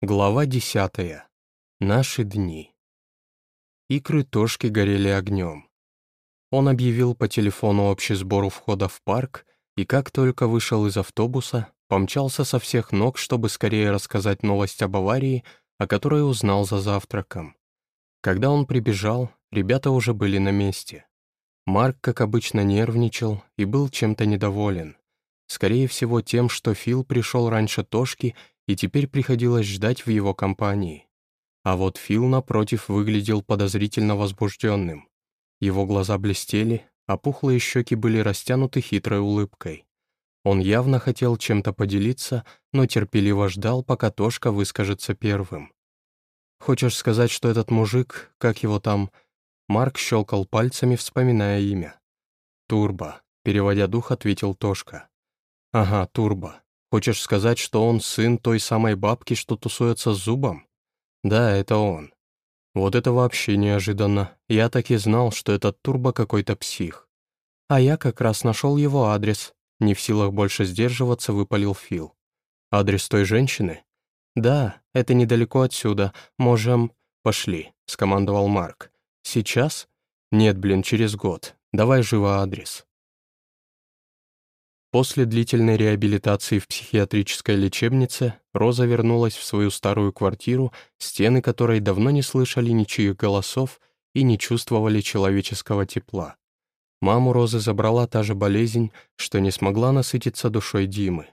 Глава десятая. Наши дни. Икры Тошки горели огнем. Он объявил по телефону общий сбор у входа в парк, и как только вышел из автобуса, помчался со всех ног, чтобы скорее рассказать новость об аварии, о которой узнал за завтраком. Когда он прибежал, ребята уже были на месте. Марк, как обычно, нервничал и был чем-то недоволен. Скорее всего, тем, что Фил пришел раньше Тошки и теперь приходилось ждать в его компании. А вот Фил, напротив, выглядел подозрительно возбужденным. Его глаза блестели, а пухлые щеки были растянуты хитрой улыбкой. Он явно хотел чем-то поделиться, но терпеливо ждал, пока Тошка выскажется первым. «Хочешь сказать, что этот мужик, как его там...» Марк щелкал пальцами, вспоминая имя. «Турбо», — переводя дух, ответил Тошка. «Ага, Турбо. Хочешь сказать, что он сын той самой бабки, что тусуется с зубом? Да, это он. Вот это вообще неожиданно. Я так и знал, что этот турбо какой-то псих. А я как раз нашел его адрес. Не в силах больше сдерживаться, выпалил Фил. Адрес той женщины? Да, это недалеко отсюда. Можем... Пошли, скомандовал Марк. Сейчас? Нет, блин, через год. Давай живо адрес. После длительной реабилитации в психиатрической лечебнице Роза вернулась в свою старую квартиру, стены которой давно не слышали ничьих голосов и не чувствовали человеческого тепла. Маму Розы забрала та же болезнь, что не смогла насытиться душой Димы.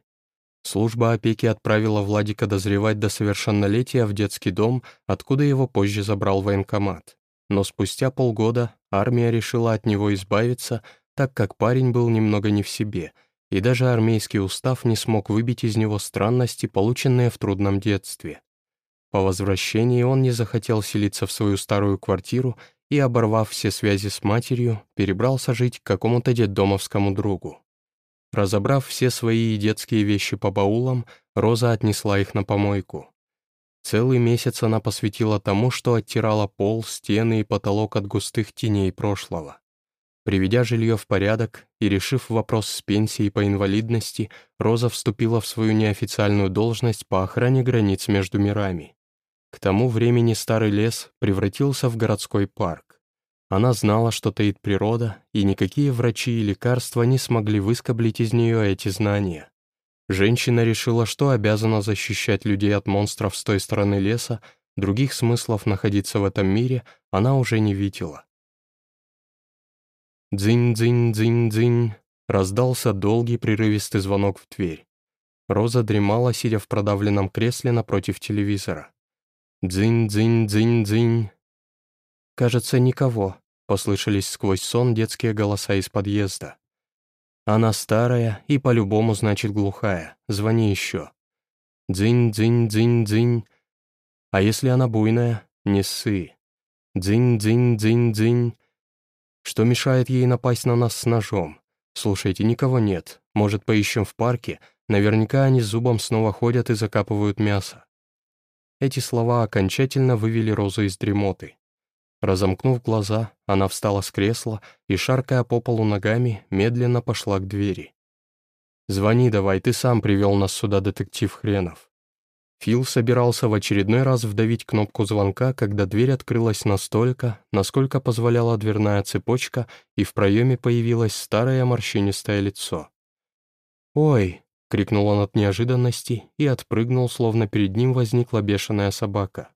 Служба опеки отправила Владика дозревать до совершеннолетия в детский дом, откуда его позже забрал военкомат. Но спустя полгода армия решила от него избавиться, так как парень был немного не в себе — и даже армейский устав не смог выбить из него странности, полученные в трудном детстве. По возвращении он не захотел селиться в свою старую квартиру и, оборвав все связи с матерью, перебрался жить к какому-то детдомовскому другу. Разобрав все свои детские вещи по баулам, Роза отнесла их на помойку. Целый месяц она посвятила тому, что оттирала пол, стены и потолок от густых теней прошлого. Приведя жилье в порядок и решив вопрос с пенсией по инвалидности, Роза вступила в свою неофициальную должность по охране границ между мирами. К тому времени старый лес превратился в городской парк. Она знала, что таит природа, и никакие врачи и лекарства не смогли выскоблить из нее эти знания. Женщина решила, что обязана защищать людей от монстров с той стороны леса, других смыслов находиться в этом мире она уже не видела. Дзынь-дзынь-дзынь-дзынь. Раздался долгий прерывистый звонок в дверь. Роза дремала, сидя в продавленном кресле напротив телевизора. Дзынь-дзынь-дзынь-дзынь. «Кажется, никого», — послышались сквозь сон детские голоса из подъезда. «Она старая и по-любому, значит, глухая. Звони еще». Дзынь-дзынь-дзынь-дзынь. А если она буйная? Не ссы. Дзынь-дзынь-дзынь-дзынь. Что мешает ей напасть на нас с ножом? Слушайте, никого нет. Может, поищем в парке? Наверняка они зубом снова ходят и закапывают мясо. Эти слова окончательно вывели Розу из дремоты. Разомкнув глаза, она встала с кресла и, шаркая по полу ногами, медленно пошла к двери. «Звони давай, ты сам привел нас сюда, детектив Хренов». Фил собирался в очередной раз вдавить кнопку звонка, когда дверь открылась настолько, насколько позволяла дверная цепочка, и в проеме появилось старое морщинистое лицо. «Ой!» — крикнул он от неожиданности и отпрыгнул, словно перед ним возникла бешеная собака.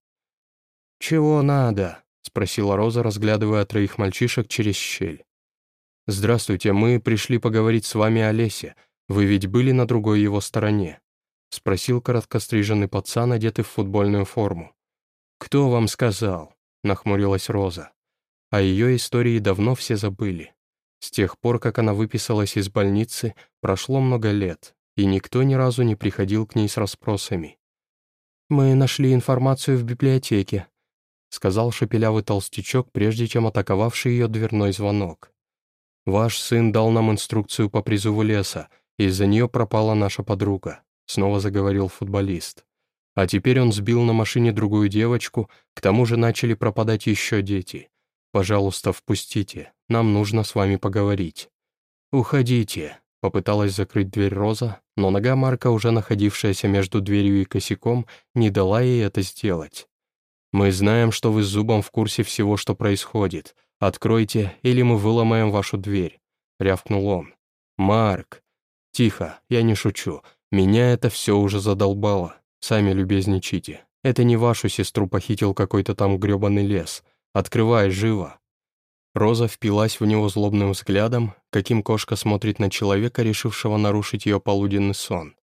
«Чего надо?» — спросила Роза, разглядывая троих мальчишек через щель. «Здравствуйте, мы пришли поговорить с вами о лесе. Вы ведь были на другой его стороне?» — спросил короткостриженный пацан, одетый в футбольную форму. «Кто вам сказал?» — нахмурилась Роза. О ее истории давно все забыли. С тех пор, как она выписалась из больницы, прошло много лет, и никто ни разу не приходил к ней с расспросами. «Мы нашли информацию в библиотеке», — сказал шепелявый толстячок, прежде чем атаковавший ее дверной звонок. «Ваш сын дал нам инструкцию по призыву леса, и из-за нее пропала наша подруга снова заговорил футболист. А теперь он сбил на машине другую девочку, к тому же начали пропадать еще дети. Пожалуйста, впустите, нам нужно с вами поговорить. Уходите, Попыталась закрыть дверь Роза, но нога Марка, уже находившаяся между дверью и косяком, не дала ей это сделать. «Мы знаем, что вы с Зубом в курсе всего, что происходит. Откройте, или мы выломаем вашу дверь», — рявкнул он. «Марк!» «Тихо, я не шучу. Меня это все уже задолбало. Сами любезничайте. Это не вашу сестру похитил какой-то там грёбаный лес. Открывай, живо!» Роза впилась в него злобным взглядом, каким кошка смотрит на человека, решившего нарушить ее полуденный сон.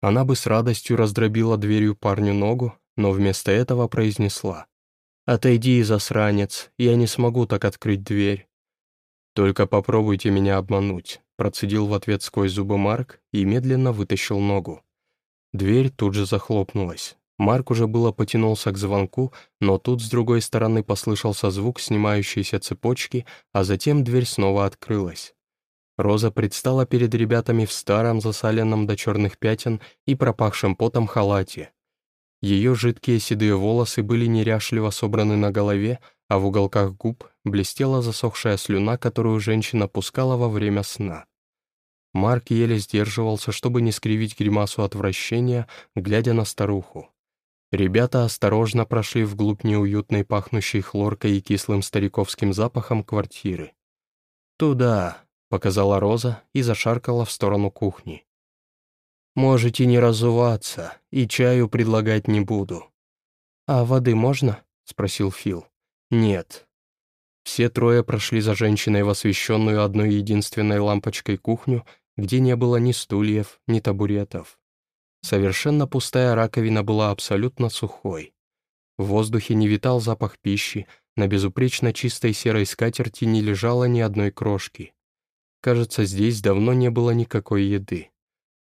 Она бы с радостью раздробила дверью парню ногу, но вместо этого произнесла. «Отойди, засранец, я не смогу так открыть дверь». «Только попробуйте меня обмануть», процедил в ответ сквозь зубы Марк и медленно вытащил ногу. Дверь тут же захлопнулась. Марк уже было потянулся к звонку, но тут с другой стороны послышался звук снимающейся цепочки, а затем дверь снова открылась. Роза предстала перед ребятами в старом, засаленном до черных пятен и пропахшем потом халате. Ее жидкие седые волосы были неряшливо собраны на голове, а в уголках губ блестела засохшая слюна, которую женщина пускала во время сна. Марк еле сдерживался, чтобы не скривить гримасу отвращения, глядя на старуху. Ребята осторожно прошли вглубь неуютной пахнущей хлоркой и кислым стариковским запахом квартиры. «Туда», — показала Роза и зашаркала в сторону кухни. «Можете не разуваться, и чаю предлагать не буду». «А воды можно?» — спросил Фил. «Нет». Все трое прошли за женщиной в освещенную одной единственной лампочкой кухню, где не было ни стульев, ни табуретов. Совершенно пустая раковина была абсолютно сухой. В воздухе не витал запах пищи, на безупречно чистой серой скатерти не лежало ни одной крошки. Кажется, здесь давно не было никакой еды.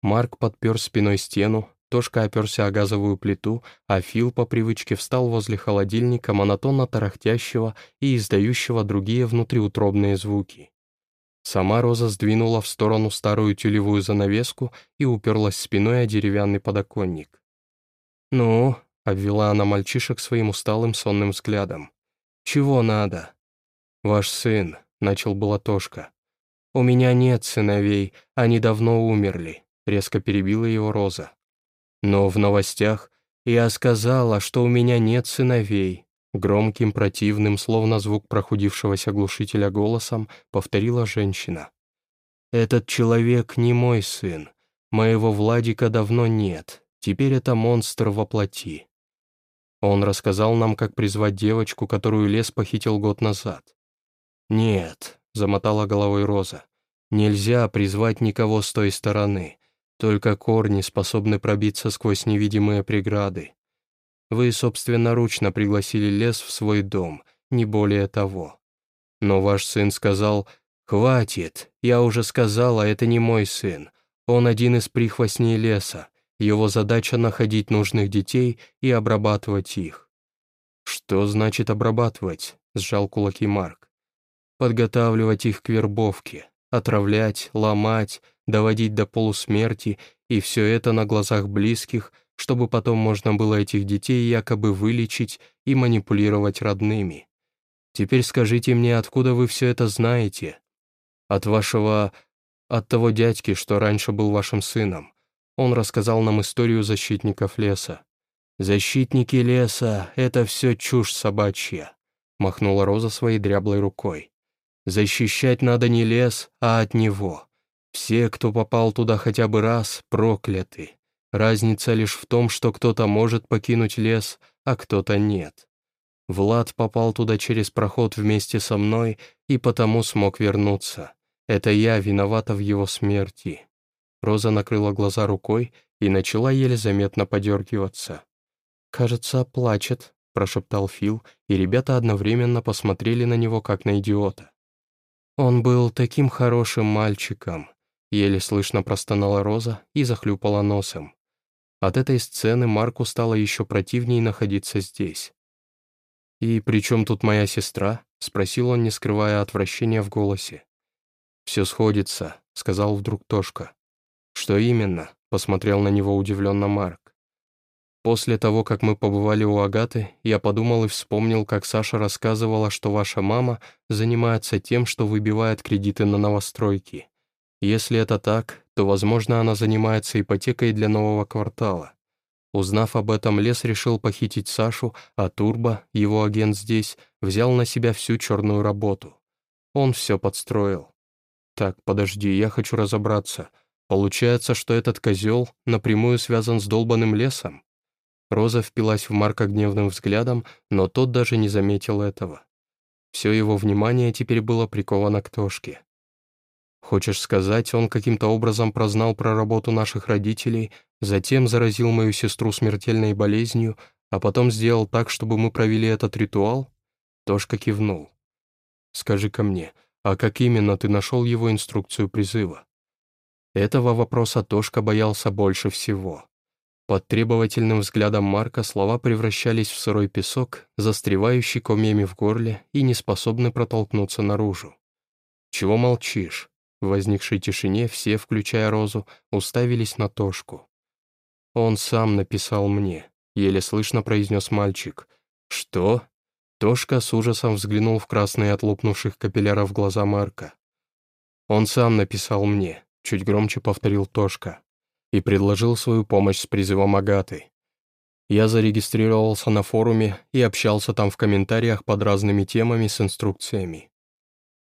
Марк подпер спиной стену, Тошка оперся о газовую плиту, а Фил по привычке встал возле холодильника, монотонно тарахтящего и издающего другие внутриутробные звуки. Сама Роза сдвинула в сторону старую тюлевую занавеску и уперлась спиной о деревянный подоконник. «Ну», — обвела она мальчишек своим усталым сонным взглядом, — «чего надо?» «Ваш сын», — начал была Тошка. «У меня нет сыновей, они давно умерли. — резко перебила его Роза. «Но в новостях я сказала, что у меня нет сыновей», громким, противным, словно звук прохудившегося глушителя голосом, повторила женщина. «Этот человек не мой сын. Моего Владика давно нет. Теперь это монстр во плоти». Он рассказал нам, как призвать девочку, которую лес похитил год назад. «Нет», — замотала головой Роза, — «нельзя призвать никого с той стороны. Только корни способны пробиться сквозь невидимые преграды. Вы собственноручно пригласили лес в свой дом, не более того. Но ваш сын сказал, «Хватит, я уже сказала, это не мой сын. Он один из прихвостней леса. Его задача находить нужных детей и обрабатывать их». «Что значит обрабатывать?» — сжал кулаки Марк. «Подготавливать их к вербовке, отравлять, ломать, доводить до полусмерти, и все это на глазах близких, чтобы потом можно было этих детей якобы вылечить и манипулировать родными. Теперь скажите мне, откуда вы все это знаете? От вашего... от того дядьки, что раньше был вашим сыном. Он рассказал нам историю защитников леса. «Защитники леса — это все чушь собачья», — махнула Роза своей дряблой рукой. «Защищать надо не лес, а от него. Все, кто попал туда хотя бы раз, прокляты. Разница лишь в том, что кто-то может покинуть лес, а кто-то нет. Влад попал туда через проход вместе со мной и потому смог вернуться. Это я виновата в его смерти. Роза накрыла глаза рукой и начала еле заметно подергиваться. «Кажется, плачет», — прошептал Фил, и ребята одновременно посмотрели на него, как на идиота. «Он был таким хорошим мальчиком. Еле слышно простонала Роза и захлюпала носом. От этой сцены Марку стало еще противнее находиться здесь. «И при чем тут моя сестра?» — спросил он, не скрывая отвращения в голосе. «Все сходится», — сказал вдруг Тошка. «Что именно?» — посмотрел на него удивленно Марк. «После того, как мы побывали у Агаты, я подумал и вспомнил, как Саша рассказывала, что ваша мама занимается тем, что выбивает кредиты на новостройки. Если это так, то, возможно, она занимается ипотекой для нового квартала. Узнав об этом, Лес решил похитить Сашу, а Турбо, его агент здесь, взял на себя всю черную работу. Он все подстроил. Так, подожди, я хочу разобраться. Получается, что этот козел напрямую связан с долбанным лесом? Роза впилась в Марка гневным взглядом, но тот даже не заметил этого. Все его внимание теперь было приковано к Тошке. Хочешь сказать, он каким-то образом прознал про работу наших родителей, затем заразил мою сестру смертельной болезнью, а потом сделал так, чтобы мы провели этот ритуал? Тошка кивнул. Скажи-ка мне, а как именно ты нашел его инструкцию призыва? Этого вопроса Тошка боялся больше всего. Под требовательным взглядом Марка слова превращались в сырой песок, застревающий комьями в горле и не способны протолкнуться наружу. «Чего молчишь?» В возникшей тишине все, включая Розу, уставились на Тошку. «Он сам написал мне», — еле слышно произнес мальчик. «Что?» Тошка с ужасом взглянул в красные от лопнувших капилляров глаза Марка. «Он сам написал мне», — чуть громче повторил Тошка и предложил свою помощь с призывом Агаты. Я зарегистрировался на форуме и общался там в комментариях под разными темами с инструкциями.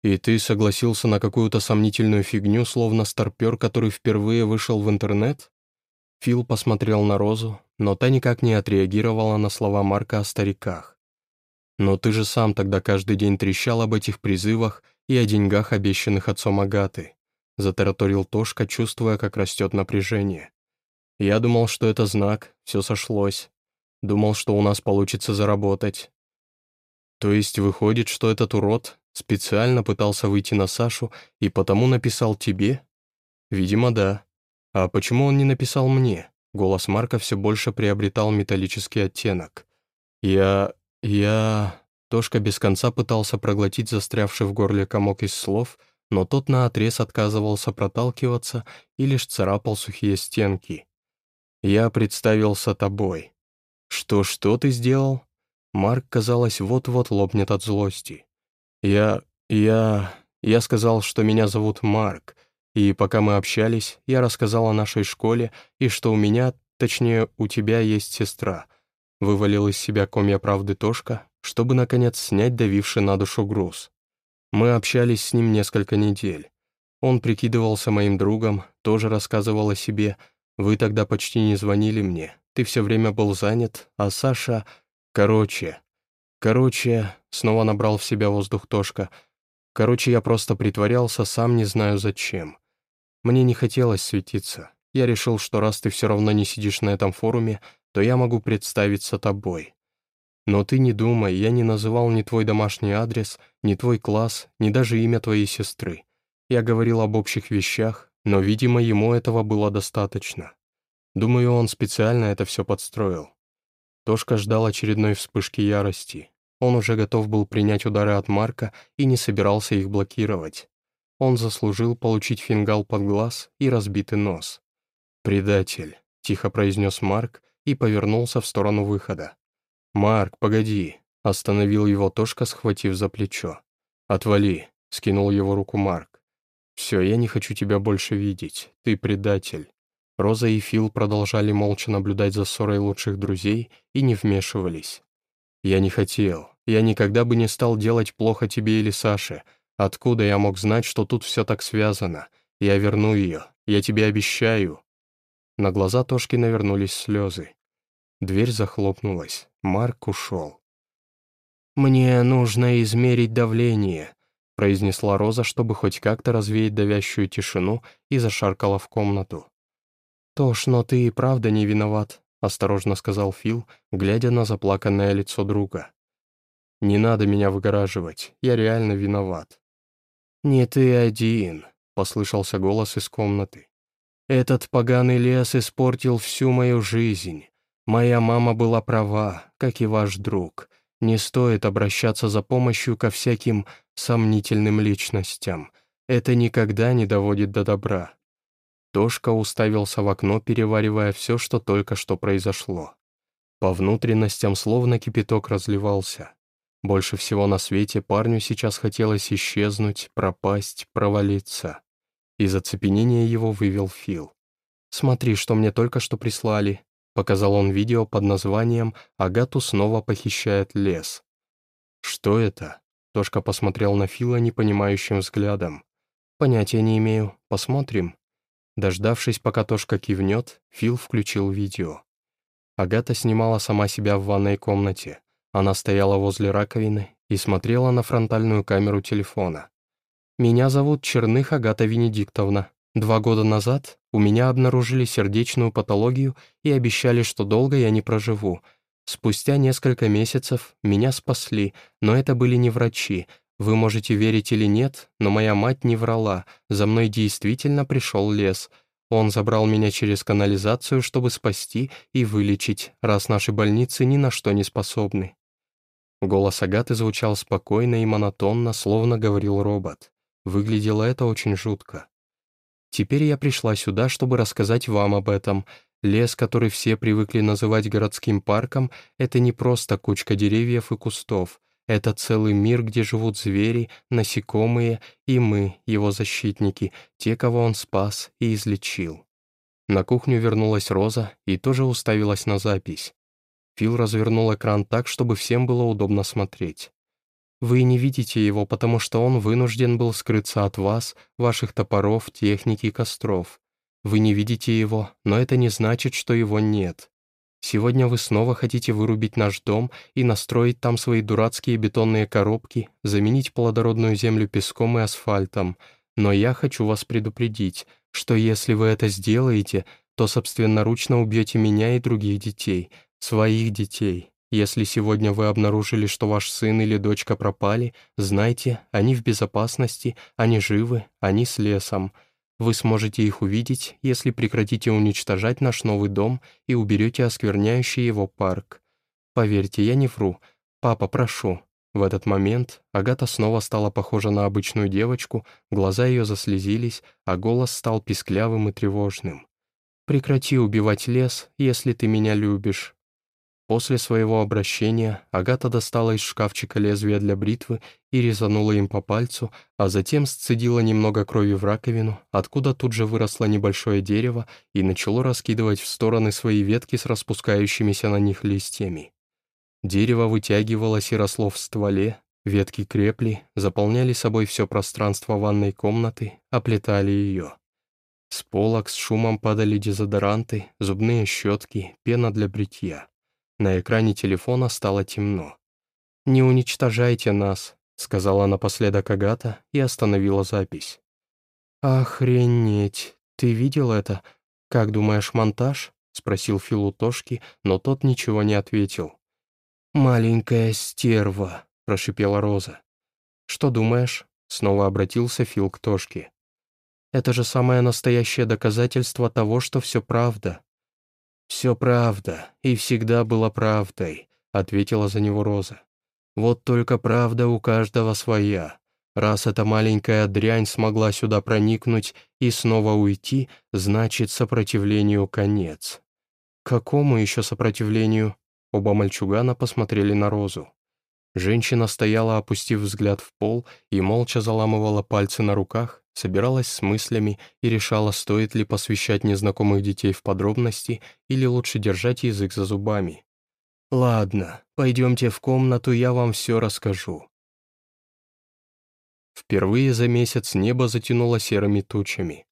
И ты согласился на какую-то сомнительную фигню, словно старпер, который впервые вышел в интернет? Фил посмотрел на Розу, но та никак не отреагировала на слова Марка о стариках. «Но ты же сам тогда каждый день трещал об этих призывах и о деньгах, обещанных отцом Агаты затараторил Тошка, чувствуя, как растет напряжение. «Я думал, что это знак, все сошлось. Думал, что у нас получится заработать». «То есть выходит, что этот урод специально пытался выйти на Сашу и потому написал тебе?» «Видимо, да. А почему он не написал мне?» Голос Марка все больше приобретал металлический оттенок. «Я... я...» Тошка без конца пытался проглотить застрявший в горле комок из слов — но тот наотрез отказывался проталкиваться и лишь царапал сухие стенки. «Я представился тобой». «Что, что ты сделал?» Марк, казалось, вот-вот лопнет от злости. «Я... я... я сказал, что меня зовут Марк, и пока мы общались, я рассказал о нашей школе и что у меня, точнее, у тебя есть сестра». Вывалил из себя комья правды Тошка, чтобы, наконец, снять давивший на душу груз. Мы общались с ним несколько недель. Он прикидывался моим другом, тоже рассказывал о себе. Вы тогда почти не звонили мне. Ты все время был занят, а Саша... Короче... Короче... Снова набрал в себя воздух Тошка. Короче, я просто притворялся, сам не знаю зачем. Мне не хотелось светиться. Я решил, что раз ты все равно не сидишь на этом форуме, то я могу представиться тобой. Но ты не думай, я не называл ни твой домашний адрес, ни твой класс, ни даже имя твоей сестры. Я говорил об общих вещах, но, видимо, ему этого было достаточно. Думаю, он специально это все подстроил. Тошка ждал очередной вспышки ярости. Он уже готов был принять удары от Марка и не собирался их блокировать. Он заслужил получить фингал под глаз и разбитый нос. «Предатель», — тихо произнес Марк и повернулся в сторону выхода. «Марк, погоди!» — остановил его Тошка, схватив за плечо. «Отвали!» — скинул его руку Марк. «Все, я не хочу тебя больше видеть. Ты предатель». Роза и Фил продолжали молча наблюдать за ссорой лучших друзей и не вмешивались. «Я не хотел. Я никогда бы не стал делать плохо тебе или Саше. Откуда я мог знать, что тут все так связано? Я верну ее. Я тебе обещаю». На глаза Тошки навернулись слезы. Дверь захлопнулась. Марк ушел. «Мне нужно измерить давление», — произнесла Роза, чтобы хоть как-то развеять давящую тишину, и зашаркала в комнату. «Тош, но ты и правда не виноват», — осторожно сказал Фил, глядя на заплаканное лицо друга. «Не надо меня выгораживать, я реально виноват». «Не ты один», — послышался голос из комнаты. «Этот поганый лес испортил всю мою жизнь. Моя мама была права, как и ваш друг. Не стоит обращаться за помощью ко всяким сомнительным личностям. Это никогда не доводит до добра». Тошка уставился в окно, переваривая все, что только что произошло. По внутренностям словно кипяток разливался. Больше всего на свете парню сейчас хотелось исчезнуть, пропасть, провалиться. Из оцепенения его вывел Фил. «Смотри, что мне только что прислали», — показал он видео под названием «Агату снова похищает лес». «Что это?» — Тошка посмотрел на Фила непонимающим взглядом. «Понятия не имею. Посмотрим». Дождавшись, пока Тошка кивнет, Фил включил видео. Агата снимала сама себя в ванной комнате. Она стояла возле раковины и смотрела на фронтальную камеру телефона. «Меня зовут Черных Агата Венедиктовна. Два года назад у меня обнаружили сердечную патологию и обещали, что долго я не проживу. Спустя несколько месяцев меня спасли, но это были не врачи, вы можете верить или нет, но моя мать не врала, за мной действительно пришел лес. Он забрал меня через канализацию, чтобы спасти и вылечить, раз наши больницы ни на что не способны». Голос Агаты звучал спокойно и монотонно, словно говорил робот. Выглядело это очень жутко. «Теперь я пришла сюда, чтобы рассказать вам об этом. Лес, который все привыкли называть городским парком, это не просто кучка деревьев и кустов. Это целый мир, где живут звери, насекомые и мы, его защитники, те, кого он спас и излечил. На кухню вернулась Роза и тоже уставилась на запись. Фил развернул экран так, чтобы всем было удобно смотреть. Вы не видите его, потому что он вынужден был скрыться от вас, ваших топоров, техники, костров. Вы не видите его, но это не значит, что его нет. Сегодня вы снова хотите вырубить наш дом и настроить там свои дурацкие бетонные коробки, заменить плодородную землю песком и асфальтом. Но я хочу вас предупредить, что если вы это сделаете, то собственноручно убьете меня и других детей, своих детей. Если сегодня вы обнаружили, что ваш сын или дочка пропали, знайте, они в безопасности, они живы, они с лесом. Вы сможете их увидеть, если прекратите уничтожать наш новый дом и уберете оскверняющий его парк. Поверьте, я не вру. Папа, прошу». В этот момент Агата снова стала похожа на обычную девочку, глаза ее заслезились, а голос стал писклявым и тревожным. «Прекрати убивать лес, если ты меня любишь». После своего обращения Агата достала из шкафчика лезвие для бритвы и резанула им по пальцу, а затем сцедила немного крови в раковину, откуда тут же выросло небольшое дерево и начало раскидывать в стороны свои ветки с распускающимися на них листьями. Дерево вытягивалось и росло в стволе, ветки крепли, заполняли собой все пространство ванной комнаты, оплетали ее. С полок с шумом падали дезодоранты, зубные щетки, пена для бритья. На экране телефона стало темно. «Не уничтожайте нас», — сказала напоследок Агата и остановила запись. «Охренеть! Ты видел это? Как думаешь, монтаж?» — спросил Фил у Тошки, но тот ничего не ответил. «Маленькая стерва», — прошипела Роза. «Что думаешь?» — снова обратился Фил к Тошке. «Это же самое настоящее доказательство того, что все правда. «Все правда, и всегда было правдой», — ответила за него Роза. «Вот только правда у каждого своя. Раз эта маленькая дрянь смогла сюда проникнуть и снова уйти, значит, сопротивлению конец». «Какому еще сопротивлению?» Оба мальчугана посмотрели на Розу. Женщина стояла, опустив взгляд в пол, и молча заламывала пальцы на руках, собиралась с мыслями и решала, стоит ли посвящать незнакомых детей в подробности или лучше держать язык за зубами. «Ладно, пойдемте в комнату, я вам все расскажу». Впервые за месяц небо затянуло серыми тучами.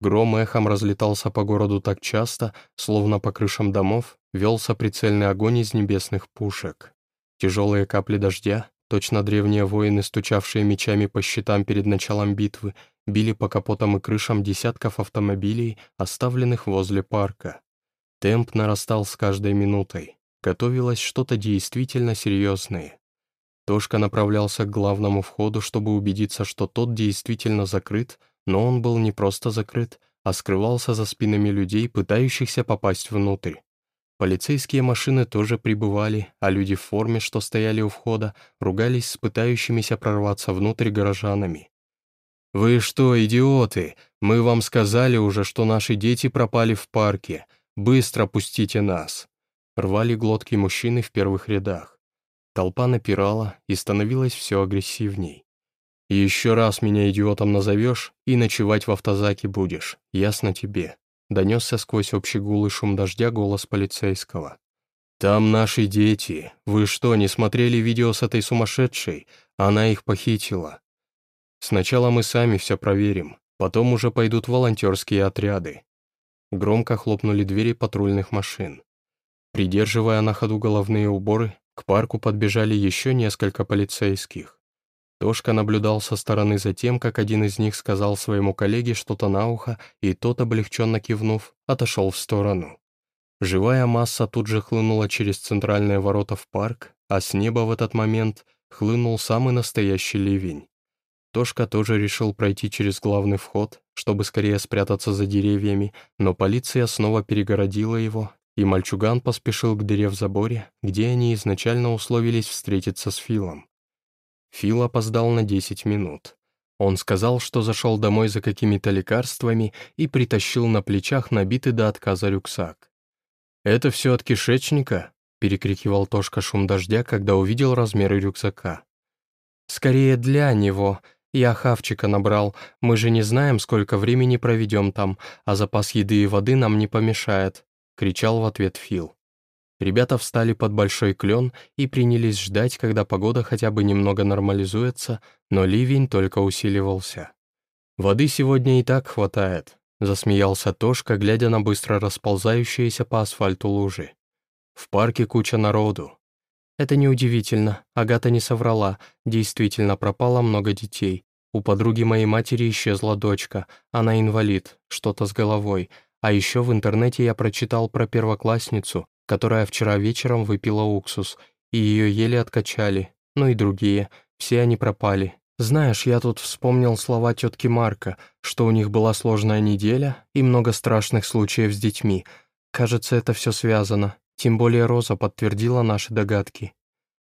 Гром эхом разлетался по городу так часто, словно по крышам домов велся прицельный огонь из небесных пушек. Тяжелые капли дождя, точно древние воины, стучавшие мечами по щитам перед началом битвы, били по капотам и крышам десятков автомобилей, оставленных возле парка. Темп нарастал с каждой минутой. Готовилось что-то действительно серьезное. Тошка направлялся к главному входу, чтобы убедиться, что тот действительно закрыт, но он был не просто закрыт, а скрывался за спинами людей, пытающихся попасть внутрь. Полицейские машины тоже прибывали, а люди в форме, что стояли у входа, ругались с пытающимися прорваться внутрь горожанами. «Вы что, идиоты? Мы вам сказали уже, что наши дети пропали в парке. Быстро пустите нас!» Рвали глотки мужчины в первых рядах. Толпа напирала и становилась все агрессивней. Еще раз меня идиотом назовешь и ночевать в автозаке будешь, ясно тебе. Донесся сквозь общий гул и шум дождя голос полицейского. «Там наши дети. Вы что, не смотрели видео с этой сумасшедшей? Она их похитила. Сначала мы сами все проверим, потом уже пойдут волонтерские отряды». Громко хлопнули двери патрульных машин. Придерживая на ходу головные уборы, к парку подбежали еще несколько полицейских. Тошка наблюдал со стороны за тем, как один из них сказал своему коллеге что-то на ухо, и тот, облегченно кивнув, отошел в сторону. Живая масса тут же хлынула через центральные ворота в парк, а с неба в этот момент хлынул самый настоящий ливень. Тошка тоже решил пройти через главный вход, чтобы скорее спрятаться за деревьями, но полиция снова перегородила его, и мальчуган поспешил к дыре в заборе, где они изначально условились встретиться с Филом. Фил опоздал на 10 минут. Он сказал, что зашел домой за какими-то лекарствами и притащил на плечах набитый до отказа рюкзак. «Это все от кишечника?» — перекрикивал Тошка шум дождя, когда увидел размеры рюкзака. «Скорее для него. Я хавчика набрал. Мы же не знаем, сколько времени проведем там, а запас еды и воды нам не помешает», — кричал в ответ Фил. Ребята встали под большой клен и принялись ждать, когда погода хотя бы немного нормализуется, но ливень только усиливался. «Воды сегодня и так хватает», — засмеялся Тошка, глядя на быстро расползающиеся по асфальту лужи. «В парке куча народу». «Это неудивительно, Агата не соврала, действительно пропало много детей. У подруги моей матери исчезла дочка, она инвалид, что-то с головой, а еще в интернете я прочитал про первоклассницу, которая вчера вечером выпила уксус, и ее еле откачали, ну и другие, все они пропали. Знаешь, я тут вспомнил слова тетки Марка, что у них была сложная неделя и много страшных случаев с детьми. Кажется, это все связано, тем более Роза подтвердила наши догадки.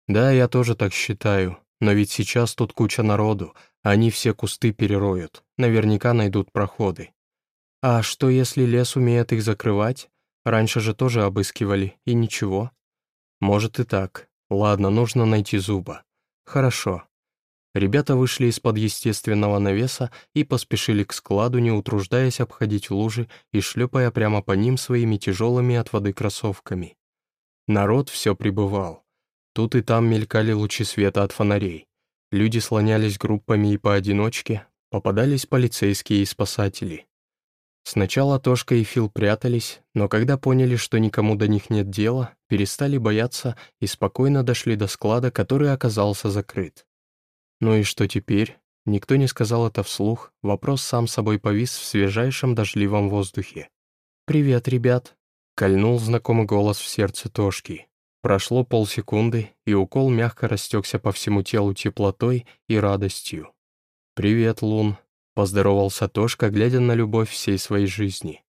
Да, я тоже так считаю, но ведь сейчас тут куча народу, они все кусты перероют, наверняка найдут проходы. А что, если лес умеет их закрывать? Раньше же тоже обыскивали, и ничего. Может и так. Ладно, нужно найти зуба. Хорошо. Ребята вышли из-под естественного навеса и поспешили к складу, не утруждаясь обходить лужи и шлепая прямо по ним своими тяжелыми от воды кроссовками. Народ все прибывал. Тут и там мелькали лучи света от фонарей. Люди слонялись группами и поодиночке, попадались полицейские и спасатели. Сначала Тошка и Фил прятались, но когда поняли, что никому до них нет дела, перестали бояться и спокойно дошли до склада, который оказался закрыт. Ну и что теперь? Никто не сказал это вслух, вопрос сам собой повис в свежайшем дождливом воздухе. «Привет, ребят!» — кольнул знакомый голос в сердце Тошки. Прошло полсекунды, и укол мягко растекся по всему телу теплотой и радостью. «Привет, Лун!» Поздоровался Тошка, глядя на любовь всей своей жизни.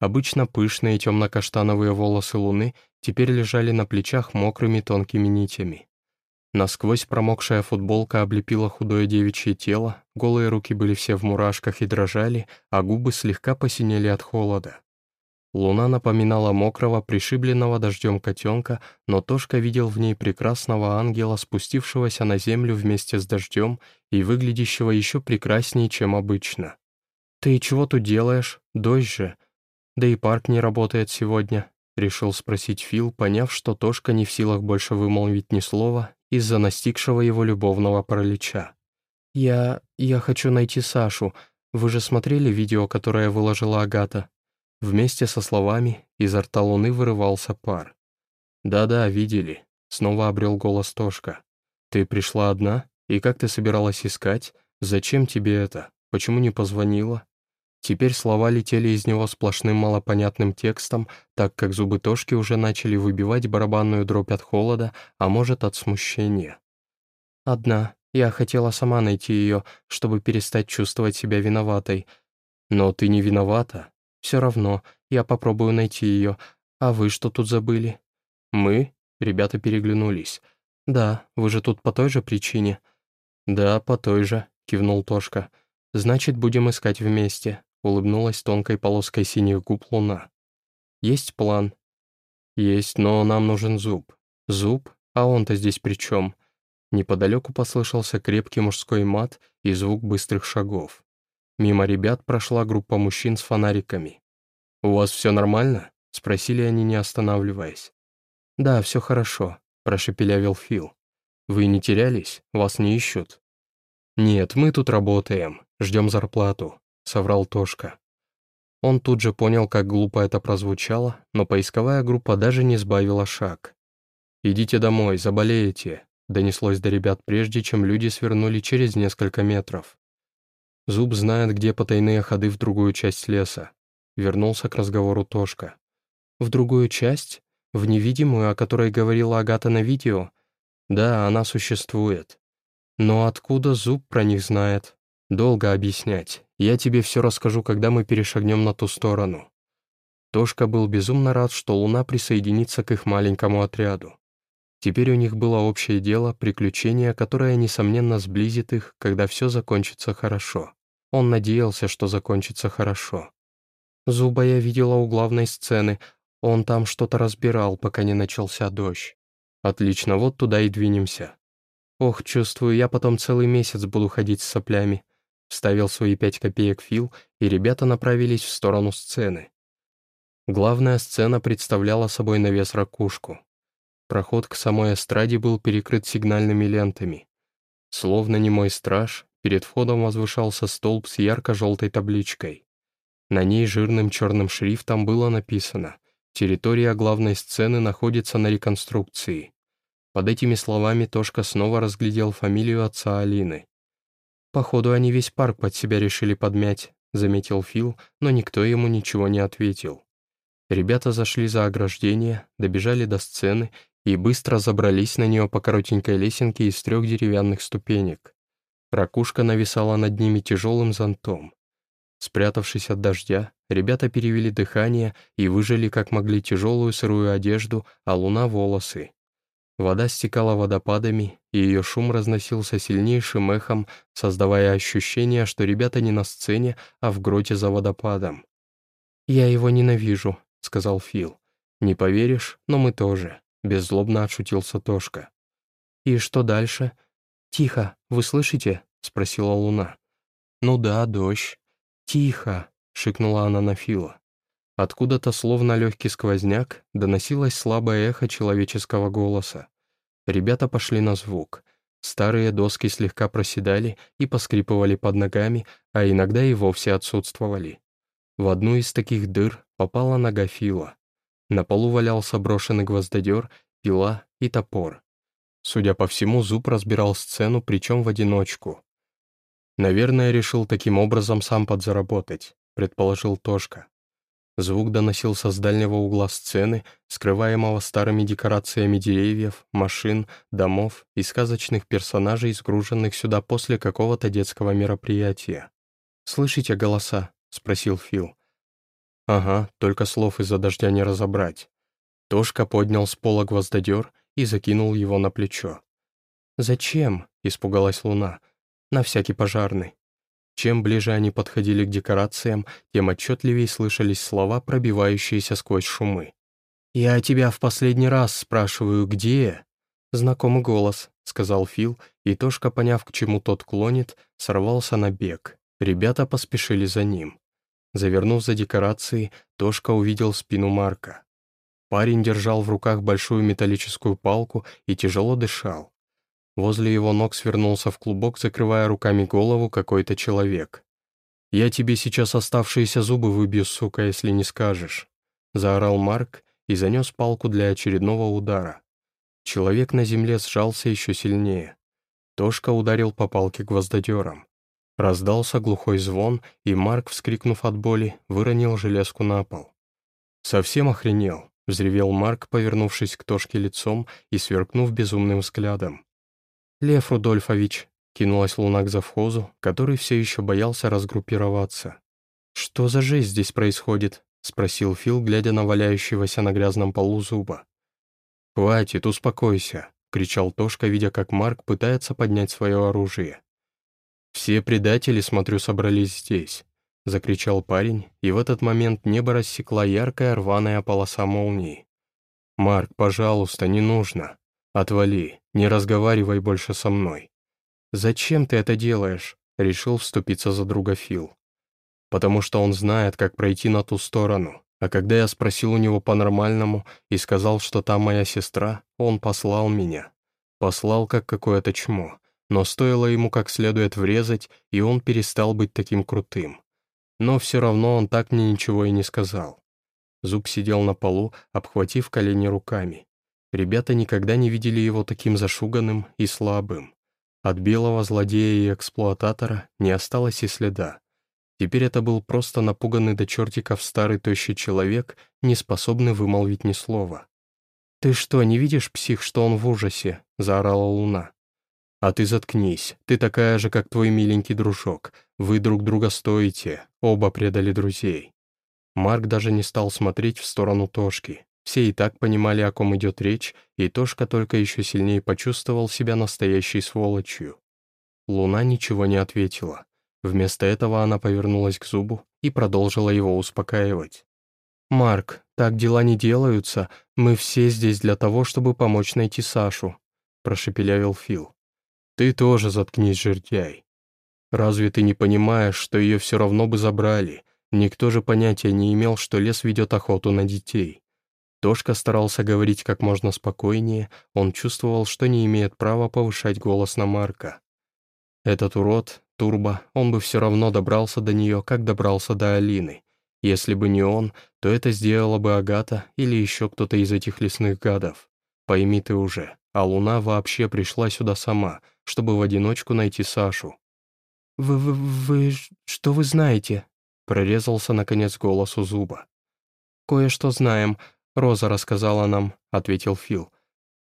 Обычно пышные темно-каштановые волосы луны теперь лежали на плечах мокрыми тонкими нитями. Насквозь промокшая футболка облепила худое девичье тело, голые руки были все в мурашках и дрожали, а губы слегка посинели от холода. Луна напоминала мокрого, пришибленного дождем котенка, но Тошка видел в ней прекрасного ангела, спустившегося на землю вместе с дождем и выглядящего еще прекраснее, чем обычно. «Ты чего тут делаешь? Дождь же. Да и парк не работает сегодня», — решил спросить Фил, поняв, что Тошка не в силах больше вымолвить ни слова из-за настигшего его любовного паралича. «Я... я хочу найти Сашу. Вы же смотрели видео, которое выложила Агата?» Вместе со словами изо рта луны вырывался пар. «Да-да, видели», — снова обрел голос Тошка. «Ты пришла одна? И как ты собиралась искать? Зачем тебе это? Почему не позвонила?» Теперь слова летели из него сплошным малопонятным текстом, так как зубы Тошки уже начали выбивать барабанную дробь от холода, а может, от смущения. «Одна. Я хотела сама найти ее, чтобы перестать чувствовать себя виноватой. Но ты не виновата. Все равно, я попробую найти ее. А вы что тут забыли?» «Мы?» — ребята переглянулись. «Да, вы же тут по той же причине». «Да, по той же», — кивнул Тошка. «Значит, будем искать вместе», — улыбнулась тонкой полоской синих губ луна. «Есть план?» «Есть, но нам нужен зуб». «Зуб? А он-то здесь при чем?» Неподалеку послышался крепкий мужской мат и звук быстрых шагов. Мимо ребят прошла группа мужчин с фонариками. «У вас все нормально?» — спросили они, не останавливаясь. «Да, все хорошо», — прошепелявил Фил. «Вы не терялись? Вас не ищут?» «Нет, мы тут работаем, ждем зарплату», — соврал Тошка. Он тут же понял, как глупо это прозвучало, но поисковая группа даже не сбавила шаг. «Идите домой, заболеете», — донеслось до ребят прежде, чем люди свернули через несколько метров. Зуб знает, где потайные ходы в другую часть леса. Вернулся к разговору Тошка. «В другую часть? В невидимую, о которой говорила Агата на видео? Да, она существует. Но откуда Зуб про них знает? Долго объяснять. Я тебе все расскажу, когда мы перешагнем на ту сторону». Тошка был безумно рад, что Луна присоединится к их маленькому отряду. Теперь у них было общее дело, приключение, которое, несомненно, сблизит их, когда все закончится хорошо. Он надеялся, что закончится хорошо. Зуба я видела у главной сцены. Он там что-то разбирал, пока не начался дождь. Отлично, вот туда и двинемся. Ох, чувствую, я потом целый месяц буду ходить с соплями. Вставил свои пять копеек Фил, и ребята направились в сторону сцены. Главная сцена представляла собой навес-ракушку. Проход к самой эстраде был перекрыт сигнальными лентами. Словно немой страж, перед входом возвышался столб с ярко-желтой табличкой. На ней жирным черным шрифтом было написано «Территория главной сцены находится на реконструкции». Под этими словами Тошка снова разглядел фамилию отца Алины. «Походу, они весь парк под себя решили подмять», — заметил Фил, но никто ему ничего не ответил. Ребята зашли за ограждение, добежали до сцены и быстро забрались на нее по коротенькой лесенке из трех деревянных ступенек. Ракушка нависала над ними тяжелым зонтом. Спрятавшись от дождя, ребята перевели дыхание и выжили как могли тяжелую сырую одежду, а луна — волосы. Вода стекала водопадами, и ее шум разносился сильнейшим эхом, создавая ощущение, что ребята не на сцене, а в гроте за водопадом. «Я его ненавижу», — сказал Фил. «Не поверишь, но мы тоже». Беззлобно отшутился Тошка. «И что дальше?» «Тихо, вы слышите?» — спросила Луна. «Ну да, дождь». «Тихо!» — шикнула она на Фила. Откуда-то, словно легкий сквозняк, доносилось слабое эхо человеческого голоса. Ребята пошли на звук. Старые доски слегка проседали и поскрипывали под ногами, а иногда и вовсе отсутствовали. В одну из таких дыр попала нога Фила. На полу валялся брошенный гвоздодер, пила и топор. Судя по всему, Зуб разбирал сцену, причем в одиночку. «Наверное, решил таким образом сам подзаработать», — предположил Тошка. Звук доносился с дальнего угла сцены, скрываемого старыми декорациями деревьев, машин, домов и сказочных персонажей, сгруженных сюда после какого-то детского мероприятия. «Слышите голоса?» — спросил Фил. Ага, только слов из-за дождя не разобрать. Тошка поднял с пола гвоздодер и закинул его на плечо. «Зачем?» — испугалась Луна. «На всякий пожарный». Чем ближе они подходили к декорациям, тем отчетливее слышались слова, пробивающиеся сквозь шумы. «Я тебя в последний раз спрашиваю, где?» «Знакомый голос», — сказал Фил, и Тошка, поняв, к чему тот клонит, сорвался на бег. Ребята поспешили за ним. Завернув за декорации, Тошка увидел спину Марка. Парень держал в руках большую металлическую палку и тяжело дышал. Возле его ног свернулся в клубок, закрывая руками голову какой-то человек. «Я тебе сейчас оставшиеся зубы выбью, сука, если не скажешь», — заорал Марк и занес палку для очередного удара. Человек на земле сжался еще сильнее. Тошка ударил по палке гвоздодером. Раздался глухой звон, и Марк, вскрикнув от боли, выронил железку на пол. «Совсем охренел», — взревел Марк, повернувшись к Тошке лицом и сверкнув безумным взглядом. «Лев Рудольфович», — кинулась Луна к завхозу, который все еще боялся разгруппироваться. «Что за жесть здесь происходит?» — спросил Фил, глядя на валяющегося на грязном полу зуба. «Хватит, успокойся», — кричал Тошка, видя, как Марк пытается поднять свое оружие. «Все предатели, смотрю, собрались здесь», — закричал парень, и в этот момент небо рассекла яркая рваная полоса молнии. «Марк, пожалуйста, не нужно. Отвали, Не разговаривай больше со мной». «Зачем ты это делаешь?» — решил вступиться за друга Фил. «Потому что он знает, как пройти на ту сторону. А когда я спросил у него по-нормальному и сказал, что там моя сестра, он послал меня. Послал как какое-то чмо. Но стоило ему как следует врезать, и он перестал быть таким крутым. Но все равно он так мне ничего и не сказал. Зуб сидел на полу, обхватив колени руками. Ребята никогда не видели его таким зашуганным и слабым. От белого злодея и эксплуататора не осталось и следа. Теперь это был просто напуганный до чертиков старый тощий человек, не способный вымолвить ни слова. «Ты что, не видишь, псих, что он в ужасе?» — заорала Луна. «А ты заткнись, ты такая же, как твой миленький дружок. Вы друг друга стоите, оба предали друзей». Марк даже не стал смотреть в сторону Тошки. Все и так понимали, о ком идет речь, и Тошка только еще сильнее почувствовал себя настоящей сволочью. Луна ничего не ответила. Вместо этого она повернулась к зубу и продолжила его успокаивать. «Марк, так дела не делаются. Мы все здесь для того, чтобы помочь найти Сашу», — прошепелявил Фил. «Ты тоже заткнись, жердяй. Разве ты не понимаешь, что ее все равно бы забрали? Никто же понятия не имел, что лес ведет охоту на детей. Тошка старался говорить как можно спокойнее, он чувствовал, что не имеет права повышать голос на Марка. Этот урод, Турбо, он бы все равно добрался до нее, как добрался до Алины. Если бы не он, то это сделала бы Агата или еще кто-то из этих лесных гадов. Пойми ты уже, а Луна вообще пришла сюда сама, чтобы в одиночку найти Сашу. «Вы... вы... вы... что вы знаете?» Прорезался, наконец, голос у зуба. «Кое-что знаем. «Роза рассказала нам», — ответил Фил.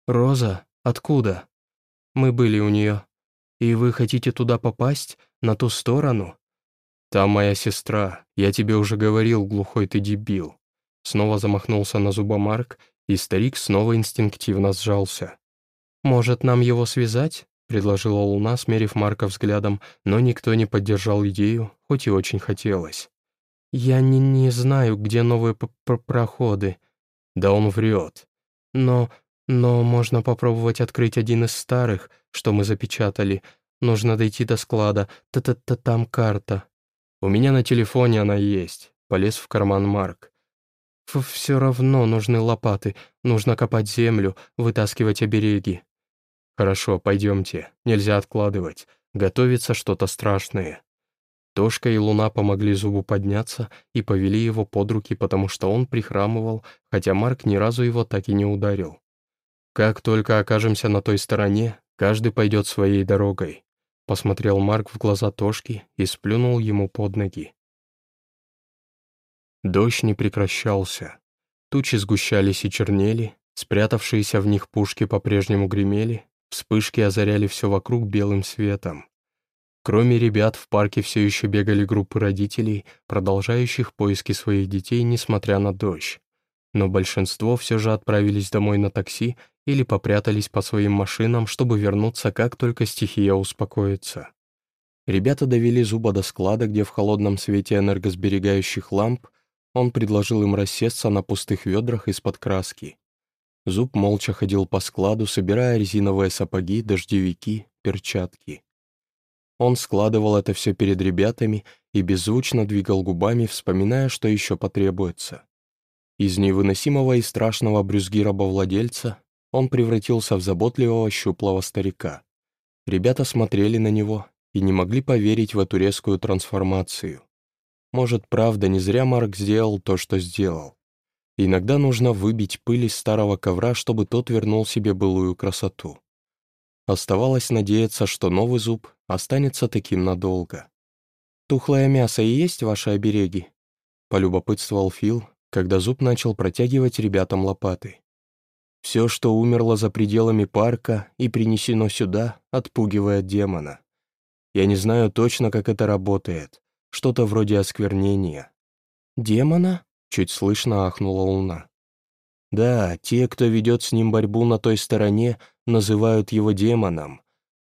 «Роза? Откуда?» «Мы были у нее. И вы хотите туда попасть? На ту сторону?» «Там моя сестра. Я тебе уже говорил, глухой ты дебил». Снова замахнулся на зуба Марк, и старик снова инстинктивно сжался. «Может, нам его связать?» — предложила Луна, смерив Марка взглядом, но никто не поддержал идею, хоть и очень хотелось. «Я не, не знаю, где новые п -п проходы», да он врет. Но... но можно попробовать открыть один из старых, что мы запечатали. Нужно дойти до склада. Та-та-та там карта. У меня на телефоне она есть. Полез в карман Марк. Ф «Все равно нужны лопаты. Нужно копать землю, вытаскивать обереги». «Хорошо, пойдемте. Нельзя откладывать. Готовится что-то страшное». Тошка и Луна помогли Зубу подняться и повели его под руки, потому что он прихрамывал, хотя Марк ни разу его так и не ударил. «Как только окажемся на той стороне, каждый пойдет своей дорогой», посмотрел Марк в глаза Тошки и сплюнул ему под ноги. Дождь не прекращался. Тучи сгущались и чернели, спрятавшиеся в них пушки по-прежнему гремели, вспышки озаряли все вокруг белым светом. Кроме ребят, в парке все еще бегали группы родителей, продолжающих поиски своих детей, несмотря на дождь. Но большинство все же отправились домой на такси или попрятались по своим машинам, чтобы вернуться, как только стихия успокоится. Ребята довели Зуба до склада, где в холодном свете энергосберегающих ламп он предложил им рассесться на пустых ведрах из-под краски. Зуб молча ходил по складу, собирая резиновые сапоги, дождевики, перчатки. Он складывал это все перед ребятами и беззвучно двигал губами, вспоминая, что еще потребуется. Из невыносимого и страшного брюзги рабовладельца он превратился в заботливого щуплого старика. Ребята смотрели на него и не могли поверить в эту резкую трансформацию. Может, правда, не зря Марк сделал то, что сделал. Иногда нужно выбить пыль из старого ковра, чтобы тот вернул себе былую красоту. Оставалось надеяться, что новый зуб останется таким надолго. «Тухлое мясо и есть ваши обереги?» — полюбопытствовал Фил, когда зуб начал протягивать ребятам лопаты. «Все, что умерло за пределами парка и принесено сюда, отпугивает демона. Я не знаю точно, как это работает. Что-то вроде осквернения». «Демона?» — чуть слышно ахнула луна. «Да, те, кто ведет с ним борьбу на той стороне, называют его демоном.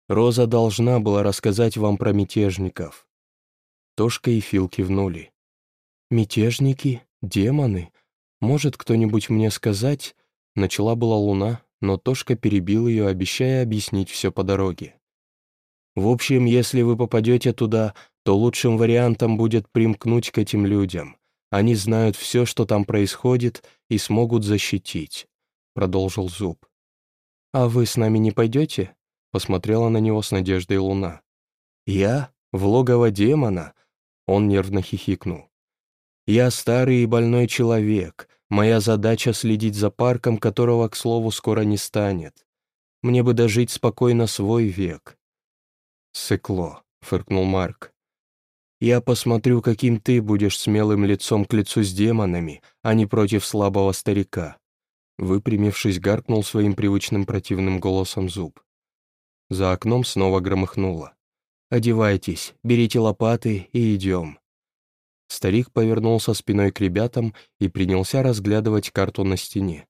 Роза должна была рассказать вам про мятежников». Тошка и Фил кивнули. «Мятежники? Демоны? Может кто-нибудь мне сказать?» Начала была луна, но Тошка перебил ее, обещая объяснить все по дороге. «В общем, если вы попадете туда, то лучшим вариантом будет примкнуть к этим людям. Они знают все, что там происходит, и смогут защитить», — продолжил Зуб. «А вы с нами не пойдете?» — посмотрела на него с надеждой Луна. «Я? В логово демона?» Он нервно хихикнул. «Я старый и больной человек. Моя задача — следить за парком, которого, к слову, скоро не станет. Мне бы дожить спокойно свой век». «Сыкло», — фыркнул Марк. «Я посмотрю, каким ты будешь смелым лицом к лицу с демонами, а не против слабого старика». Выпрямившись, гаркнул своим привычным противным голосом зуб. За окном снова громыхнуло. «Одевайтесь, берите лопаты и идем». Старик повернулся спиной к ребятам и принялся разглядывать карту на стене.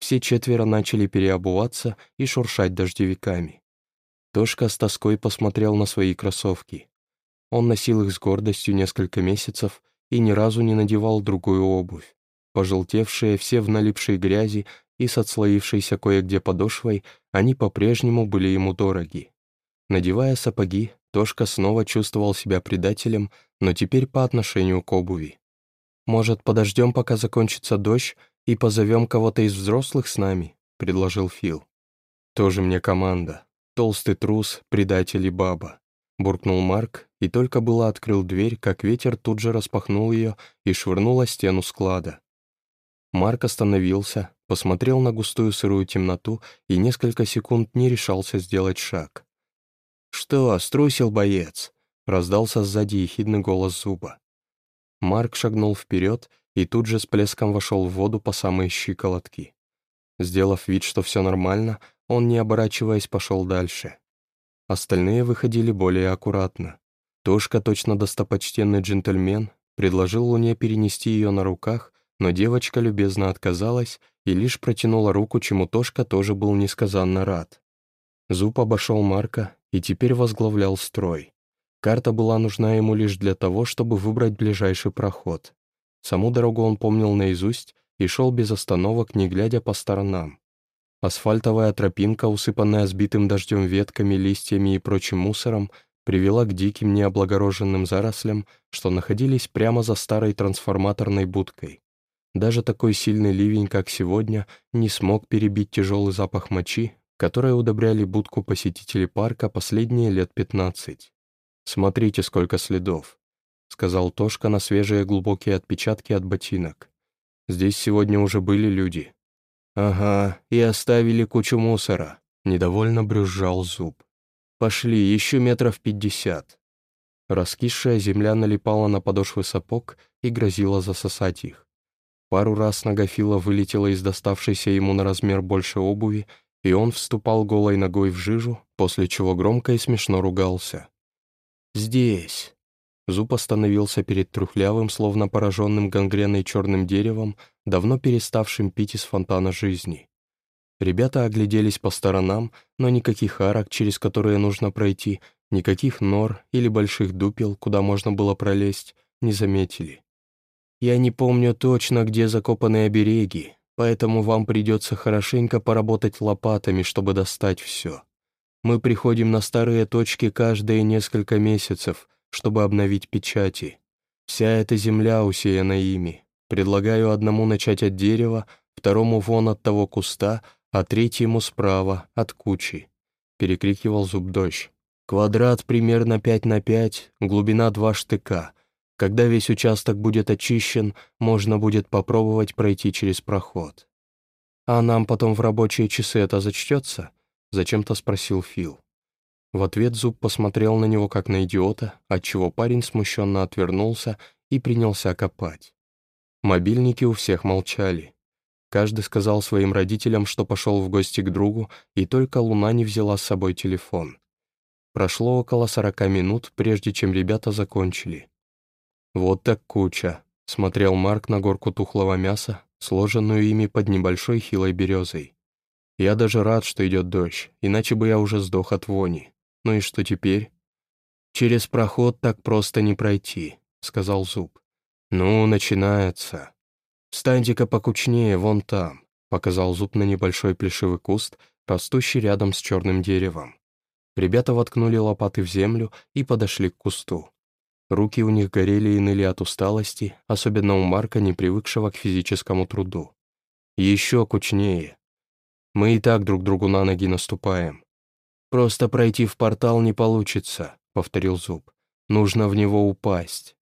Все четверо начали переобуваться и шуршать дождевиками. Тошка с тоской посмотрел на свои кроссовки. Он носил их с гордостью несколько месяцев и ни разу не надевал другую обувь. Пожелтевшие, все в налипшей грязи и с отслоившейся кое-где подошвой, они по-прежнему были ему дороги. Надевая сапоги, Тошка снова чувствовал себя предателем, но теперь по отношению к обуви. «Может, подождем, пока закончится дождь, и позовем кого-то из взрослых с нами?» — предложил Фил. «Тоже мне команда. Толстый трус, предатель и баба», — буркнул Марк, и только было открыл дверь, как ветер тут же распахнул ее и швырнул о стену склада. Марк остановился, посмотрел на густую сырую темноту и несколько секунд не решался сделать шаг. «Что, струсил боец?» — раздался сзади ехидный голос зуба. Марк шагнул вперед и тут же с плеском вошел в воду по самые щиколотки. Сделав вид, что все нормально, он, не оборачиваясь, пошел дальше. Остальные выходили более аккуратно. Тошка, точно достопочтенный джентльмен, предложил Луне перенести ее на руках, но девочка любезно отказалась и лишь протянула руку, чему Тошка тоже был несказанно рад. Зуб обошел Марка и теперь возглавлял строй. Карта была нужна ему лишь для того, чтобы выбрать ближайший проход. Саму дорогу он помнил наизусть и шел без остановок, не глядя по сторонам. Асфальтовая тропинка, усыпанная сбитым дождем ветками, листьями и прочим мусором, привела к диким необлагороженным зарослям, что находились прямо за старой трансформаторной будкой. Даже такой сильный ливень, как сегодня, не смог перебить тяжелый запах мочи, которые удобряли будку посетителей парка последние лет пятнадцать. «Смотрите, сколько следов», — сказал Тошка на свежие глубокие отпечатки от ботинок. «Здесь сегодня уже были люди». «Ага, и оставили кучу мусора», — недовольно брюзжал зуб. «Пошли, еще метров пятьдесят». Раскисшая земля налипала на подошвы сапог и грозила засосать их. Пару раз нога Фила вылетела из доставшейся ему на размер больше обуви, и он вступал голой ногой в жижу, после чего громко и смешно ругался. «Здесь!» Зуб остановился перед трухлявым, словно пораженным гангреной черным деревом, давно переставшим пить из фонтана жизни. Ребята огляделись по сторонам, но никаких арок, через которые нужно пройти, никаких нор или больших дупел, куда можно было пролезть, не заметили. Я не помню точно, где закопаны обереги, поэтому вам придется хорошенько поработать лопатами, чтобы достать все. Мы приходим на старые точки каждые несколько месяцев, чтобы обновить печати. Вся эта земля усеяна ими. Предлагаю одному начать от дерева, второму вон от того куста, а третьему справа, от кучи», — перекрикивал зуб дождь. «Квадрат примерно 5 на 5, глубина 2 штыка — когда весь участок будет очищен, можно будет попробовать пройти через проход. «А нам потом в рабочие часы это зачтется?» — зачем-то спросил Фил. В ответ Зуб посмотрел на него как на идиота, отчего парень смущенно отвернулся и принялся копать. Мобильники у всех молчали. Каждый сказал своим родителям, что пошел в гости к другу, и только Луна не взяла с собой телефон. Прошло около сорока минут, прежде чем ребята закончили. «Вот так куча», — смотрел Марк на горку тухлого мяса, сложенную ими под небольшой хилой березой. «Я даже рад, что идет дождь, иначе бы я уже сдох от вони. Ну и что теперь?» «Через проход так просто не пройти», — сказал Зуб. «Ну, начинается. Встаньте-ка покучнее, вон там», — показал зуб на небольшой плешивый куст, растущий рядом с черным деревом. Ребята воткнули лопаты в землю и подошли к кусту. Руки у них горели и ныли от усталости, особенно у Марка, не привыкшего к физическому труду. Еще кучнее. Мы и так друг другу на ноги наступаем. «Просто пройти в портал не получится», — повторил Зуб. «Нужно в него упасть».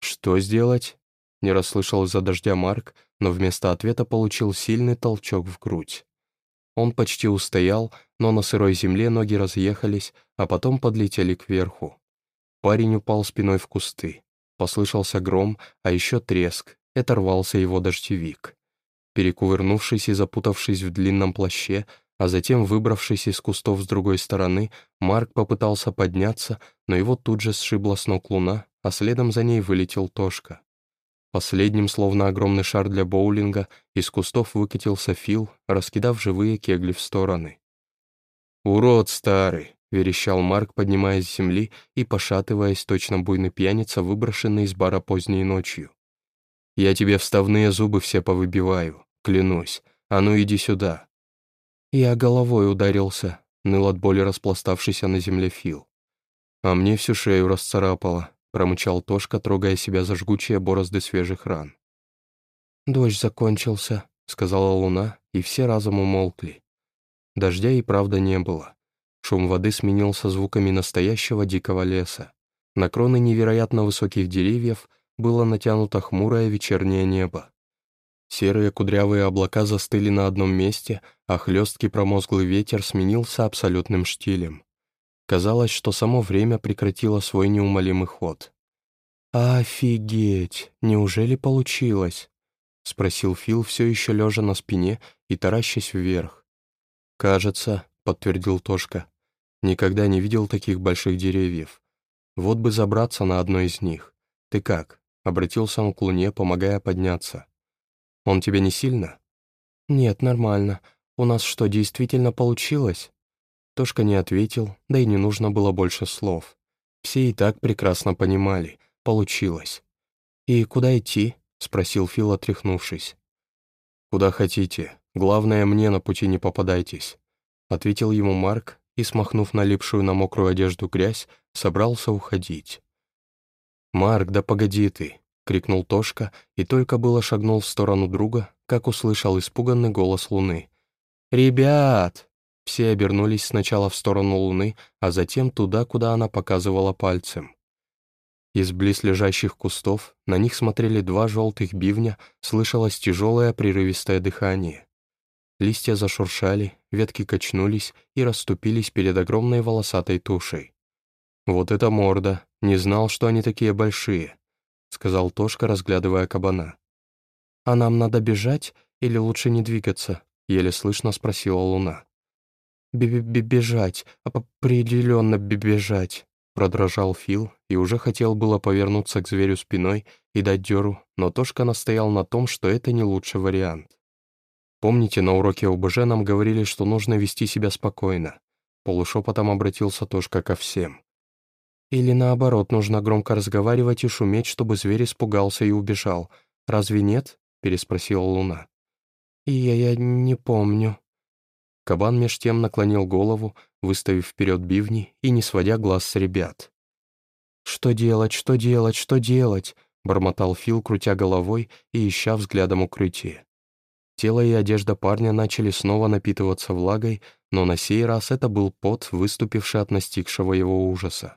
«Что сделать?» — не расслышал из-за дождя Марк, но вместо ответа получил сильный толчок в грудь. Он почти устоял, но на сырой земле ноги разъехались, а потом подлетели кверху. Парень упал спиной в кусты. Послышался гром, а еще треск. Это рвался его дождевик. Перекувырнувшись и запутавшись в длинном плаще, а затем, выбравшись из кустов с другой стороны, Марк попытался подняться, но его тут же сшибла с ног луна, а следом за ней вылетел Тошка. Последним, словно огромный шар для боулинга, из кустов выкатился Фил, раскидав живые кегли в стороны. «Урод старый!» — верещал Марк, поднимаясь с земли и пошатываясь, точно буйный пьяница, выброшенный из бара поздней ночью. «Я тебе вставные зубы все повыбиваю клянусь. А ну иди сюда». Я головой ударился, ныл от боли распластавшийся на земле Фил. «А мне всю шею расцарапало», — промычал Тошка, трогая себя за жгучие борозды свежих ран. «Дождь закончился», — сказала луна, и все разом умолкли. Дождя и правда не было. Шум воды сменился звуками настоящего дикого леса. На кроны невероятно высоких деревьев было натянуто хмурое вечернее небо. Серые кудрявые облака застыли на одном месте, а хлесткий промозглый ветер сменился абсолютным штилем. Казалось, что само время прекратило свой неумолимый ход. «Офигеть! Неужели получилось?» — спросил Фил, все еще лежа на спине и таращась вверх. «Кажется», — подтвердил Тошка, — «никогда не видел таких больших деревьев. Вот бы забраться на одно из них. Ты как?» — обратился он к Луне, помогая подняться. Он тебе не сильно?» «Нет, нормально. У нас что, действительно получилось?» Тошка не ответил, да и не нужно было больше слов. Все и так прекрасно понимали. Получилось. «И куда идти?» — спросил Фил, отряхнувшись. «Куда хотите. Главное, мне на пути не попадайтесь», — ответил ему Марк и, смахнув налипшую на мокрую одежду грязь, собрался уходить. «Марк, да погоди ты. — крикнул Тошка и только было шагнул в сторону друга, как услышал испуганный голос Луны. «Ребят!» Все обернулись сначала в сторону Луны, а затем туда, куда она показывала пальцем. Из близлежащих кустов на них смотрели два желтых бивня, слышалось тяжелое прерывистое дыхание. Листья зашуршали, ветки качнулись и расступились перед огромной волосатой тушей. «Вот это морда! Не знал, что они такие большие!» сказал Тошка, разглядывая кабана. «А нам надо бежать или лучше не двигаться?» — еле слышно спросила Луна. «Бежать, определенно бежать», — продрожал Фил и уже хотел было повернуться к зверю спиной и дать дёру, но Тошка настоял на том, что это не лучший вариант. Помните, на уроке ОБЖ нам говорили, что нужно вести себя спокойно? Полушепотом обратился Тошка ко всем. Или наоборот, нужно громко разговаривать и шуметь, чтобы зверь испугался и убежал. Разве нет?» — переспросила Луна. «Я, я не помню». Кабан меж тем наклонил голову, выставив вперед бивни и не сводя глаз с ребят. «Что делать, что делать, что делать?» — бормотал Фил, крутя головой и ища взглядом укрытие. Тело и одежда парня начали снова напитываться влагой, но на сей раз это был пот, выступивший от настигшего его ужаса.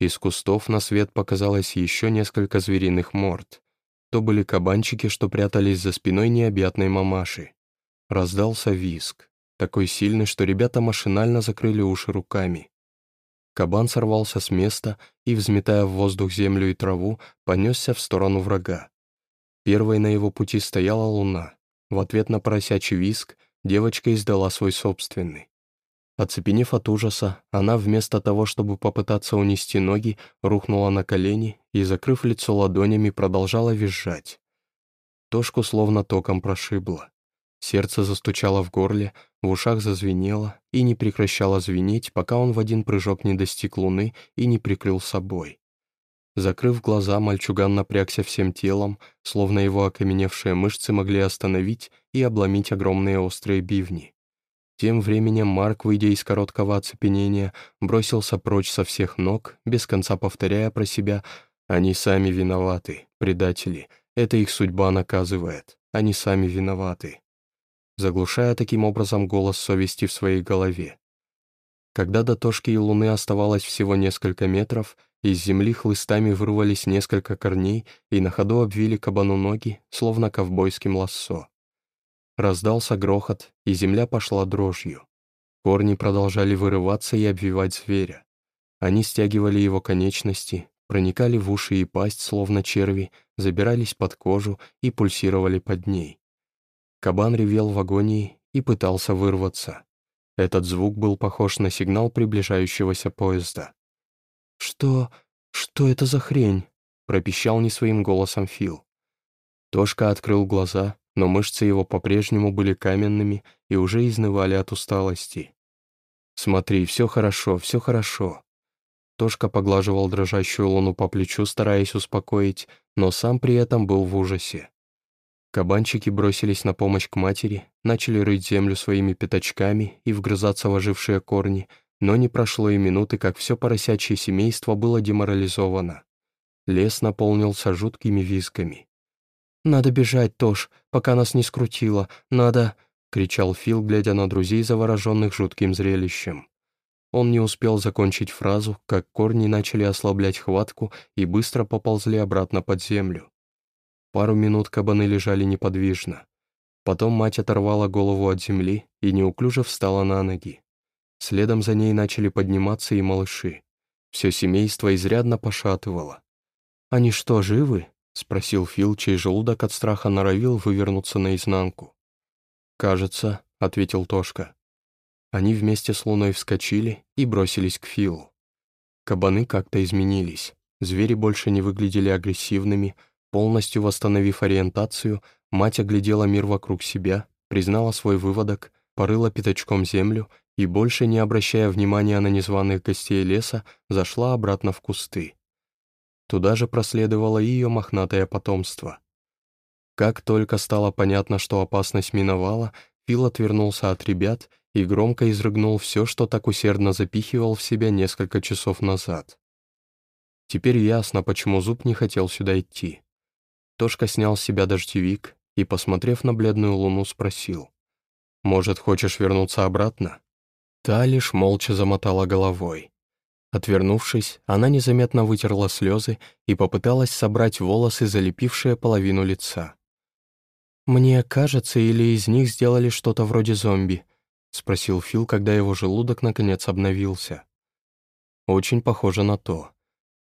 Из кустов на свет показалось еще несколько звериных морд. То были кабанчики, что прятались за спиной необъятной мамаши. Раздался виск, такой сильный, что ребята машинально закрыли уши руками. Кабан сорвался с места и, взметая в воздух землю и траву, понесся в сторону врага. Первой на его пути стояла луна. В ответ на поросячий виск девочка издала свой собственный. Оцепенев от ужаса, она вместо того, чтобы попытаться унести ноги, рухнула на колени и, закрыв лицо ладонями, продолжала визжать. Тошку словно током прошибло. Сердце застучало в горле, в ушах зазвенело и не прекращало звенеть, пока он в один прыжок не достиг луны и не прикрыл собой. Закрыв глаза, мальчуган напрягся всем телом, словно его окаменевшие мышцы могли остановить и обломить огромные острые бивни. Тем временем Марк, выйдя из короткого оцепенения, бросился прочь со всех ног, без конца повторяя про себя «Они сами виноваты, предатели, это их судьба наказывает, они сами виноваты», заглушая таким образом голос совести в своей голове. Когда до Тошки и Луны оставалось всего несколько метров, из земли хлыстами вырвались несколько корней и на ходу обвили кабану ноги, словно ковбойским лассо. Раздался грохот, и земля пошла дрожью. Корни продолжали вырываться и обвивать зверя. Они стягивали его конечности, проникали в уши и пасть, словно черви, забирались под кожу и пульсировали под ней. Кабан ревел в агонии и пытался вырваться. Этот звук был похож на сигнал приближающегося поезда. «Что... что это за хрень?» — пропищал не своим голосом Фил. Тошка открыл глаза, но мышцы его по-прежнему были каменными и уже изнывали от усталости. «Смотри, все хорошо, все хорошо». Тошка поглаживал дрожащую луну по плечу, стараясь успокоить, но сам при этом был в ужасе. Кабанчики бросились на помощь к матери, начали рыть землю своими пятачками и вгрызаться в ожившие корни, но не прошло и минуты, как все поросячье семейство было деморализовано. Лес наполнился жуткими визгами. «Надо бежать, Тош, пока нас не скрутило. Надо...» — кричал Фил, глядя на друзей, завороженных жутким зрелищем. Он не успел закончить фразу, как корни начали ослаблять хватку и быстро поползли обратно под землю. Пару минут кабаны лежали неподвижно. Потом мать оторвала голову от земли и неуклюже встала на ноги. Следом за ней начали подниматься и малыши. Все семейство изрядно пошатывало. «Они что, живы?» — спросил Фил, чей желудок от страха норовил вывернуться наизнанку. «Кажется», — ответил Тошка. Они вместе с Луной вскочили и бросились к Филу. Кабаны как-то изменились. Звери больше не выглядели агрессивными. Полностью восстановив ориентацию, мать оглядела мир вокруг себя, признала свой выводок, порыла пятачком землю и, больше не обращая внимания на незваных гостей леса, зашла обратно в кусты. Туда же проследовало и ее мохнатое потомство. Как только стало понятно, что опасность миновала, Фил отвернулся от ребят и громко изрыгнул все, что так усердно запихивал в себя несколько часов назад. Теперь ясно, почему Зуб не хотел сюда идти. Тошка снял с себя дождевик и, посмотрев на бледную луну, спросил. «Может, хочешь вернуться обратно?» Та лишь молча замотала головой. Отвернувшись, она незаметно вытерла слезы и попыталась собрать волосы, залепившие половину лица. «Мне кажется, или из них сделали что-то вроде зомби?» — спросил Фил, когда его желудок наконец обновился. «Очень похоже на то.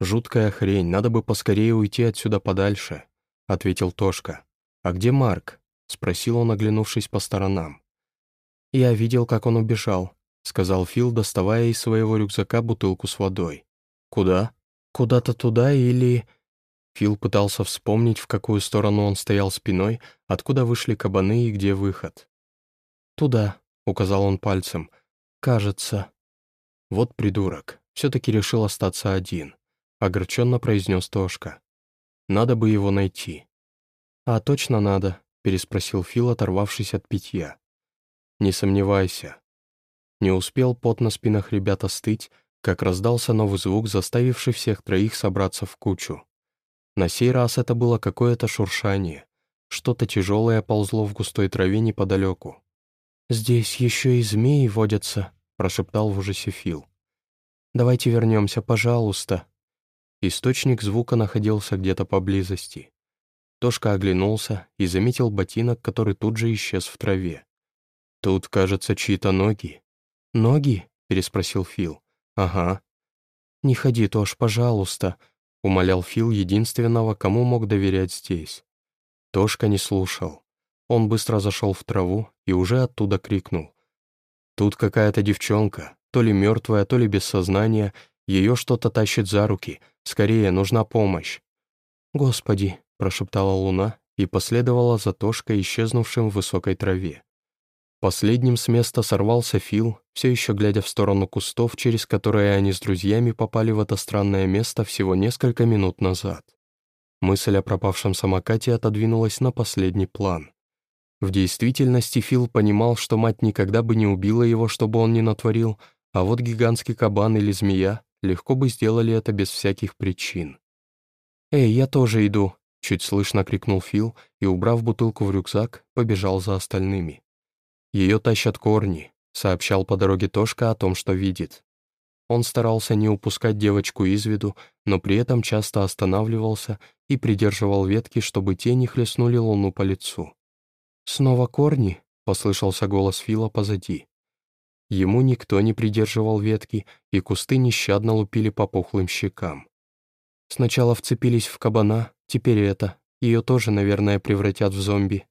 Жуткая хрень, надо бы поскорее уйти отсюда подальше», — ответил Тошка. «А где Марк?» — спросил он, оглянувшись по сторонам. «Я видел, как он убежал», — сказал Фил, доставая из своего рюкзака бутылку с водой. «Куда?» «Куда-то туда или...» Фил пытался вспомнить, в какую сторону он стоял спиной, откуда вышли кабаны и где выход. «Туда», — указал он пальцем. «Кажется». «Вот придурок. Все-таки решил остаться один», — огорченно произнес Тошка. «Надо бы его найти». «А точно надо?» — переспросил Фил, оторвавшись от питья. «Не сомневайся. Не успел пот на спинах ребят остыть, как раздался новый звук, заставивший всех троих собраться в кучу. На сей раз это было какое-то шуршание. Что-то тяжелое ползло в густой траве неподалеку. «Здесь еще и змеи водятся», — прошептал в ужасе Фил. «Давайте вернемся, пожалуйста». Источник звука находился где-то поблизости. Тошка оглянулся и заметил ботинок, который тут же исчез в траве. Тут, кажется, чьи-то ноги. «Ноги?» — переспросил Фил. «Ага». «Не ходи, Тош, пожалуйста», — умолял Фил единственного, кому мог доверять здесь. Тошка не слушал. Он быстро зашел в траву и уже оттуда крикнул. «Тут какая-то девчонка, то ли мертвая, то ли без сознания, ее что-то тащит за руки. Скорее, нужна помощь». «Господи», — прошептала луна и последовала за Тошкой, исчезнувшим в высокой траве. Последним с места сорвался Фил, все еще глядя в сторону кустов, через которые они с друзьями попали в это странное место всего несколько минут назад. Мысль о пропавшем самокате отодвинулась на последний план. В действительности Фил понимал, что мать никогда бы не убила его, чтобы он не натворил, а вот гигантский кабан или змея легко бы сделали это без всяких причин. «Эй, я тоже иду», — чуть слышно крикнул Фил и, убрав бутылку в рюкзак, побежал за остальными. «Ее тащат корни», — сообщал по дороге Тошка о том, что видит. Он старался не упускать девочку из виду, но при этом часто останавливался и придерживал ветки, чтобы те не хлестнули луну по лицу. «Снова корни?» — послышался голос Фила позади. Ему никто не придерживал ветки, и кусты нещадно лупили по пухлым щекам. Сначала вцепились в кабана, теперь это. Ее тоже, наверное, превратят в зомби.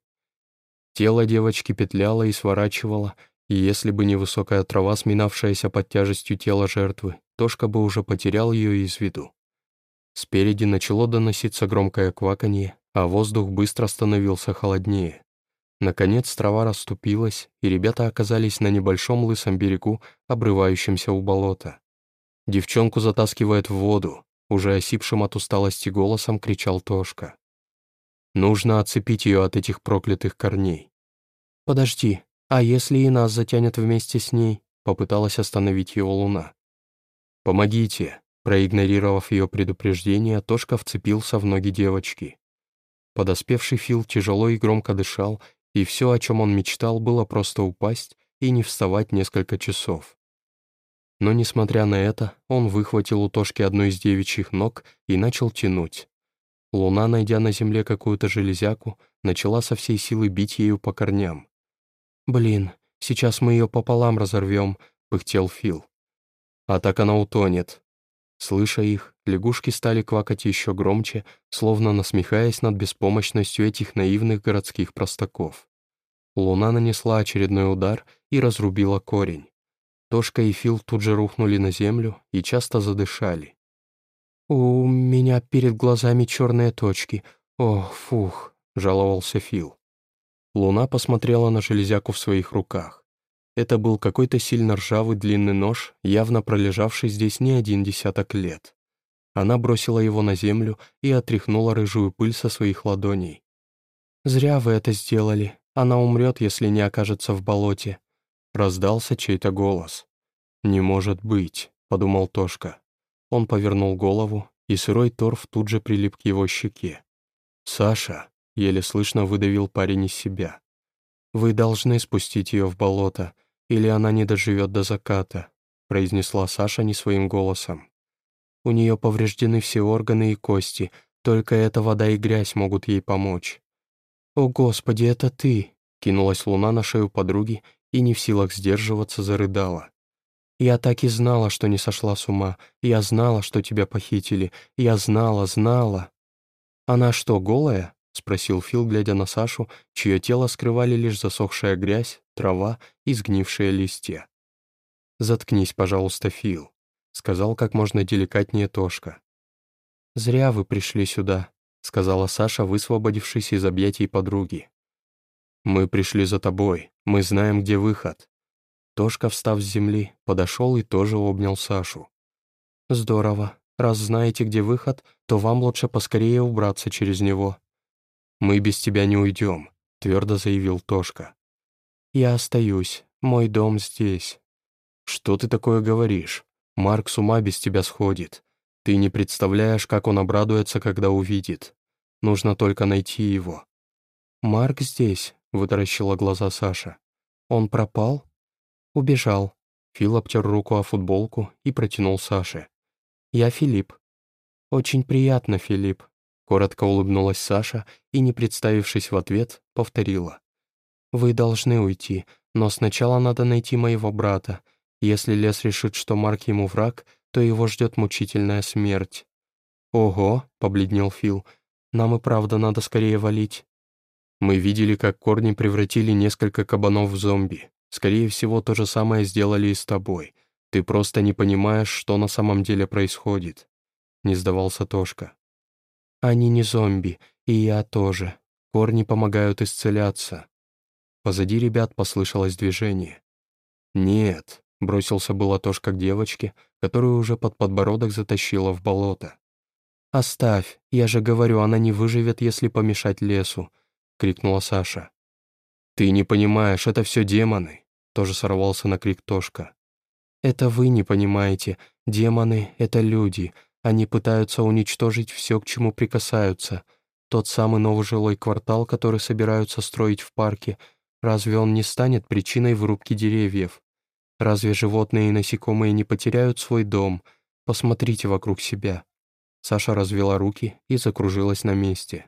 Тело девочки петляло и сворачивало, и если бы не высокая трава, сминавшаяся под тяжестью тела жертвы, Тошка бы уже потерял ее из виду. Спереди начало доноситься громкое кваканье, а воздух быстро становился холоднее. Наконец трава расступилась, и ребята оказались на небольшом лысом берегу, обрывающемся у болота. «Девчонку затаскивает в воду», — уже осипшим от усталости голосом кричал Тошка. Нужно оцепить ее от этих проклятых корней. «Подожди, а если и нас затянет вместе с ней?» — попыталась остановить его луна. «Помогите!» Проигнорировав ее предупреждение, Тошка вцепился в ноги девочки. Подоспевший Фил тяжело и громко дышал, и все, о чем он мечтал, было просто упасть и не вставать несколько часов. Но, несмотря на это, он выхватил у Тошки одну из девичьих ног и начал тянуть. Луна, найдя на земле какую-то железяку, начала со всей силы бить ею по корням. «Блин, сейчас мы ее пополам разорвем», — пыхтел Фил. «А так она утонет». Слыша их, лягушки стали квакать еще громче, словно насмехаясь над беспомощностью этих наивных городских простаков. Луна нанесла очередной удар и разрубила корень. Тошка и Фил тут же рухнули на землю и часто задышали. «У меня перед глазами черные точки. О, фух», — жаловался Фил. Луна посмотрела на железяку в своих руках. Это был какой-то сильно ржавый длинный нож, явно пролежавший здесь не один десяток лет. Она бросила его на землю и отряхнула рыжую пыль со своих ладоней. «Зря вы это сделали. Она умрет, если не окажется в болоте», — раздался чей-то голос. «Не может быть», — подумал Тошка. Он повернул голову, и сырой торф тут же прилип к его щеке. «Саша!» — еле слышно выдавил парень из себя. «Вы должны спустить ее в болото, или она не доживет до заката», — произнесла Саша не своим голосом. «У нее повреждены все органы и кости, только эта вода и грязь могут ей помочь». «О, Господи, это ты!» — кинулась луна на шею подруги и не в силах сдерживаться зарыдала. Я так и знала, что не сошла с ума. Я знала, что тебя похитили. Я знала, знала». «Она что, голая?» — спросил Фил, глядя на Сашу, чье тело скрывали лишь засохшая грязь, трава и сгнившие листья. «Заткнись, пожалуйста, Фил», — сказал как можно деликатнее Тошка. «Зря вы пришли сюда», — сказала Саша, высвободившись из объятий подруги. «Мы пришли за тобой. Мы знаем, где выход», Тошка, встав с земли, подошел и тоже обнял Сашу. «Здорово. Раз знаете, где выход, то вам лучше поскорее убраться через него». «Мы без тебя не уйдем», — твердо заявил Тошка. «Я остаюсь. Мой дом здесь». «Что ты такое говоришь? Марк с ума без тебя сходит. Ты не представляешь, как он обрадуется, когда увидит. Нужно только найти его». «Марк здесь», — вытаращила глаза Саша. «Он пропал?» «Убежал». Фил обтер руку о футболку и протянул Саше. «Я Филипп». «Очень приятно, Филипп», — коротко улыбнулась Саша и, не представившись в ответ, повторила. «Вы должны уйти, но сначала надо найти моего брата. Если лес решит, что Марк ему враг, то его ждет мучительная смерть». «Ого», — побледнел Фил, — «нам и правда надо скорее валить». Мы видели, как корни превратили несколько кабанов в зомби. Скорее всего, то же самое сделали и с тобой. Ты просто не понимаешь, что на самом деле происходит. Не сдавался Тошка. Они не зомби, и я тоже. Корни помогают исцеляться. Позади ребят послышалось движение. «Нет», — бросился было Тошка к девочке, которую уже под подбородок затащила в болото. «Оставь, я же говорю, она не выживет, если помешать лесу», — крикнула Саша. «Ты не понимаешь, это все демоны», — тоже сорвался на крик Тошка. «Это вы не понимаете. Демоны — это люди. Они пытаются уничтожить все, к чему прикасаются. Тот самый новый жилой квартал, который собираются строить в парке, разве он не станет причиной вырубки деревьев? Разве животные и насекомые не потеряют свой дом? Посмотрите вокруг себя». Саша развела руки и закружилась на месте.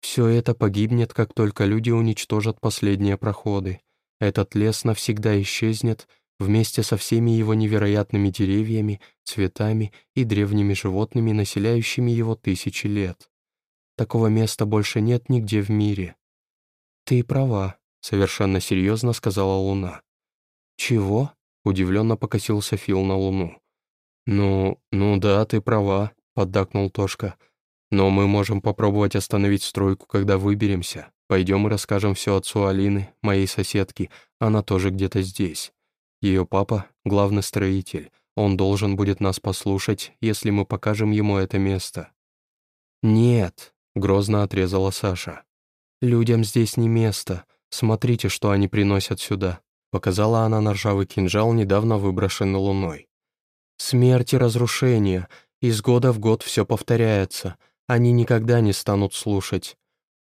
«Все это погибнет, как только люди уничтожат последние проходы. Этот лес навсегда исчезнет вместе со всеми его невероятными деревьями, цветами и древними животными, населяющими его тысячи лет. Такого места больше нет нигде в мире». «Ты права», — совершенно серьезно сказала Луна. «Чего?» — удивленно покосился Фил на Луну. «Ну, ну да, ты права», — поддакнул Тошка. «Но мы можем попробовать остановить стройку, когда выберемся. Пойдем и расскажем все отцу Алины, моей соседки. Она тоже где-то здесь. Ее папа — главный строитель. Он должен будет нас послушать, если мы покажем ему это место». «Нет», — грозно отрезала Саша. «Людям здесь не место. Смотрите, что они приносят сюда», — показала она на ржавый кинжал, недавно выброшенный луной. «Смерть и разрушение. Из года в год все повторяется. Они никогда не станут слушать.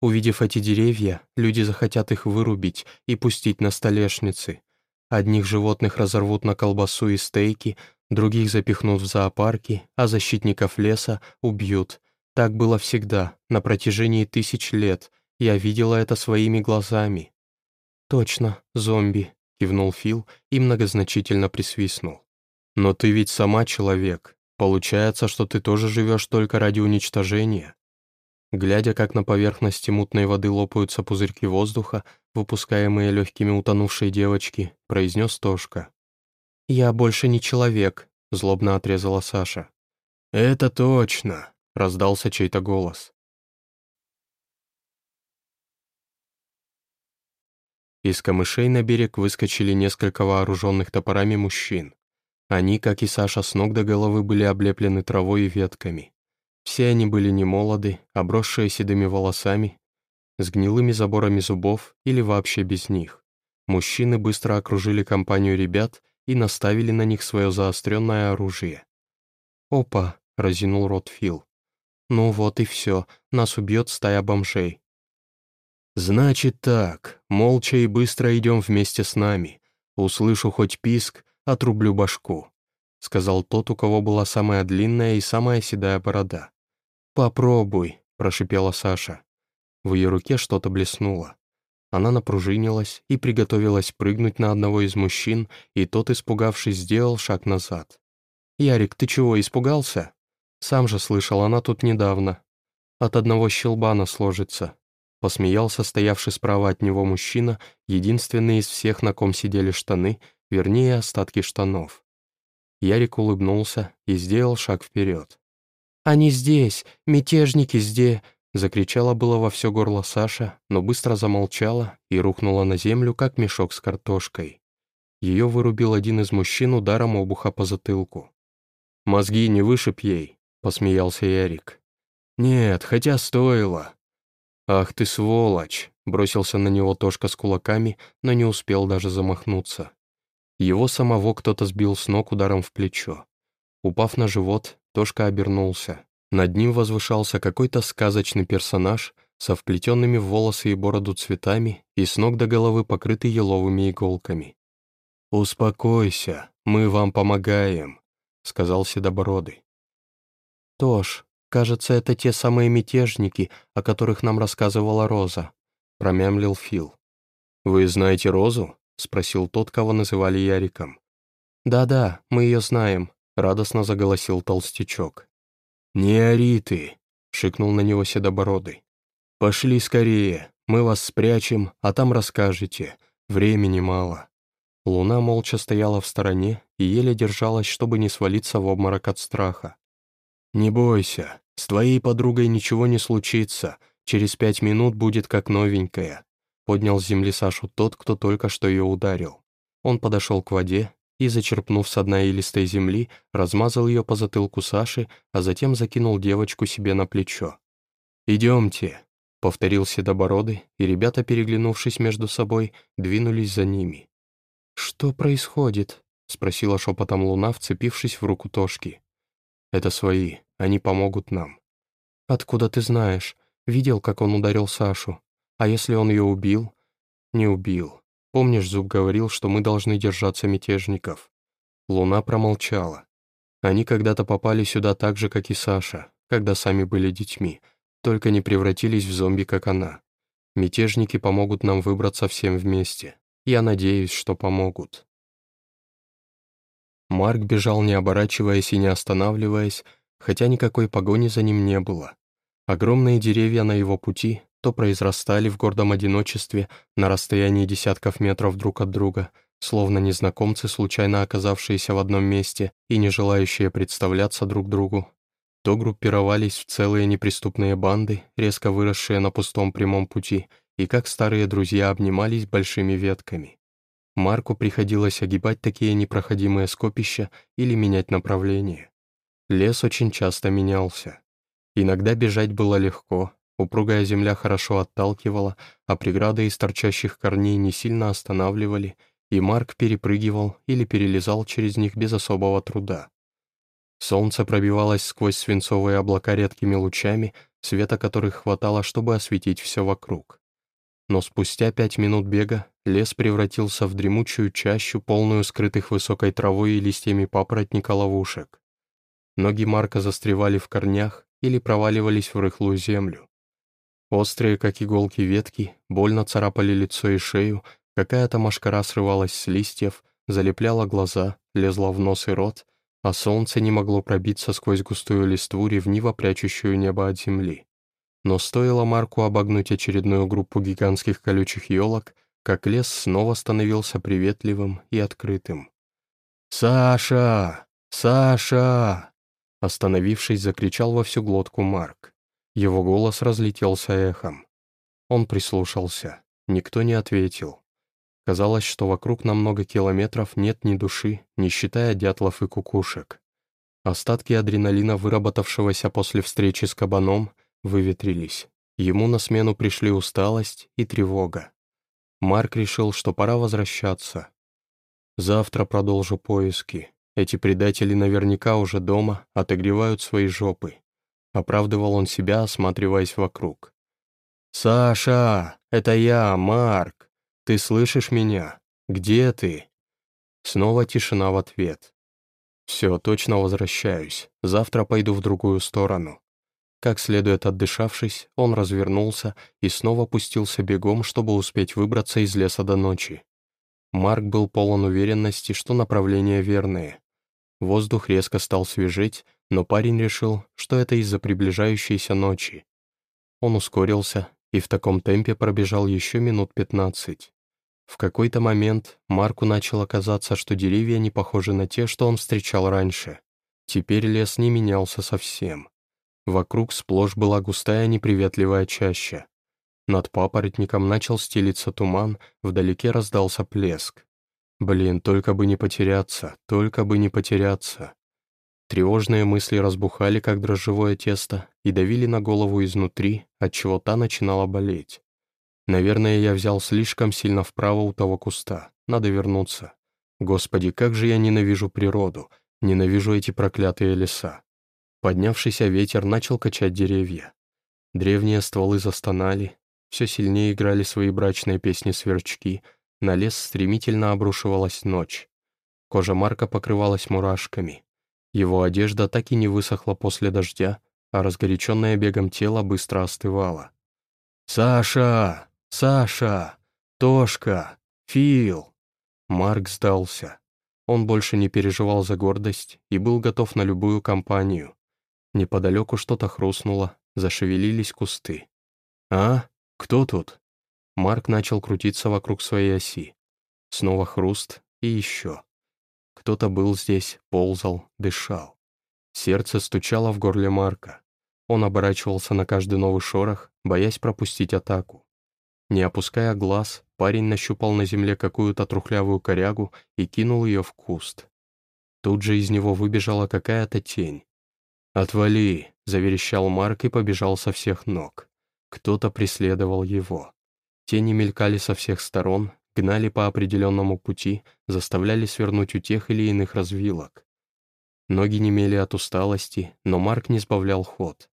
Увидев эти деревья, люди захотят их вырубить и пустить на столешницы. Одних животных разорвут на колбасу и стейки, других запихнут в зоопарки, а защитников леса убьют. Так было всегда, на протяжении тысяч лет. Я видела это своими глазами. «Точно, зомби», — кивнул Фил и многозначительно присвистнул. «Но ты ведь сама человек. Получается, что ты тоже живешь только ради уничтожения. Глядя, как на поверхности мутной воды лопаются пузырьки воздуха, выпускаемые легкими утонувшей девочки, произнес Тошка. «Я больше не человек», — злобно отрезала Саша. «Это точно», — раздался чей-то голос. Из камышей на берег выскочили несколько вооруженных топорами мужчин. Они, как и Саша, с ног до головы были облеплены травой и ветками. Все они были немолоды, обросшие седыми волосами, с гнилыми заборами зубов или вообще без них. Мужчины быстро окружили компанию ребят и наставили на них свое заостренное оружие. «Опа!» — разинул рот Фил. «Ну вот и все, нас убьет стая бомжей». «Значит так, молча и быстро идем вместе с нами. Услышу хоть писк, отрублю башку», — сказал тот, у кого была самая длинная и самая седая борода. «Попробуй», — прошипела Саша. В ее руке что-то блеснуло. Она напружинилась и приготовилась прыгнуть на одного из мужчин, и тот, испугавшись, сделал шаг назад. «Ярик, ты чего, испугался?» «Сам же слышал, она тут недавно. От одного щелбана сложится», — посмеялся стоявший справа от него мужчина, единственный из всех, на ком сидели штаны, вернее, остатки штанов. Ярик улыбнулся и сделал шаг вперед. «Они здесь! Мятежники здесь!» Закричала было во все горло Саша, но быстро замолчала и рухнула на землю, как мешок с картошкой. Ее вырубил один из мужчин ударом обуха по затылку. «Мозги не вышиб ей», — посмеялся Ярик. «Нет, хотя стоило». «Ах ты сволочь!» — бросился на него Тошка с кулаками, но не успел даже замахнуться. Его самого кто-то сбил с ног ударом в плечо. Упав на живот, Тошка обернулся. Над ним возвышался какой-то сказочный персонаж со вплетенными в волосы и бороду цветами и с ног до головы покрытый еловыми иголками. «Успокойся, мы вам помогаем», — сказал Седобородый. «Тош, кажется, это те самые мятежники, о которых нам рассказывала Роза», — промямлил Фил. «Вы знаете Розу?» — спросил тот, кого называли Яриком. «Да-да, мы ее знаем», — радостно заголосил толстячок. «Не ори ты!» — шикнул на него Седобородый. «Пошли скорее, мы вас спрячем, а там расскажете. Времени мало». Луна молча стояла в стороне и еле держалась, чтобы не свалиться в обморок от страха. «Не бойся, с твоей подругой ничего не случится, через пять минут будет как новенькая. поднял с земли Сашу тот, кто только что ее ударил. Он подошел к воде и, зачерпнув с дна илистой земли, размазал ее по затылку Саши, а затем закинул девочку себе на плечо. «Идемте», — повторил Седобородый, и ребята, переглянувшись между собой, двинулись за ними. «Что происходит?» — спросила шепотом Луна, вцепившись в руку Тошки. «Это свои, они помогут нам». «Откуда ты знаешь? Видел, как он ударил Сашу? А если он ее убил?» «Не убил. Помнишь, Зуб говорил, что мы должны держаться мятежников?» Луна промолчала. Они когда-то попали сюда так же, как и Саша, когда сами были детьми, только не превратились в зомби, как она. Мятежники помогут нам выбраться всем вместе. Я надеюсь, что помогут. Марк бежал, не оборачиваясь и не останавливаясь, хотя никакой погони за ним не было. Огромные деревья на его пути то произрастали в гордом одиночестве на расстоянии десятков метров друг от друга, словно незнакомцы, случайно оказавшиеся в одном месте и не желающие представляться друг другу, то группировались в целые неприступные банды, резко выросшие на пустом прямом пути, и как старые друзья обнимались большими ветками. Марку приходилось огибать такие непроходимые скопища или менять направление. Лес очень часто менялся. Иногда бежать было легко, упругая земля хорошо отталкивала, а преграды из торчащих корней не сильно останавливали, и Марк перепрыгивал или перелезал через них без особого труда. Солнце пробивалось сквозь свинцовые облака редкими лучами, света которых хватало, чтобы осветить все вокруг. Но спустя пять минут бега лес превратился в дремучую чащу, полную скрытых высокой травой и листьями папоротника ловушек. Ноги Марка застревали в корнях или проваливались в рыхлую землю. Острые, как иголки, ветки больно царапали лицо и шею, какая-то машкара срывалась с листьев, залепляла глаза, лезла в нос и рот, а солнце не могло пробиться сквозь густую листву, ревниво прячущую небо от земли. Но стоило Марку обогнуть очередную группу гигантских колючих елок, как лес снова становился приветливым и открытым. «Саша! Саша!» Остановившись, закричал во всю глотку Марк. Его голос разлетелся эхом. Он прислушался. Никто не ответил. Казалось, что вокруг на много километров нет ни души, не считая дятлов и кукушек. Остатки адреналина, выработавшегося после встречи с кабаном, выветрились. Ему на смену пришли усталость и тревога. Марк решил, что пора возвращаться. Завтра продолжу поиски. Эти предатели наверняка уже дома, отогревают свои жопы. Оправдывал он себя, осматриваясь вокруг. «Саша, это я, Марк. Ты слышишь меня? Где ты?» Снова тишина в ответ. «Все, точно возвращаюсь. Завтра пойду в другую сторону». Как следует отдышавшись, он развернулся и снова пустился бегом, чтобы успеть выбраться из леса до ночи. Марк был полон уверенности, что направления верные. Воздух резко стал свежеть, но парень решил, что это из-за приближающейся ночи. Он ускорился и в таком темпе пробежал еще минут пятнадцать. В какой-то момент Марку начало казаться, что деревья не похожи на те, что он встречал раньше. Теперь лес не менялся совсем. Вокруг сплошь была густая неприветливая чаща. Над папоротником начал стелиться туман, вдалеке раздался плеск. Блин, только бы не потеряться, только бы не потеряться. Тревожные мысли разбухали, как дрожжевое тесто, и давили на голову изнутри, отчего та начинала болеть. Наверное, я взял слишком сильно вправо у того куста. Надо вернуться. Господи, как же я ненавижу природу, ненавижу эти проклятые леса. Поднявшийся ветер начал качать деревья. Древние стволы застонали, все сильнее играли свои брачные песни сверчки, на лес стремительно обрушивалась ночь. Кожа Марка покрывалась мурашками. Его одежда так и не высохла после дождя, а разгоряченное бегом тело быстро остывало. «Саша! Саша! Тошка! Фил!» Марк сдался. Он больше не переживал за гордость и был готов на любую компанию. Неподалеку что-то хрустнуло, зашевелились кусты. «А? Кто тут?» Марк начал крутиться вокруг своей оси. Снова хруст и еще. Кто-то был здесь, ползал, дышал. Сердце стучало в горле Марка. Он оборачивался на каждый новый шорох, боясь пропустить атаку. Не опуская глаз, парень нащупал на земле какую-то трухлявую корягу и кинул ее в куст. Тут же из него выбежала какая-то тень. «Отвали!» — заверещал Марк и побежал со всех ног. Кто-то преследовал его. Тени мелькали со всех сторон, гнали по определенному пути, заставляли свернуть у тех или иных развилок. Ноги немели от усталости, но Марк не сбавлял ход.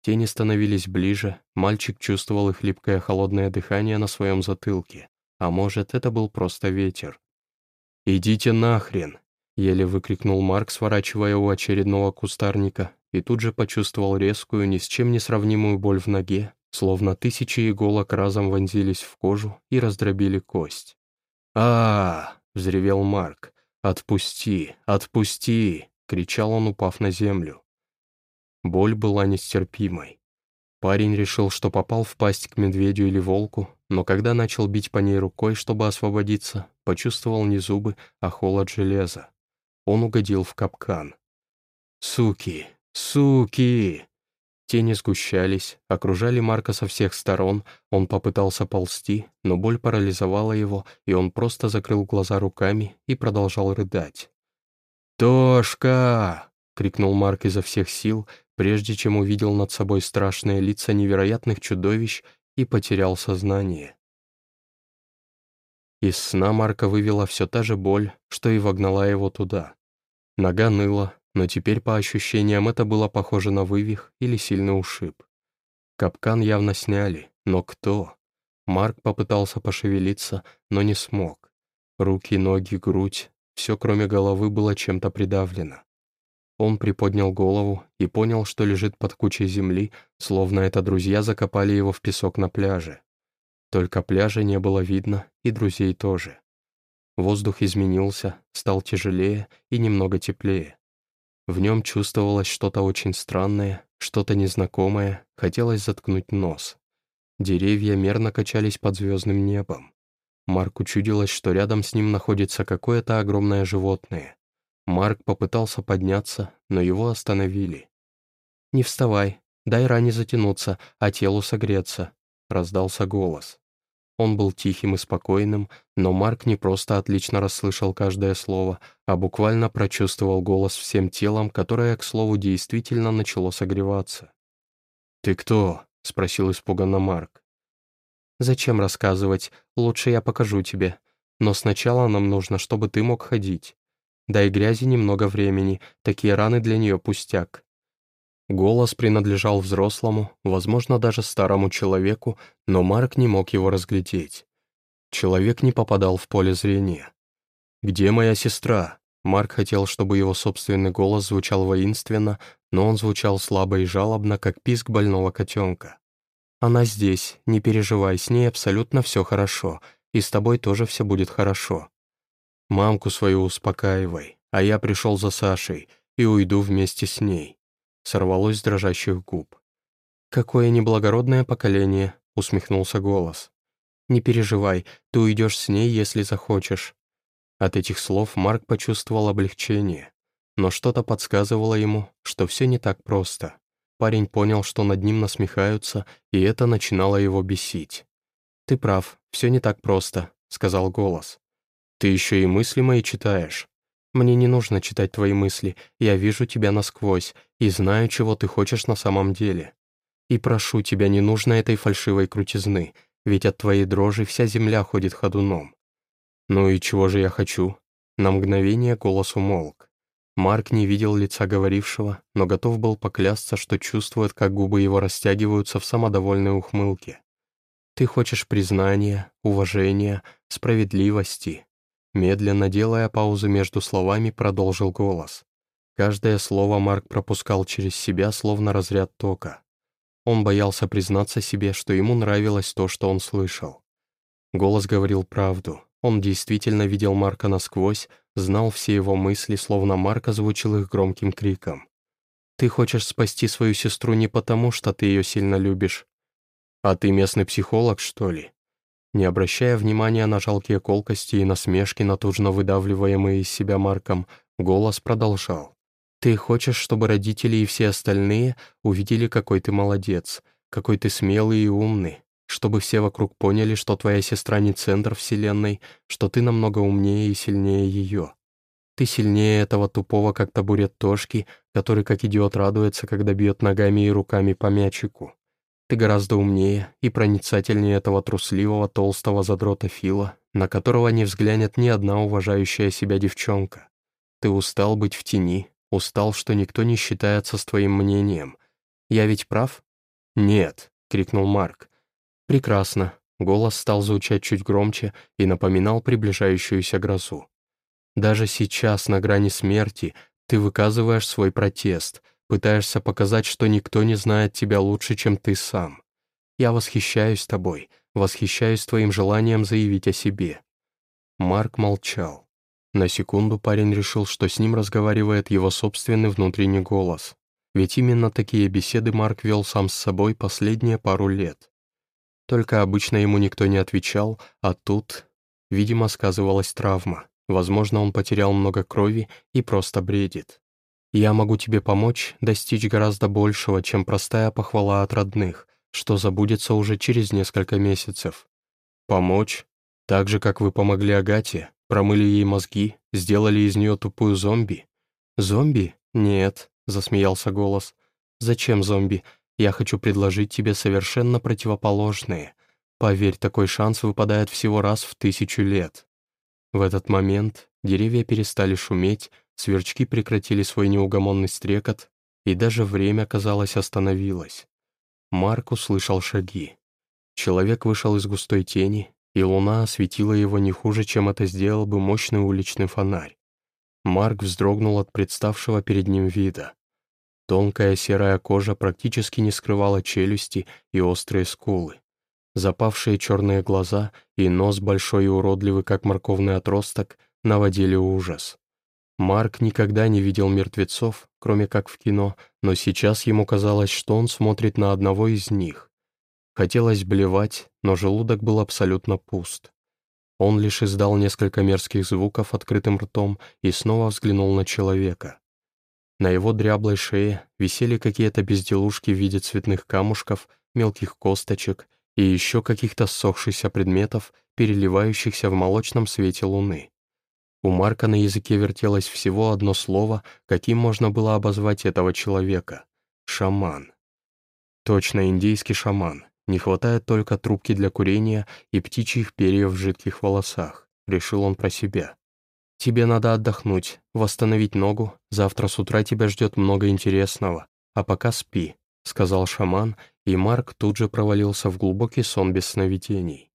Тени становились ближе, мальчик чувствовал их липкое холодное дыхание на своем затылке, а может, это был просто ветер. «Идите нахрен!» — еле выкрикнул Марк, сворачивая у очередного кустарника, и тут же почувствовал резкую, ни с чем не сравнимую боль в ноге, словно тысячи иголок разом вонзились в кожу и раздробили кость. а, -а, -а взревел Марк. «Отпусти! Отпусти!» — кричал он, упав на землю. Боль была нестерпимой. Парень решил, что попал в пасть к медведю или волку, но когда начал бить по ней рукой, чтобы освободиться, почувствовал не зубы, а холод железа. Он угодил в капкан. «Суки! Суки!» Тени сгущались, окружали Марка со всех сторон, он попытался ползти, но боль парализовала его, и он просто закрыл глаза руками и продолжал рыдать. «Тошка!» — крикнул Марк изо всех сил, прежде чем увидел над собой страшные лица невероятных чудовищ и потерял сознание. Из сна Марка вывела все та же боль, что и вогнала его туда. Нога ныла, но теперь по ощущениям это было похоже на вывих или сильный ушиб. Капкан явно сняли, но кто? Марк попытался пошевелиться, но не смог. Руки, ноги, грудь, все кроме головы было чем-то придавлено. Он приподнял голову и понял, что лежит под кучей земли, словно это друзья закопали его в песок на пляже. Только пляжа не было видно, и друзей тоже. Воздух изменился, стал тяжелее и немного теплее. В нем чувствовалось что-то очень странное, что-то незнакомое, хотелось заткнуть нос. Деревья мерно качались под звездным небом. Марку чудилось, что рядом с ним находится какое-то огромное животное. Марк попытался подняться, но его остановили. «Не вставай, дай ране затянуться, а телу согреться», — раздался голос. Он был тихим и спокойным, но Марк не просто отлично расслышал каждое слово, а буквально прочувствовал голос всем телом, которое, к слову, действительно начало согреваться. «Ты кто?» — спросил испуганно Марк. «Зачем рассказывать? Лучше я покажу тебе. Но сначала нам нужно, чтобы ты мог ходить. Дай грязи немного времени, такие раны для нее пустяк. Голос принадлежал взрослому, возможно, даже старому человеку, но Марк не мог его разглядеть. Человек не попадал в поле зрения. «Где моя сестра?» Марк хотел, чтобы его собственный голос звучал воинственно, но он звучал слабо и жалобно, как писк больного котенка. «Она здесь, не переживай, с ней абсолютно все хорошо, и с тобой тоже все будет хорошо. Мамку свою успокаивай, а я пришел за Сашей и уйду вместе с ней сорвалось с дрожащих губ. «Какое неблагородное поколение», — усмехнулся голос. «Не переживай, ты уйдешь с ней, если захочешь». От этих слов Марк почувствовал облегчение, но что-то подсказывало ему, что все не так просто. Парень понял, что над ним насмехаются, и это начинало его бесить. «Ты прав, все не так просто», — сказал голос. «Ты еще и мысли мои читаешь». Мне не нужно читать твои мысли, я вижу тебя насквозь и знаю, чего ты хочешь на самом деле. И прошу тебя, не нужно этой фальшивой крутизны, ведь от твоей дрожи вся земля ходит ходуном. Ну и чего же я хочу? На мгновение голос умолк. Марк не видел лица говорившего, но готов был поклясться, что чувствует, как губы его растягиваются в самодовольной ухмылке. «Ты хочешь признания, уважения, справедливости, Медленно делая паузу между словами, продолжил голос. Каждое слово Марк пропускал через себя, словно разряд тока. Он боялся признаться себе, что ему нравилось то, что он слышал. Голос говорил правду. Он действительно видел Марка насквозь, знал все его мысли, словно Марк озвучил их громким криком. «Ты хочешь спасти свою сестру не потому, что ты ее сильно любишь. А ты местный психолог, что ли?» Не обращая внимания на жалкие колкости и насмешки, натужно выдавливаемые из себя Марком, голос продолжал. «Ты хочешь, чтобы родители и все остальные увидели, какой ты молодец, какой ты смелый и умный, чтобы все вокруг поняли, что твоя сестра не центр вселенной, что ты намного умнее и сильнее ее. Ты сильнее этого тупого, как табурет Тошки, который как идиот радуется, когда бьет ногами и руками по мячику. Ты гораздо умнее и проницательнее этого трусливого толстого задрота Фила, на которого не взглянет ни одна уважающая себя девчонка. Ты устал быть в тени, устал, что никто не считается с твоим мнением. Я ведь прав? «Нет», — крикнул Марк. «Прекрасно». Голос стал звучать чуть громче и напоминал приближающуюся грозу. «Даже сейчас, на грани смерти, ты выказываешь свой протест, пытаешься показать, что никто не знает тебя лучше, чем ты сам. Я восхищаюсь тобой, восхищаюсь твоим желанием заявить о себе». Марк молчал. На секунду парень решил, что с ним разговаривает его собственный внутренний голос. Ведь именно такие беседы Марк вел сам с собой последние пару лет. Только обычно ему никто не отвечал, а тут, видимо, сказывалась травма. Возможно, он потерял много крови и просто бредит. «Я могу тебе помочь достичь гораздо большего, чем простая похвала от родных, что забудется уже через несколько месяцев. Помочь? Так же, как вы помогли Агате, промыли ей мозги, сделали из нее тупую зомби? Зомби? Нет, — засмеялся голос. «Зачем зомби? Я хочу предложить тебе совершенно противоположные. Поверь, такой шанс выпадает всего раз в тысячу лет». В этот момент деревья перестали шуметь, сверчки прекратили свой неугомонный стрекот, и даже время, казалось, остановилось. Марк услышал шаги. Человек вышел из густой тени, и луна осветила его не хуже, чем это сделал бы мощный уличный фонарь. Марк вздрогнул от представшего перед ним вида. Тонкая серая кожа практически не скрывала челюсти и острые скулы. Запавшие черные глаза и нос большой и уродливый, как морковный отросток, наводили ужас. Марк никогда не видел мертвецов, кроме как в кино, но сейчас ему казалось, что он смотрит на одного из них. Хотелось блевать, но желудок был абсолютно пуст. Он лишь издал несколько мерзких звуков открытым ртом и снова взглянул на человека. На его дряблой шее висели какие-то безделушки в виде цветных камушков, мелких косточек и еще каких-то ссохшихся предметов, переливающихся в молочном свете луны. У Марка на языке вертелось всего одно слово, каким можно было обозвать этого человека — шаман. Точно индийский шаман, не хватает только трубки для курения и птичьих перьев в жидких волосах, решил он про себя. Тебе надо отдохнуть, восстановить ногу, завтра с утра тебя ждет много интересного, а пока спи», — сказал шаман, и Марк тут же провалился в глубокий сон без сновидений.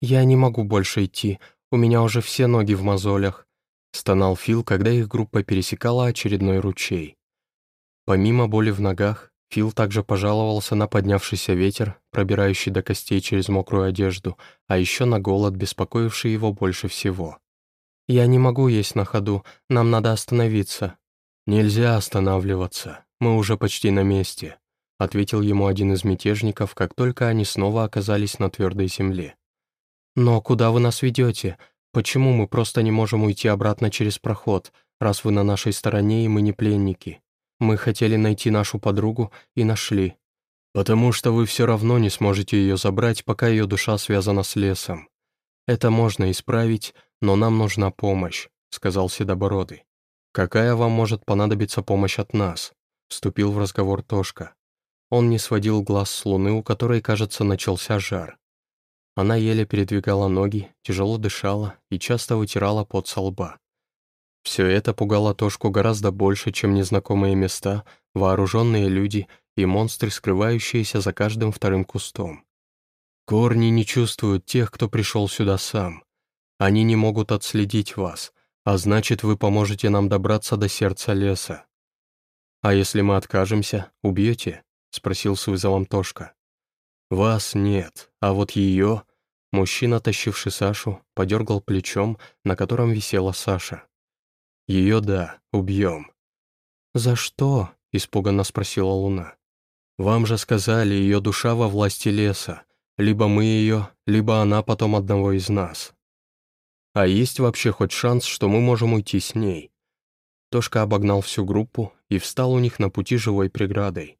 «Я не могу больше идти, у меня уже все ноги в мозолях», — стонал Фил, когда их группа пересекала очередной ручей. Помимо боли в ногах, Фил также пожаловался на поднявшийся ветер, пробирающий до костей через мокрую одежду, а еще на голод, беспокоивший его больше всего. «Я не могу есть на ходу, нам надо остановиться». «Нельзя останавливаться, мы уже почти на месте», ответил ему один из мятежников, как только они снова оказались на твердой земле. «Но куда вы нас ведете? Почему мы просто не можем уйти обратно через проход, раз вы на нашей стороне и мы не пленники?» Мы хотели найти нашу подругу и нашли. Потому что вы все равно не сможете ее забрать, пока ее душа связана с лесом. Это можно исправить, но нам нужна помощь», — сказал Седобородый. «Какая вам может понадобиться помощь от нас?» — вступил в разговор Тошка. Он не сводил глаз с луны, у которой, кажется, начался жар. Она еле передвигала ноги, тяжело дышала и часто вытирала пот со лба. Все это пугало Тошку гораздо больше, чем незнакомые места, вооруженные люди и монстры, скрывающиеся за каждым вторым кустом. Корни не чувствуют тех, кто пришел сюда сам. Они не могут отследить вас, а значит, вы поможете нам добраться до сердца леса. «А если мы откажемся, убьете?» — спросил с вызовом Тошка. «Вас нет, а вот ее...» Мужчина, тащивший Сашу, подергал плечом, на котором висела Саша. Ее, да, убьем». «За что?» — испуганно спросила Луна. «Вам же сказали, ее душа во власти леса. Либо мы ее, либо она потом одного из нас. А есть вообще хоть шанс, что мы можем уйти с ней?» Тошка обогнал всю группу и встал у них на пути живой преградой.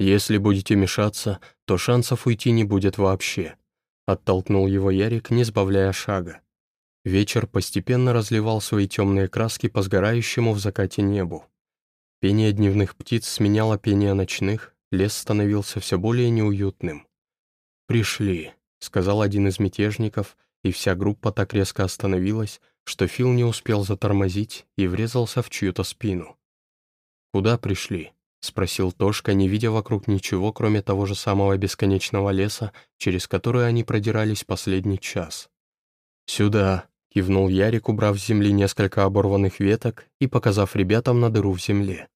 Если будете мешаться, то шансов уйти не будет вообще», — оттолкнул его Ярик, не сбавляя шага. Вечер постепенно разливал свои темные краски по сгорающему в закате небу. Пение дневных птиц сменяло пение ночных, лес становился все более неуютным. «Пришли», — сказал один из мятежников, и вся группа так резко остановилась, что Фил не успел затормозить и врезался в чью-то спину. «Куда пришли?» — спросил Тошка, не видя вокруг ничего, кроме того же самого бесконечного леса, через который они продирались последний час. «Сюда», — кивнул Ярик, убрав с земли несколько оборванных веток и показав ребятам на дыру в земле.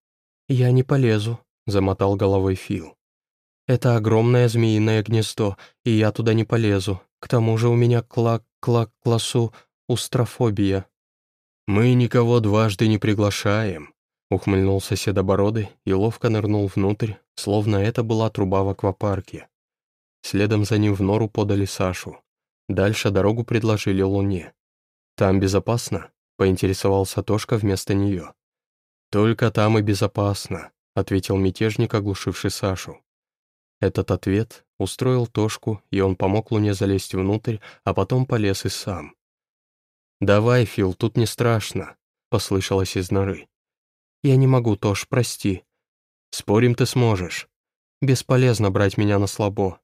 «Я не полезу», — замотал головой Фил. «Это огромное змеиное гнездо, и я туда не полезу. К тому же у меня клак-клак-классу устрофобия». «Мы никого дважды не приглашаем», — ухмыльнулся Седобородый и ловко нырнул внутрь, словно это была труба в аквапарке. Следом за ним в нору подали Сашу. Дальше дорогу предложили Луне. «Там безопасно?» — поинтересовался Тошка вместо нее. «Только там и безопасно», — ответил мятежник, оглушивший Сашу. Этот ответ устроил Тошку, и он помог Луне залезть внутрь, а потом полез и сам. «Давай, Фил, тут не страшно», — послышалось из норы. «Я не могу, Тош, прости». «Спорим, ты сможешь». «Бесполезно брать меня на слабо».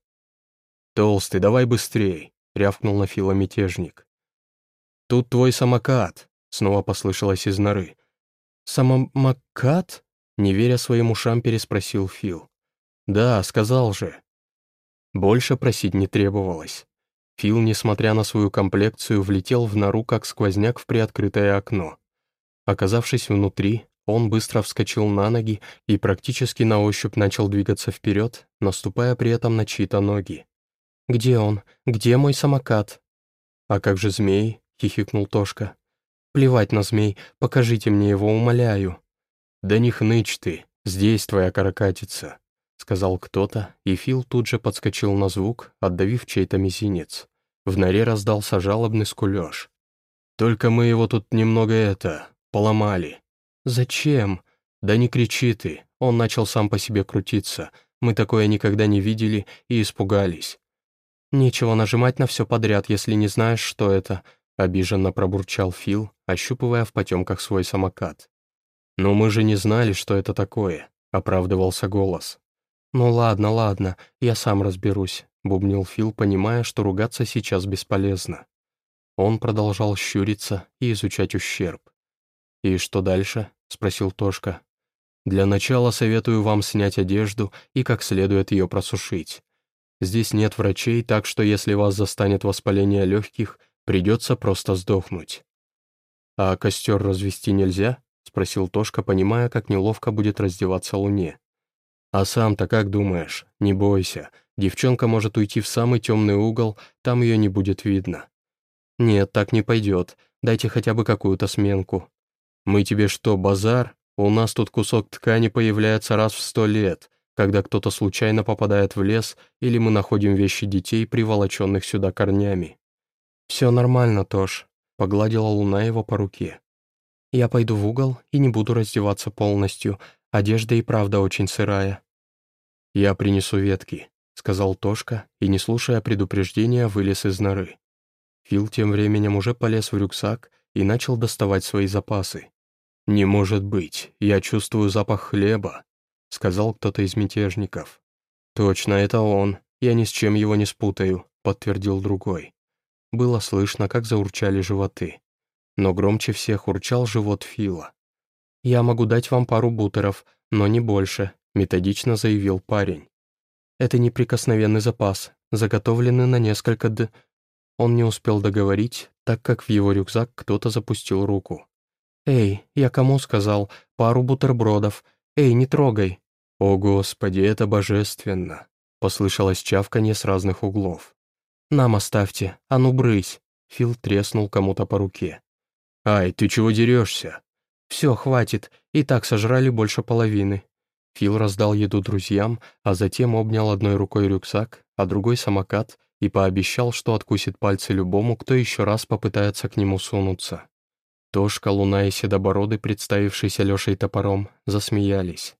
«Толстый, давай быстрей», — рявкнул на Фила мятежник. «Тут твой самокат», — снова послышалось из норы. «Самокат?» — не веря своим ушам, переспросил Фил. «Да, сказал же». Больше просить не требовалось. Фил, несмотря на свою комплекцию, влетел в нору, как сквозняк в приоткрытое окно. Оказавшись внутри, он быстро вскочил на ноги и практически на ощупь начал двигаться вперед, наступая при этом на чьи-то ноги. «Где он? Где мой самокат?» «А как же змей?» — хихикнул Тошка. «Плевать на змей, покажите мне его, умоляю». «Да не хнычь ты, здесь твоя каракатица», — сказал кто-то, и Фил тут же подскочил на звук, отдавив чей-то мизинец. В норе раздался жалобный скулёж. «Только мы его тут немного это... поломали». «Зачем?» «Да не кричи ты, он начал сам по себе крутиться. Мы такое никогда не видели и испугались». «Нечего нажимать на все подряд, если не знаешь, что это», Обиженно пробурчал Фил, ощупывая в потемках свой самокат. «Но мы же не знали, что это такое», — оправдывался голос. «Ну ладно, ладно, я сам разберусь», — бубнил Фил, понимая, что ругаться сейчас бесполезно. Он продолжал щуриться и изучать ущерб. «И что дальше?» — спросил Тошка. «Для начала советую вам снять одежду и как следует ее просушить. Здесь нет врачей, так что если вас застанет воспаление легких, Придется просто сдохнуть. «А костер развести нельзя?» — спросил Тошка, понимая, как неловко будет раздеваться Луне. «А сам-то как думаешь? Не бойся. Девчонка может уйти в самый темный угол, там ее не будет видно». «Нет, так не пойдет. Дайте хотя бы какую-то сменку». «Мы тебе что, базар? У нас тут кусок ткани появляется раз в сто лет, когда кто-то случайно попадает в лес или мы находим вещи детей, приволоченных сюда корнями. «Все нормально, Тош», — погладила Луна его по руке. «Я пойду в угол и не буду раздеваться полностью. Одежда и правда очень сырая». «Я принесу ветки», — сказал Тошка, и, не слушая предупреждения, вылез из норы. Фил тем временем уже полез в рюкзак и начал доставать свои запасы. «Не может быть, я чувствую запах хлеба», — сказал кто-то из мятежников. «Точно, это он, я ни с чем его не спутаю», — подтвердил другой. Было слышно, как заурчали животы. Но громче всех урчал живот Фила. «Я могу дать вам пару бутеров, но не больше», — методично заявил парень. «Это неприкосновенный запас, заготовленный на несколько д...» Он не успел договорить, так как в его рюкзак кто-то запустил руку. «Эй, я кому сказал? Пару бутербродов. Эй, не трогай!» «О, Господи, это божественно!» — послышалось чавканье с разных углов. «Нам оставьте, а ну брысь!» Фил треснул кому-то по руке. «Ай, ты чего дерешься?» «Все, хватит, и так сожрали больше половины». Фил раздал еду друзьям, а затем обнял одной рукой рюкзак, а другой самокат и пообещал, что откусит пальцы любому, кто еще раз попытается к нему сунуться. Тошка, Луна и Седобороды, представившиеся Лешей топором, засмеялись.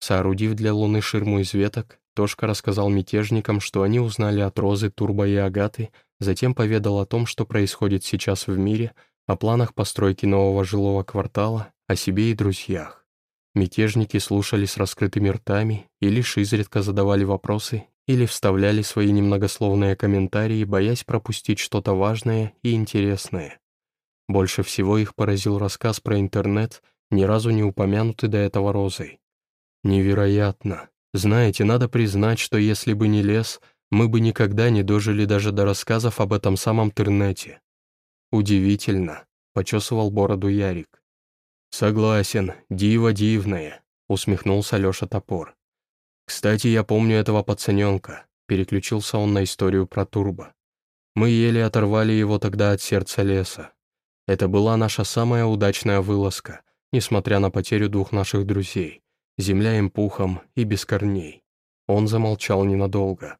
Соорудив для Луны ширму из веток, Тошка рассказал мятежникам, что они узнали от Розы, Турбо и Агаты, затем поведал о том, что происходит сейчас в мире, о планах постройки нового жилого квартала, о себе и друзьях. Мятежники слушали с раскрытыми ртами и лишь изредка задавали вопросы или вставляли свои немногословные комментарии, боясь пропустить что-то важное и интересное. Больше всего их поразил рассказ про интернет, ни разу не упомянутый до этого Розой. Невероятно. Знаете, надо признать, что если бы не лес, мы бы никогда не дожили даже до рассказов об этом самом интернете. Удивительно, почесывал бороду Ярик. Согласен, диво дивное, усмехнулся Леша Топор. Кстати, я помню этого пацаненка, переключился он на историю про Турбо. Мы еле оторвали его тогда от сердца леса. Это была наша самая удачная вылазка, несмотря на потерю двух наших друзей земля им пухом и без корней. Он замолчал ненадолго.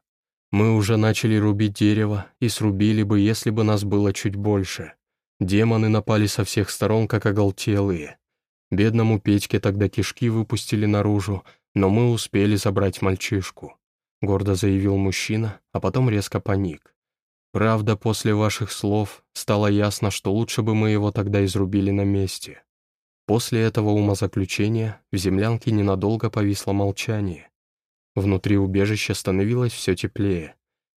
Мы уже начали рубить дерево и срубили бы, если бы нас было чуть больше. Демоны напали со всех сторон, как оголтелые. Бедному Петьке тогда кишки выпустили наружу, но мы успели забрать мальчишку», — гордо заявил мужчина, а потом резко паник. «Правда, после ваших слов стало ясно, что лучше бы мы его тогда изрубили на месте. После этого умозаключения в землянке ненадолго повисло молчание. Внутри убежища становилось все теплее.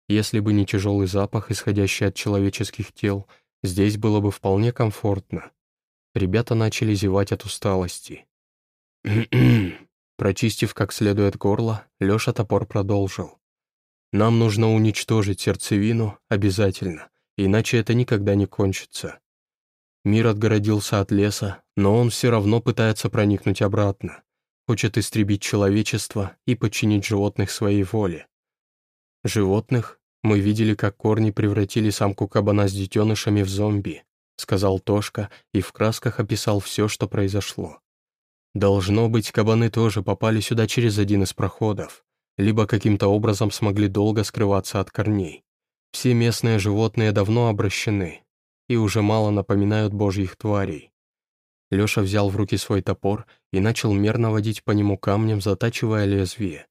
Если бы не тяжелый запах, исходящий от человеческих тел, здесь было бы вполне комфортно. Ребята начали зевать от усталости. Прочистив как следует горло, Леша топор продолжил. «Нам нужно уничтожить сердцевину, обязательно, иначе это никогда не кончится. Мир отгородился от леса, но он все равно пытается проникнуть обратно. Хочет истребить человечество и подчинить животных своей воле. Животных? Мы видели, как корни превратили самку кабана с детенышами в зомби, сказал Тошка и в красках описал все, что произошло. Должно быть, кабаны тоже попали сюда через один из проходов, либо каким-то образом смогли долго скрываться от корней. Все местные животные давно обращены, и уже мало напоминают божьих тварей. Леша взял в руки свой топор и начал мерно водить по нему камнем, затачивая лезвие.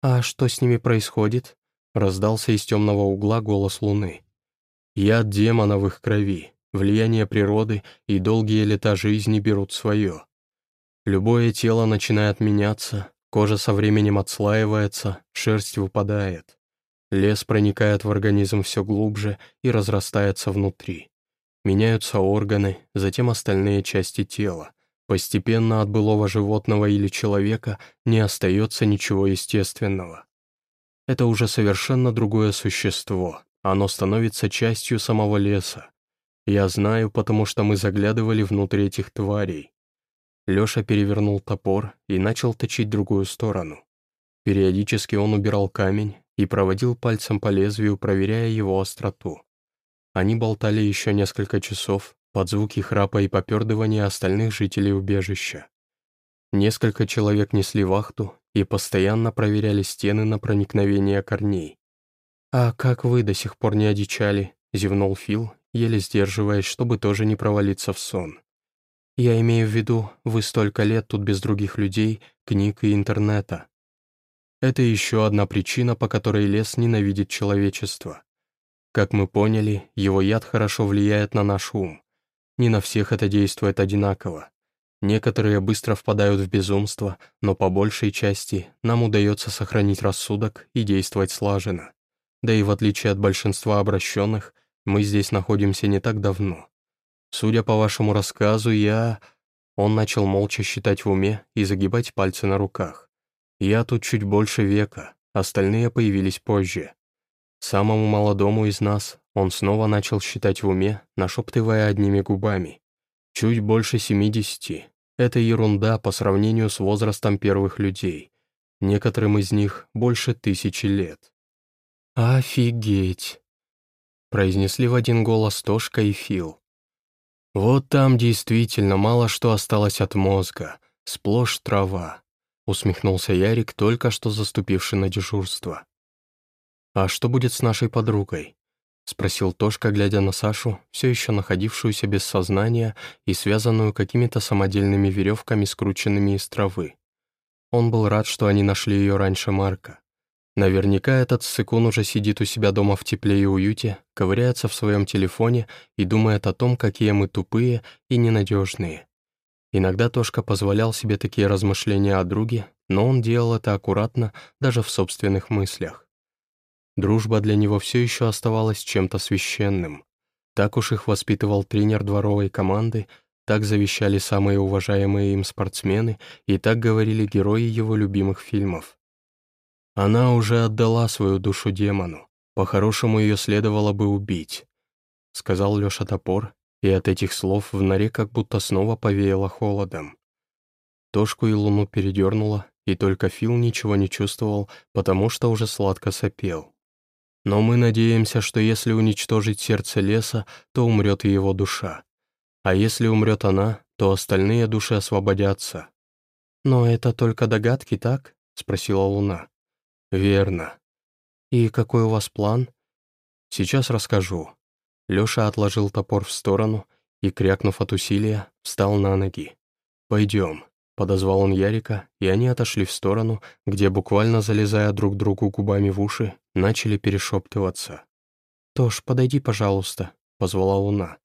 «А что с ними происходит?» — раздался из темного угла голос луны. «Яд демона в их крови, влияние природы и долгие лета жизни берут свое. Любое тело начинает меняться, кожа со временем отслаивается, шерсть выпадает. Лес проникает в организм все глубже и разрастается внутри. Меняются органы, затем остальные части тела. Постепенно от былого животного или человека не остается ничего естественного. Это уже совершенно другое существо. Оно становится частью самого леса. Я знаю, потому что мы заглядывали внутрь этих тварей. Леша перевернул топор и начал точить другую сторону. Периодически он убирал камень и проводил пальцем по лезвию, проверяя его остроту. Они болтали еще несколько часов под звуки храпа и попердывания остальных жителей убежища. Несколько человек несли вахту и постоянно проверяли стены на проникновение корней. «А как вы до сих пор не одичали?» — зевнул Фил, еле сдерживаясь, чтобы тоже не провалиться в сон. «Я имею в виду, вы столько лет тут без других людей, книг и интернета. Это еще одна причина, по которой лес ненавидит человечество. Как мы поняли, его яд хорошо влияет на наш ум. Не на всех это действует одинаково. Некоторые быстро впадают в безумство, но по большей части нам удается сохранить рассудок и действовать слаженно. Да и в отличие от большинства обращенных, мы здесь находимся не так давно. Судя по вашему рассказу, я...» Он начал молча считать в уме и загибать пальцы на руках. «Я тут чуть больше века, остальные появились позже. Самому молодому из нас он снова начал считать в уме, нашептывая одними губами. Чуть больше семидесяти. Это ерунда по сравнению с возрастом первых людей. Некоторым из них больше тысячи лет. «Офигеть!» произнесли в один голос Тошка и Фил. «Вот там действительно мало что осталось от мозга, сплошь трава», усмехнулся Ярик, только что заступивший на дежурство. «А что будет с нашей подругой?» — спросил Тошка, глядя на Сашу, все еще находившуюся без сознания и связанную какими-то самодельными веревками, скрученными из травы. Он был рад, что они нашли ее раньше Марка. Наверняка этот ссыкун уже сидит у себя дома в тепле и уюте, ковыряется в своем телефоне и думает о том, какие мы тупые и ненадежные. Иногда Тошка позволял себе такие размышления о друге, но он делал это аккуратно, даже в собственных мыслях. Дружба для него все еще оставалась чем-то священным. Так уж их воспитывал тренер дворовой команды, так завещали самые уважаемые им спортсмены и так говорили герои его любимых фильмов. Она уже отдала свою душу демону, по-хорошему ее следовало бы убить, сказал Леша Топор, и от этих слов в норе как будто снова повеяло холодом. Тошку и луну передернуло, и только Фил ничего не чувствовал, потому что уже сладко сопел. Но мы надеемся, что если уничтожить сердце леса, то умрет и его душа. А если умрет она, то остальные души освободятся. «Но это только догадки, так?» — спросила Луна. «Верно. И какой у вас план?» «Сейчас расскажу». Леша отложил топор в сторону и, крякнув от усилия, встал на ноги. «Пойдем». Подозвал он Ярика, и они отошли в сторону, где, буквально залезая друг другу губами в уши, начали перешептываться. «Тош, подойди, пожалуйста», — позвала Луна.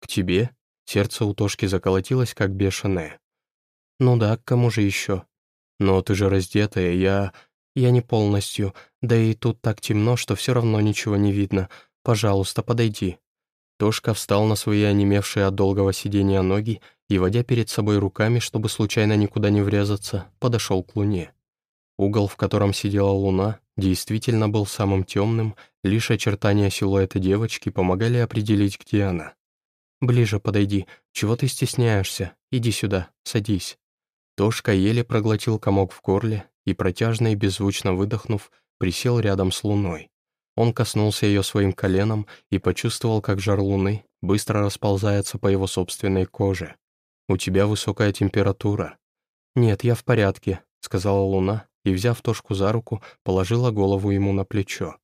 «К тебе?» Сердце у Тошки заколотилось, как бешеное. «Ну да, к кому же еще?» «Но ты же раздетая, я...» «Я не полностью, да и тут так темно, что все равно ничего не видно. Пожалуйста, подойди». Тошка встал на свои онемевшие от долгого сидения ноги и, водя перед собой руками, чтобы случайно никуда не врезаться, подошел к луне. Угол, в котором сидела луна, действительно был самым темным, лишь очертания силуэта девочки помогали определить, где она. «Ближе подойди. Чего ты стесняешься? Иди сюда, садись». Тошка еле проглотил комок в горле и, протяжно и беззвучно выдохнув, присел рядом с луной. Он коснулся ее своим коленом и почувствовал, как жар луны быстро расползается по его собственной коже. «У тебя высокая температура». «Нет, я в порядке», — сказала Луна, и, взяв Тошку за руку, положила голову ему на плечо.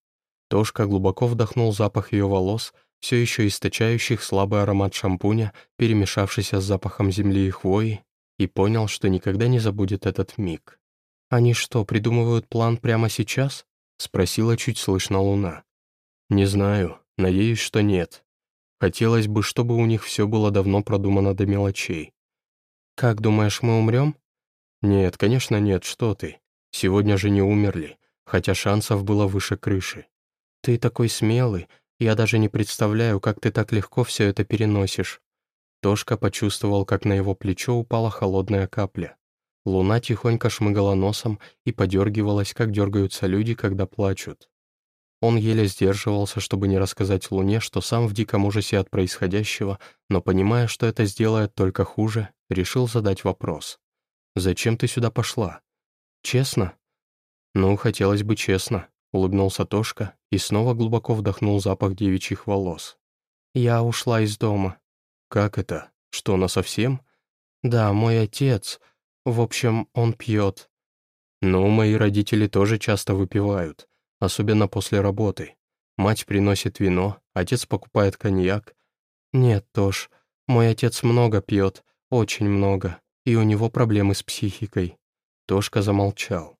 Тошка глубоко вдохнул запах ее волос, все еще источающих слабый аромат шампуня, перемешавшийся с запахом земли и хвои, и понял, что никогда не забудет этот миг. «Они что, придумывают план прямо сейчас?» — спросила чуть слышно Луна. «Не знаю, надеюсь, что нет. Хотелось бы, чтобы у них все было давно продумано до мелочей. «Как думаешь, мы умрем?» «Нет, конечно нет, что ты. Сегодня же не умерли, хотя шансов было выше крыши. Ты такой смелый, я даже не представляю, как ты так легко все это переносишь». Тошка почувствовал, как на его плечо упала холодная капля. Луна тихонько шмыгала носом и подергивалась, как дергаются люди, когда плачут. Он еле сдерживался, чтобы не рассказать Луне, что сам в диком ужасе от происходящего, но, понимая, что это сделает только хуже, решил задать вопрос. «Зачем ты сюда пошла?» «Честно?» «Ну, хотелось бы честно», — улыбнулся Тошка и снова глубоко вдохнул запах девичьих волос. «Я ушла из дома». «Как это? Что, насовсем?» «Да, мой отец. В общем, он пьет». «Ну, мои родители тоже часто выпивают особенно после работы. Мать приносит вино, отец покупает коньяк. Нет, Тош, мой отец много пьет, очень много, и у него проблемы с психикой. Тошка замолчал.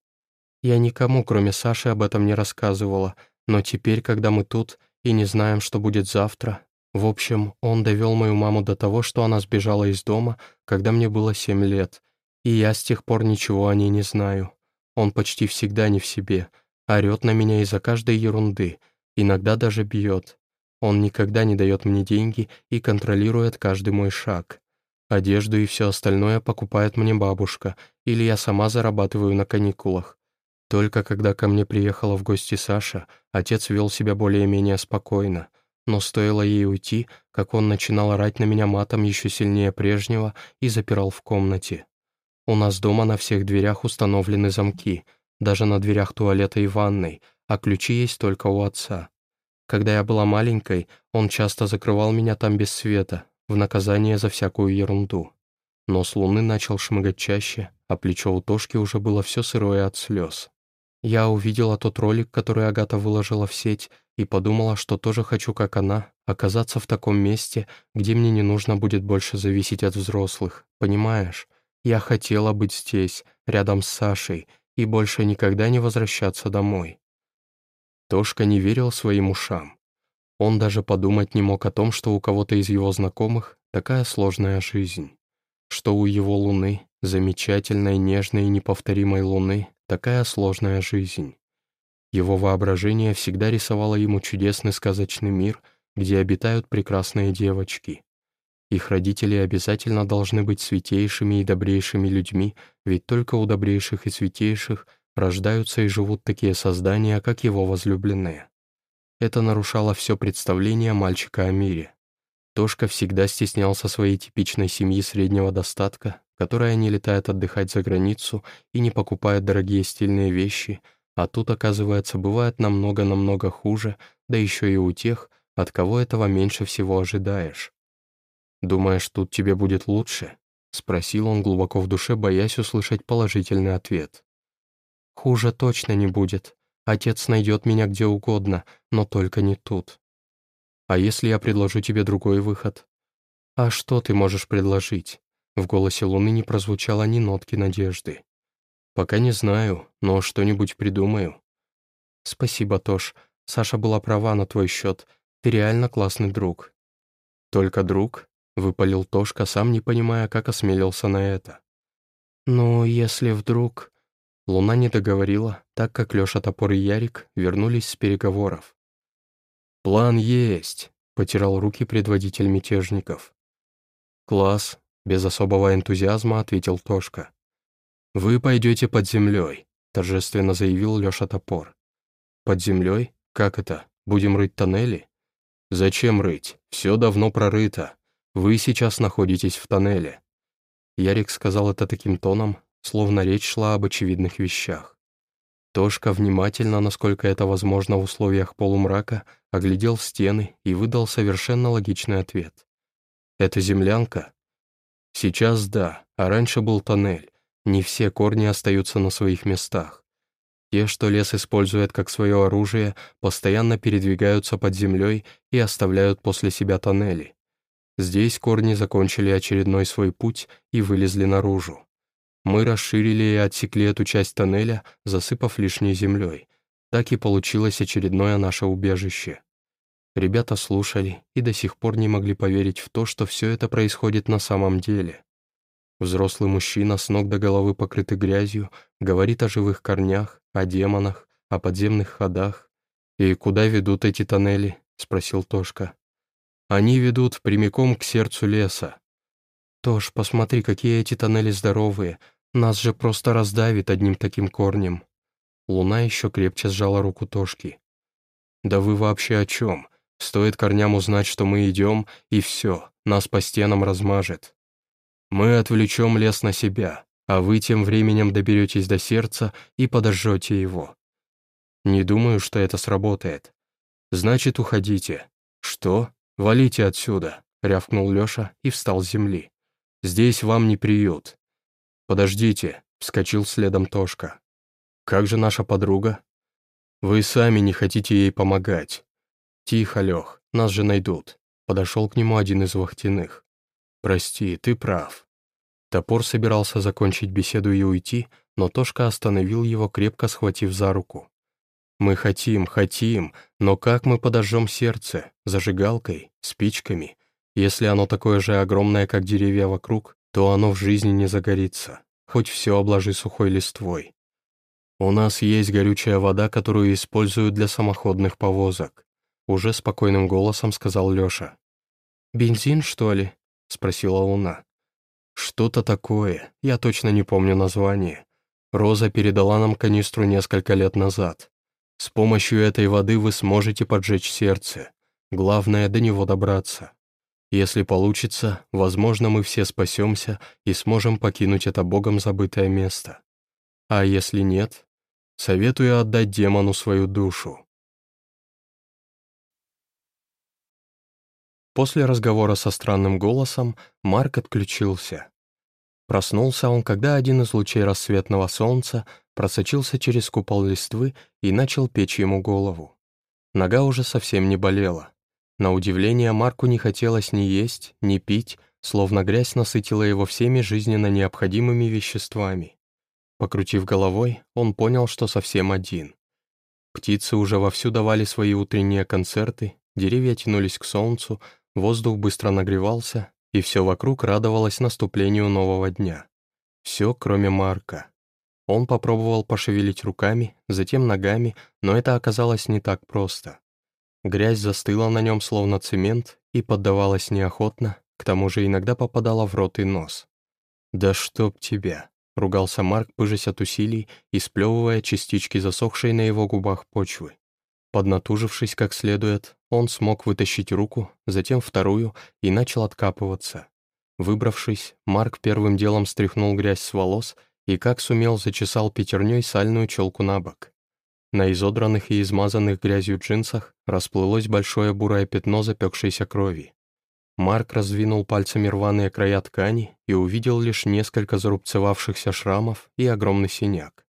Я никому, кроме Саши, об этом не рассказывала, но теперь, когда мы тут и не знаем, что будет завтра... В общем, он довел мою маму до того, что она сбежала из дома, когда мне было семь лет, и я с тех пор ничего о ней не знаю. Он почти всегда не в себе, Орет на меня из-за каждой ерунды, иногда даже бьет. Он никогда не дает мне деньги и контролирует каждый мой шаг. Одежду и все остальное покупает мне бабушка, или я сама зарабатываю на каникулах. Только когда ко мне приехала в гости Саша, отец вел себя более-менее спокойно, но стоило ей уйти, как он начинал орать на меня матом еще сильнее прежнего и запирал в комнате. У нас дома на всех дверях установлены замки — даже на дверях туалета и ванной, а ключи есть только у отца. Когда я была маленькой, он часто закрывал меня там без света, в наказание за всякую ерунду. Но с луны начал шмыгать чаще, а плечо у Тошки уже было все сырое от слез. Я увидела тот ролик, который Агата выложила в сеть, и подумала, что тоже хочу, как она, оказаться в таком месте, где мне не нужно будет больше зависеть от взрослых, понимаешь? Я хотела быть здесь, рядом с Сашей, и больше никогда не возвращаться домой. Тошка не верил своим ушам. Он даже подумать не мог о том, что у кого-то из его знакомых такая сложная жизнь, что у его луны, замечательной, нежной и неповторимой луны, такая сложная жизнь. Его воображение всегда рисовало ему чудесный сказочный мир, где обитают прекрасные девочки. Их родители обязательно должны быть святейшими и добрейшими людьми, ведь только у добрейших и святейших рождаются и живут такие создания, как его возлюбленные. Это нарушало все представление мальчика о мире. Тошка всегда стеснялся своей типичной семьи среднего достатка, которая не летает отдыхать за границу и не покупает дорогие стильные вещи, а тут, оказывается, бывает намного-намного хуже, да еще и у тех, от кого этого меньше всего ожидаешь. «Думаешь, тут тебе будет лучше?» — спросил он глубоко в душе, боясь услышать положительный ответ. «Хуже точно не будет. Отец найдет меня где угодно, но только не тут. А если я предложу тебе другой выход?» «А что ты можешь предложить?» В голосе Луны не прозвучало ни нотки надежды. «Пока не знаю, но что-нибудь придумаю». «Спасибо, Тош. Саша была права на твой счет. Ты реально классный друг». «Только друг?» — выпалил Тошка, сам не понимая, как осмелился на это. «Ну, если вдруг...» Луна не договорила, так как Лёша Топор и Ярик вернулись с переговоров. «План есть», — потирал руки предводитель мятежников. «Класс», — без особого энтузиазма ответил Тошка. «Вы пойдете под землей», — торжественно заявил Лёша Топор. «Под землей? Как это? Будем рыть тоннели?» «Зачем рыть? Все давно прорыто. Вы сейчас находитесь в тоннеле». Ярик сказал это таким тоном, словно речь шла об очевидных вещах. Тошка внимательно, насколько это возможно в условиях полумрака, оглядел стены и выдал совершенно логичный ответ. «Это землянка?» «Сейчас да, а раньше был тоннель. Не все корни остаются на своих местах. Те, что лес использует как свое оружие, постоянно передвигаются под землей и оставляют после себя тоннели. Здесь корни закончили очередной свой путь и вылезли наружу. Мы расширили и отсекли эту часть тоннеля, засыпав лишней землей. Так и получилось очередное наше убежище. Ребята слушали и до сих пор не могли поверить в то, что все это происходит на самом деле. Взрослый мужчина, с ног до головы покрытый грязью, говорит о живых корнях, о демонах, о подземных ходах. «И куда ведут эти тоннели?» — спросил Тошка. «Они ведут прямиком к сердцу леса». «Тош, посмотри, какие эти тоннели здоровые. Нас же просто раздавит одним таким корнем». Луна еще крепче сжала руку Тошки. «Да вы вообще о чем? Стоит корням узнать, что мы идем, и все, нас по стенам размажет. Мы отвлечем лес на себя, а вы тем временем доберетесь до сердца и подожжете его. Не думаю, что это сработает. Значит, уходите. Что? Валите отсюда, рявкнул Леша и встал с земли. Здесь вам не приют. Подождите, вскочил следом Тошка. Как же наша подруга? Вы сами не хотите ей помогать. Тихо, Лех, нас же найдут. Подошел к нему один из вахтенных. «Прости, ты прав». Топор собирался закончить беседу и уйти, но Тошка остановил его, крепко схватив за руку. «Мы хотим, хотим, но как мы подожжем сердце? Зажигалкой? Спичками? Если оно такое же огромное, как деревья вокруг, то оно в жизни не загорится, хоть все обложи сухой листвой. У нас есть горючая вода, которую используют для самоходных повозок», уже спокойным голосом сказал Леша. «Бензин, что ли?» — спросила Луна. «Что-то такое, я точно не помню название. Роза передала нам канистру несколько лет назад. С помощью этой воды вы сможете поджечь сердце. Главное, до него добраться. Если получится, возможно, мы все спасемся и сможем покинуть это богом забытое место. А если нет, советую отдать демону свою душу. После разговора со странным голосом Марк отключился. Проснулся он, когда один из лучей рассветного солнца просочился через купол листвы и начал печь ему голову. Нога уже совсем не болела. На удивление Марку не хотелось ни есть, ни пить, словно грязь насытила его всеми жизненно необходимыми веществами. Покрутив головой, он понял, что совсем один. Птицы уже вовсю давали свои утренние концерты, деревья тянулись к солнцу, воздух быстро нагревался, и все вокруг радовалось наступлению нового дня. Все, кроме Марка. Он попробовал пошевелить руками, затем ногами, но это оказалось не так просто. Грязь застыла на нем словно цемент и поддавалась неохотно, к тому же иногда попадала в рот и нос. «Да чтоб тебя!» — ругался Марк, пыжась от усилий и сплевывая частички засохшей на его губах почвы. Поднатужившись как следует, он смог вытащить руку, затем вторую и начал откапываться. Выбравшись, Марк первым делом стряхнул грязь с волос и как сумел зачесал пятерней сальную челку на бок. На изодранных и измазанных грязью джинсах расплылось большое бурое пятно запекшейся крови. Марк раздвинул пальцами рваные края ткани и увидел лишь несколько зарубцевавшихся шрамов и огромный синяк.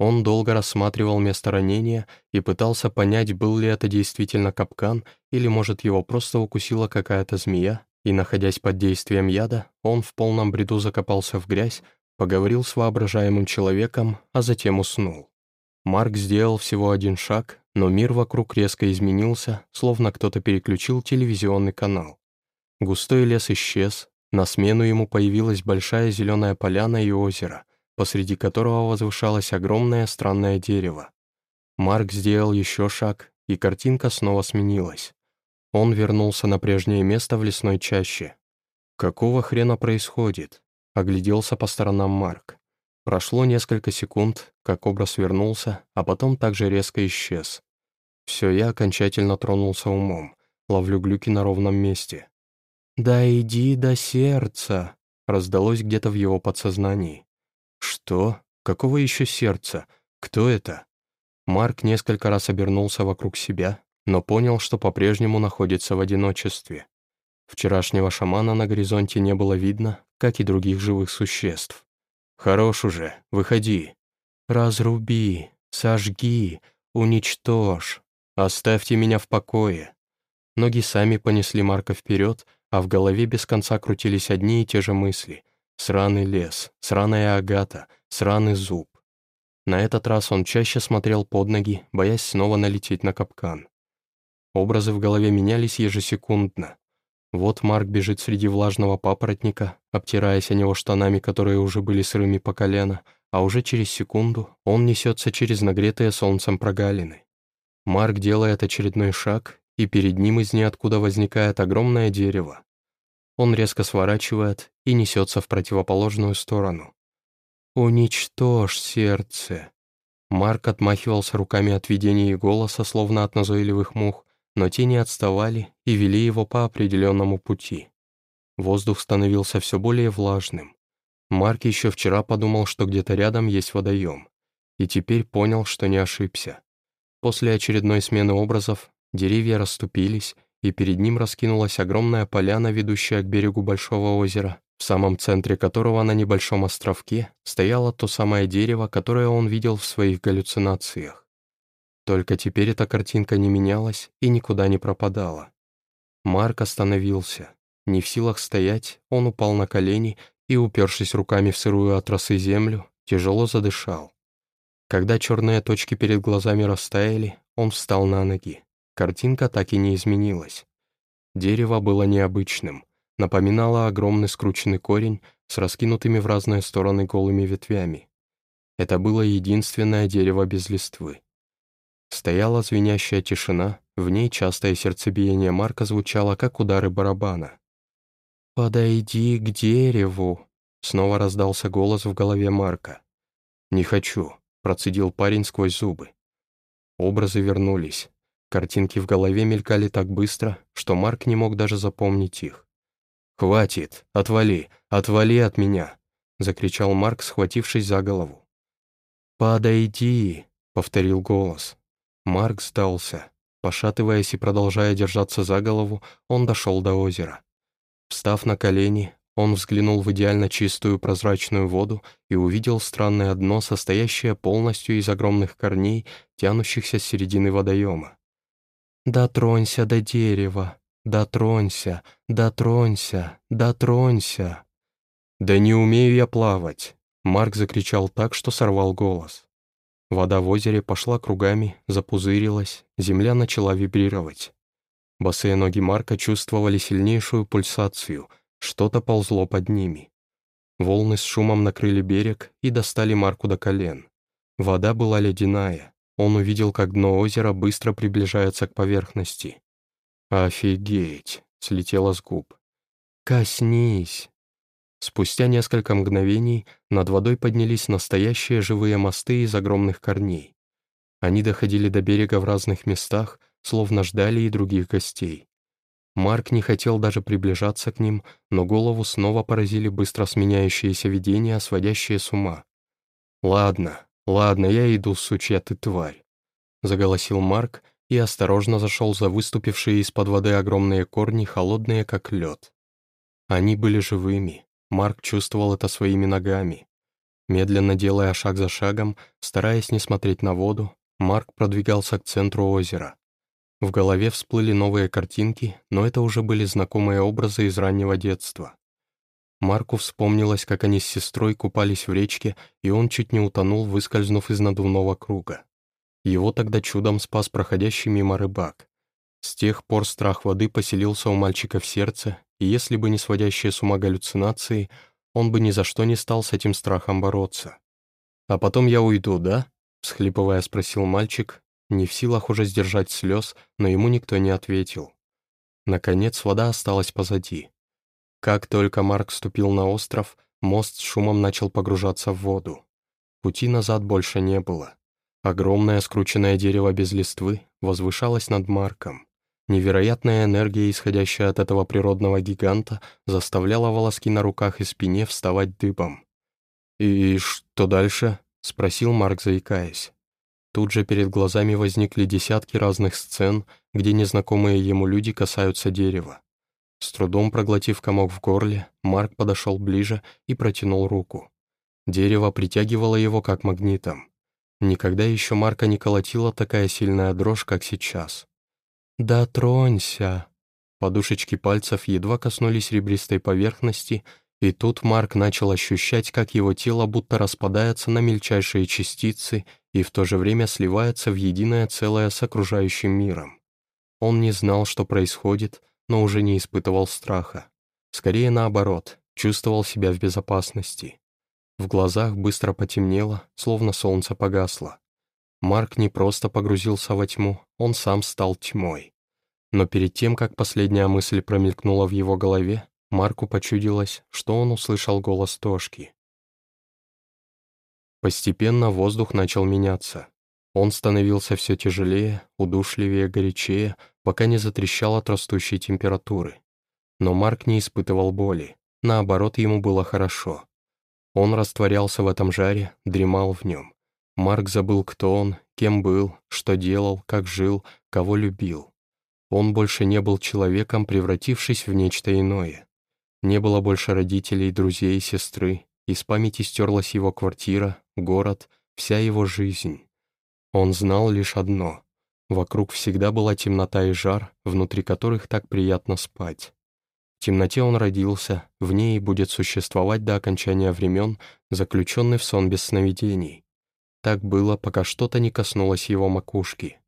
Он долго рассматривал место ранения и пытался понять, был ли это действительно капкан или, может, его просто укусила какая-то змея, и, находясь под действием яда, он в полном бреду закопался в грязь, поговорил с воображаемым человеком, а затем уснул. Марк сделал всего один шаг, но мир вокруг резко изменился, словно кто-то переключил телевизионный канал. Густой лес исчез, на смену ему появилась большая зеленая поляна и озеро, посреди которого возвышалось огромное странное дерево. Марк сделал еще шаг, и картинка снова сменилась. Он вернулся на прежнее место в лесной чаще. Какого хрена происходит? Огляделся по сторонам Марк. Прошло несколько секунд, как образ вернулся, а потом также резко исчез. Все, я окончательно тронулся умом. Ловлю глюки на ровном месте. «Да иди до сердца!» раздалось где-то в его подсознании. «Что? Какого еще сердца? Кто это?» Марк несколько раз обернулся вокруг себя, но понял, что по-прежнему находится в одиночестве. Вчерашнего шамана на горизонте не было видно, как и других живых существ. «Хорош уже, выходи. Разруби, сожги, уничтожь. Оставьте меня в покое». Ноги сами понесли Марка вперед, а в голове без конца крутились одни и те же мысли. Сраный лес, сраная агата, сраный зуб. На этот раз он чаще смотрел под ноги, боясь снова налететь на капкан. Образы в голове менялись ежесекундно. Вот Марк бежит среди влажного папоротника, обтираясь о него штанами, которые уже были сырыми по колено, а уже через секунду он несется через нагретые солнцем прогалины. Марк делает очередной шаг, и перед ним из ниоткуда возникает огромное дерево. Он резко сворачивает и несется в противоположную сторону. «Уничтожь сердце!» Марк отмахивался руками от видения и голоса, словно от назойливых мух, но те не отставали и вели его по определенному пути. Воздух становился все более влажным. Марк еще вчера подумал, что где-то рядом есть водоем, и теперь понял, что не ошибся. После очередной смены образов деревья расступились, и перед ним раскинулась огромная поляна, ведущая к берегу большого озера, в самом центре которого на небольшом островке стояло то самое дерево, которое он видел в своих галлюцинациях. Только теперь эта картинка не менялась и никуда не пропадала. Марк остановился. Не в силах стоять, он упал на колени и, упершись руками в сырую от росы землю, тяжело задышал. Когда черные точки перед глазами растаяли, он встал на ноги. Картинка так и не изменилась. Дерево было необычным, напоминало огромный скрученный корень с раскинутыми в разные стороны голыми ветвями. Это было единственное дерево без листвы. Стояла звенящая тишина, в ней частое сердцебиение Марка звучало, как удары барабана. «Подойди к дереву», — снова раздался голос в голове Марка. «Не хочу», — процедил парень сквозь зубы. Образы вернулись. Картинки в голове мелькали так быстро, что Марк не мог даже запомнить их. «Хватит! Отвали! Отвали от меня!» — закричал Марк, схватившись за голову. «Подойди!» — повторил голос. Марк сдался. Пошатываясь и продолжая держаться за голову, он дошел до озера. Встав на колени, он взглянул в идеально чистую прозрачную воду и увидел странное дно, состоящее полностью из огромных корней, тянущихся с середины водоема. «Дотронься до дерева», Дотронься, дотронься, дотронься. «Да не умею я плавать!» Марк закричал так, что сорвал голос. Вода в озере пошла кругами, запузырилась, земля начала вибрировать. Босые ноги Марка чувствовали сильнейшую пульсацию, что-то ползло под ними. Волны с шумом накрыли берег и достали Марку до колен. Вода была ледяная. Он увидел, как дно озера быстро приближается к поверхности. «Офигеть!» — слетело с губ. «Коснись!» Спустя несколько мгновений над водой поднялись настоящие живые мосты из огромных корней. Они доходили до берега в разных местах, словно ждали и других гостей. Марк не хотел даже приближаться к ним, но голову снова поразили быстро сменяющиеся видения, сводящие с ума. «Ладно, ладно, я иду, сучья ты тварь», — заголосил Марк и осторожно зашел за выступившие из-под воды огромные корни, холодные как лед. Они были живыми, Марк чувствовал это своими ногами. Медленно делая шаг за шагом, стараясь не смотреть на воду, Марк продвигался к центру озера. В голове всплыли новые картинки, но это уже были знакомые образы из раннего детства. Марку вспомнилось, как они с сестрой купались в речке, и он чуть не утонул, выскользнув из надувного круга. Его тогда чудом спас проходящий мимо рыбак. С тех пор страх воды поселился у мальчика в сердце, и если бы не сводящие с ума галлюцинации, он бы ни за что не стал с этим страхом бороться. «А потом я уйду, да?» — всхлипывая спросил мальчик, не в силах уже сдержать слез, но ему никто не ответил. Наконец вода осталась позади. Как только Марк ступил на остров, мост с шумом начал погружаться в воду. Пути назад больше не было. Огромное скрученное дерево без листвы возвышалось над Марком. Невероятная энергия, исходящая от этого природного гиганта, заставляла волоски на руках и спине вставать дыбом. «И что дальше?» — спросил Марк, заикаясь. Тут же перед глазами возникли десятки разных сцен, где незнакомые ему люди касаются дерева. С трудом проглотив комок в горле, Марк подошел ближе и протянул руку. Дерево притягивало его как магнитом. Никогда еще Марка не колотила такая сильная дрожь, как сейчас. «Да тронься!» Подушечки пальцев едва коснулись ребристой поверхности, и тут Марк начал ощущать, как его тело будто распадается на мельчайшие частицы и в то же время сливается в единое целое с окружающим миром. Он не знал, что происходит, но уже не испытывал страха. Скорее наоборот, чувствовал себя в безопасности. В глазах быстро потемнело, словно солнце погасло. Марк не просто погрузился во тьму, он сам стал тьмой. Но перед тем, как последняя мысль промелькнула в его голове, Марку почудилось, что он услышал голос Тошки. Постепенно воздух начал меняться. Он становился все тяжелее, удушливее, горячее, пока не затрещал от растущей температуры. Но Марк не испытывал боли, наоборот, ему было хорошо. Он растворялся в этом жаре, дремал в нем. Марк забыл, кто он, кем был, что делал, как жил, кого любил. Он больше не был человеком, превратившись в нечто иное. Не было больше родителей, друзей, сестры. Из памяти стерлась его квартира, город, вся его жизнь. Он знал лишь одно. Вокруг всегда была темнота и жар, внутри которых так приятно спать. В темноте он родился, в ней будет существовать до окончания времен, заключенный в сон без сновидений. Так было, пока что-то не коснулось его макушки.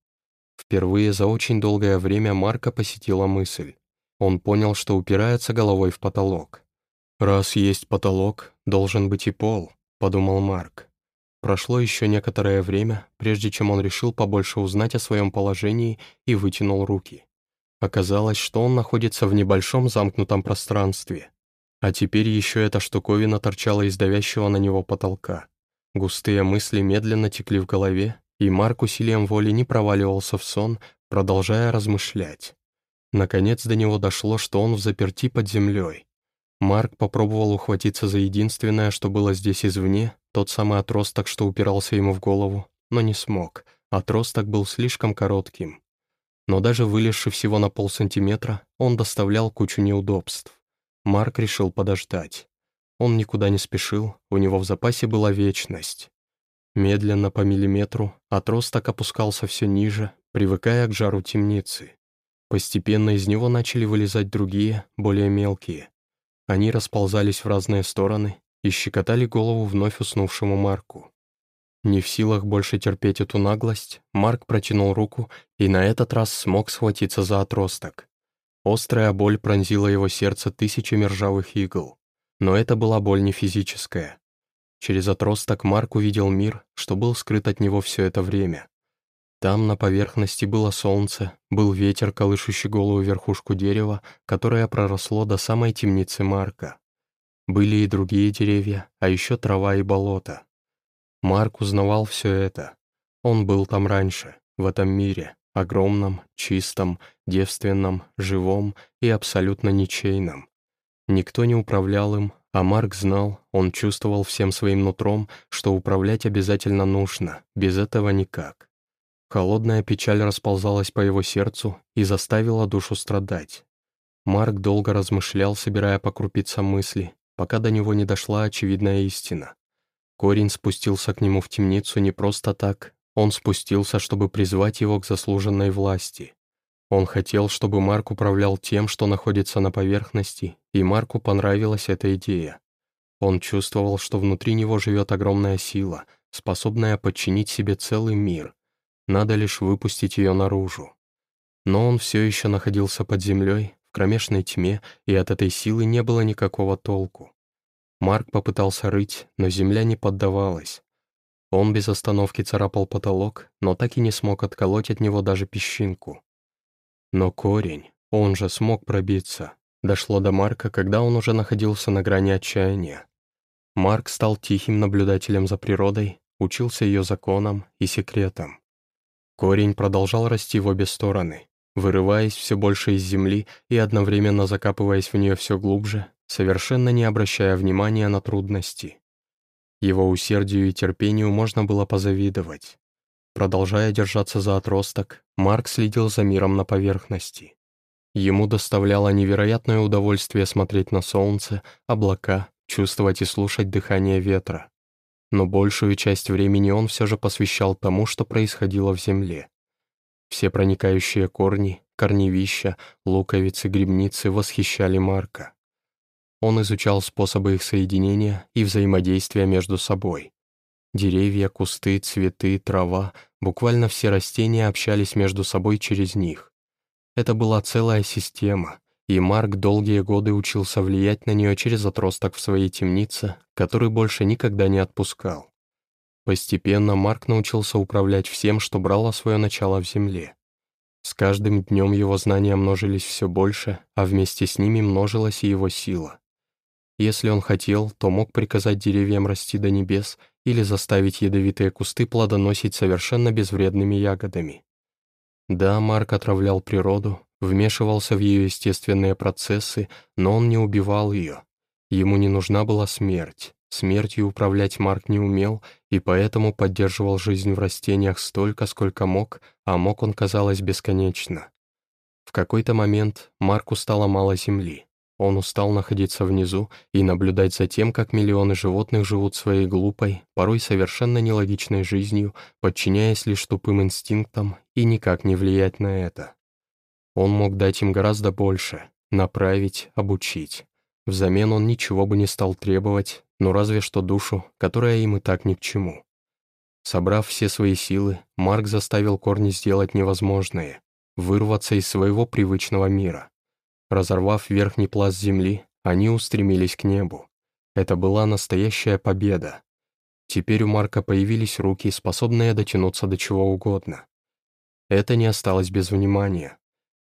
Впервые за очень долгое время Марка посетила мысль. Он понял, что упирается головой в потолок. «Раз есть потолок, должен быть и пол», — подумал Марк. Прошло еще некоторое время, прежде чем он решил побольше узнать о своем положении и вытянул руки. Оказалось, что он находится в небольшом замкнутом пространстве. А теперь еще эта штуковина торчала из давящего на него потолка. Густые мысли медленно текли в голове, и Марк усилием воли не проваливался в сон, продолжая размышлять. Наконец до него дошло, что он в заперти под землей. Марк попробовал ухватиться за единственное, что было здесь извне, тот самый отросток, что упирался ему в голову, но не смог. Отросток был слишком коротким. Но даже вылезши всего на полсантиметра, он доставлял кучу неудобств. Марк решил подождать. Он никуда не спешил, у него в запасе была вечность. Медленно по миллиметру отросток опускался все ниже, привыкая к жару темницы. Постепенно из него начали вылезать другие, более мелкие. Они расползались в разные стороны и щекотали голову вновь уснувшему Марку. Не в силах больше терпеть эту наглость, Марк протянул руку и на этот раз смог схватиться за отросток. Острая боль пронзила его сердце тысячами ржавых игл. Но это была боль не физическая. Через отросток Марк увидел мир, что был скрыт от него все это время. Там на поверхности было солнце, был ветер, колышущий голую верхушку дерева, которое проросло до самой темницы Марка. Были и другие деревья, а еще трава и болото. Марк узнавал все это. Он был там раньше, в этом мире, огромном, чистом, девственном, живом и абсолютно ничейном. Никто не управлял им, а Марк знал, он чувствовал всем своим нутром, что управлять обязательно нужно, без этого никак. Холодная печаль расползалась по его сердцу и заставила душу страдать. Марк долго размышлял, собирая по крупицам мысли, пока до него не дошла очевидная истина. Корень спустился к нему в темницу не просто так, он спустился, чтобы призвать его к заслуженной власти. Он хотел, чтобы Марк управлял тем, что находится на поверхности, и Марку понравилась эта идея. Он чувствовал, что внутри него живет огромная сила, способная подчинить себе целый мир. Надо лишь выпустить ее наружу. Но он все еще находился под землей, в кромешной тьме, и от этой силы не было никакого толку. Марк попытался рыть, но земля не поддавалась. Он без остановки царапал потолок, но так и не смог отколоть от него даже песчинку. Но корень, он же смог пробиться. Дошло до Марка, когда он уже находился на грани отчаяния. Марк стал тихим наблюдателем за природой, учился ее законам и секретам. Корень продолжал расти в обе стороны, вырываясь все больше из земли и одновременно закапываясь в нее все глубже, совершенно не обращая внимания на трудности. Его усердию и терпению можно было позавидовать. Продолжая держаться за отросток, Марк следил за миром на поверхности. Ему доставляло невероятное удовольствие смотреть на солнце, облака, чувствовать и слушать дыхание ветра. Но большую часть времени он все же посвящал тому, что происходило в земле. Все проникающие корни, корневища, луковицы, грибницы восхищали Марка. Он изучал способы их соединения и взаимодействия между собой. Деревья, кусты, цветы, трава, буквально все растения общались между собой через них. Это была целая система, и Марк долгие годы учился влиять на нее через отросток в своей темнице, который больше никогда не отпускал. Постепенно Марк научился управлять всем, что брало свое начало в земле. С каждым днем его знания множились все больше, а вместе с ними множилась и его сила. Если он хотел, то мог приказать деревьям расти до небес или заставить ядовитые кусты плодоносить совершенно безвредными ягодами. Да, Марк отравлял природу, вмешивался в ее естественные процессы, но он не убивал ее. Ему не нужна была смерть. Смертью управлять Марк не умел, и поэтому поддерживал жизнь в растениях столько, сколько мог, а мог он, казалось, бесконечно. В какой-то момент Марку стало мало земли. Он устал находиться внизу и наблюдать за тем, как миллионы животных живут своей глупой, порой совершенно нелогичной жизнью, подчиняясь лишь тупым инстинктам и никак не влиять на это. Он мог дать им гораздо больше, направить, обучить. Взамен он ничего бы не стал требовать, но разве что душу, которая им и так ни к чему. Собрав все свои силы, Марк заставил корни сделать невозможное — вырваться из своего привычного мира. Разорвав верхний пласт земли, они устремились к небу. Это была настоящая победа. Теперь у Марка появились руки, способные дотянуться до чего угодно. Это не осталось без внимания.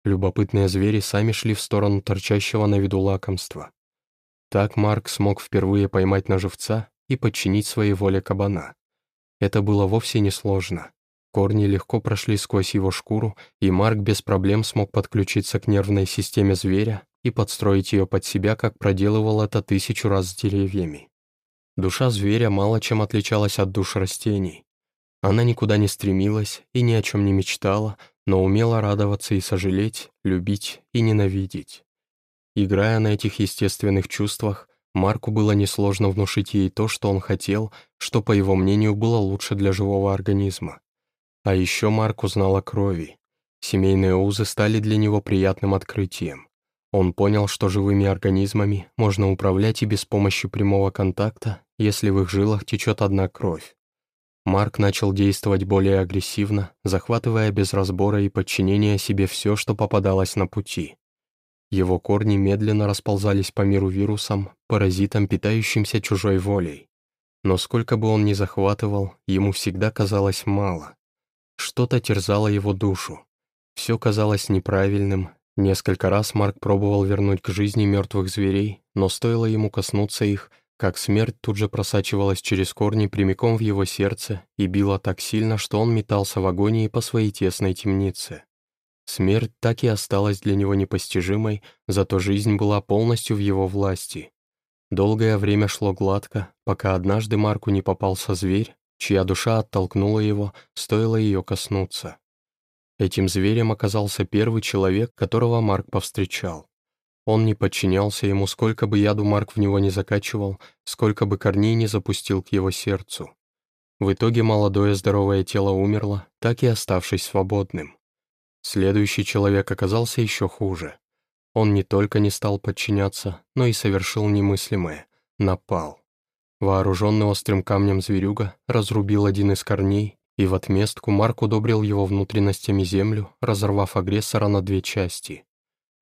Любопытные звери сами шли в сторону торчащего на виду лакомства. Так Марк смог впервые поймать на живца и подчинить своей воле кабана. Это было вовсе не сложно. Корни легко прошли сквозь его шкуру, и Марк без проблем смог подключиться к нервной системе зверя и подстроить ее под себя, как проделывал это тысячу раз с деревьями. Душа зверя мало чем отличалась от душ растений. Она никуда не стремилась и ни о чем не мечтала, но умела радоваться и сожалеть, любить и ненавидеть. Играя на этих естественных чувствах, Марку было несложно внушить ей то, что он хотел, что, по его мнению, было лучше для живого организма. А еще Марк узнал о крови. Семейные узы стали для него приятным открытием. Он понял, что живыми организмами можно управлять и без помощи прямого контакта, если в их жилах течет одна кровь. Марк начал действовать более агрессивно, захватывая без разбора и подчинения себе все, что попадалось на пути. Его корни медленно расползались по миру вирусом, паразитам, питающимся чужой волей. Но сколько бы он ни захватывал, ему всегда казалось мало. Что-то терзало его душу. Все казалось неправильным. Несколько раз Марк пробовал вернуть к жизни мертвых зверей, но стоило ему коснуться их — как смерть тут же просачивалась через корни прямиком в его сердце и била так сильно, что он метался в агонии по своей тесной темнице. Смерть так и осталась для него непостижимой, зато жизнь была полностью в его власти. Долгое время шло гладко, пока однажды Марку не попался зверь, чья душа оттолкнула его, стоило ее коснуться. Этим зверем оказался первый человек, которого Марк повстречал. Он не подчинялся ему, сколько бы яду Марк в него не закачивал, сколько бы корней не запустил к его сердцу. В итоге молодое здоровое тело умерло, так и оставшись свободным. Следующий человек оказался еще хуже. Он не только не стал подчиняться, но и совершил немыслимое — напал. Вооруженный острым камнем зверюга разрубил один из корней, и в отместку Марк удобрил его внутренностями землю, разорвав агрессора на две части.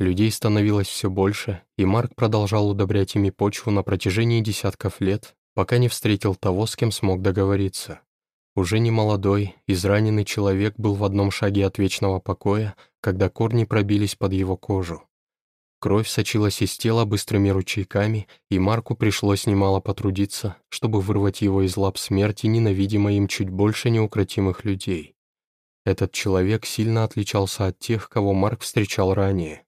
Людей становилось все больше, и Марк продолжал удобрять ими почву на протяжении десятков лет, пока не встретил того, с кем смог договориться. Уже не молодой, израненный человек был в одном шаге от вечного покоя, когда корни пробились под его кожу. Кровь сочилась из тела быстрыми ручейками, и Марку пришлось немало потрудиться, чтобы вырвать его из лап смерти ненавидимой им чуть больше неукротимых людей. Этот человек сильно отличался от тех, кого Марк встречал ранее.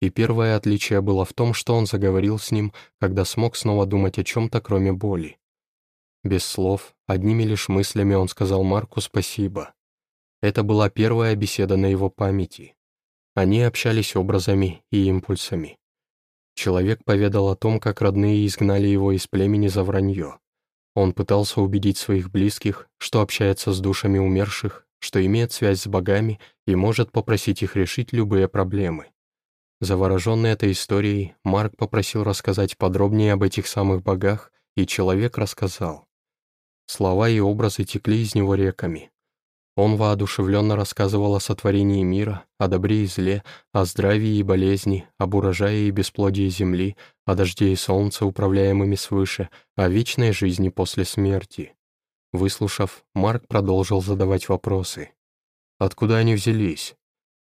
И первое отличие было в том, что он заговорил с ним, когда смог снова думать о чем-то, кроме боли. Без слов, одними лишь мыслями он сказал Марку спасибо. Это была первая беседа на его памяти. Они общались образами и импульсами. Человек поведал о том, как родные изгнали его из племени за вранье. Он пытался убедить своих близких, что общается с душами умерших, что имеет связь с богами и может попросить их решить любые проблемы. Завороженный этой историей, Марк попросил рассказать подробнее об этих самых богах, и человек рассказал. Слова и образы текли из него реками. Он воодушевленно рассказывал о сотворении мира, о добре и зле, о здравии и болезни, об урожае и бесплодии земли, о дожде и солнце, управляемыми свыше, о вечной жизни после смерти. Выслушав, Марк продолжил задавать вопросы. «Откуда они взялись?»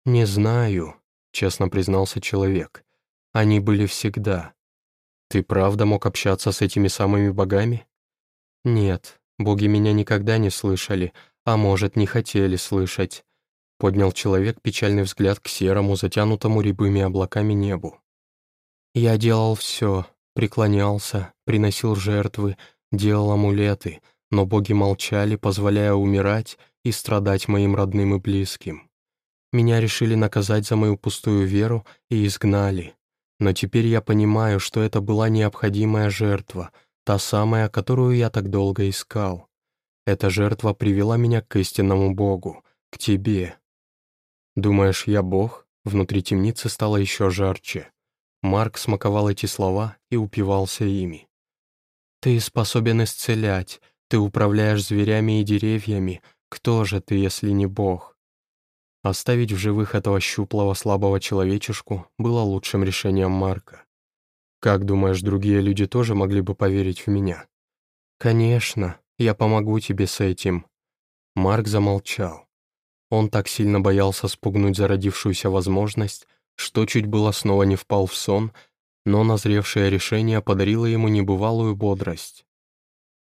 «Не знаю», — честно признался человек. «Они были всегда. Ты правда мог общаться с этими самыми богами?» «Нет, боги меня никогда не слышали, а может, не хотели слышать», — поднял человек печальный взгляд к серому, затянутому рябыми облаками небу. «Я делал все, преклонялся, приносил жертвы, делал амулеты, но боги молчали, позволяя умирать и страдать моим родным и близким. Меня решили наказать за мою пустую веру и изгнали. Но теперь я понимаю, что это была необходимая жертва, та самая, которую я так долго искал. Эта жертва привела меня к истинному Богу, к тебе. Думаешь, я Бог? Внутри темницы стало еще жарче. Марк смаковал эти слова и упивался ими. «Ты способен исцелять, ты управляешь зверями и деревьями. Кто же ты, если не Бог?» Оставить в живых этого щуплого слабого человечешку было лучшим решением Марка. «Как думаешь, другие люди тоже могли бы поверить в меня?» «Конечно, я помогу тебе с этим». Марк замолчал. Он так сильно боялся спугнуть зародившуюся возможность, что чуть было снова не впал в сон, но назревшее решение подарило ему небывалую бодрость.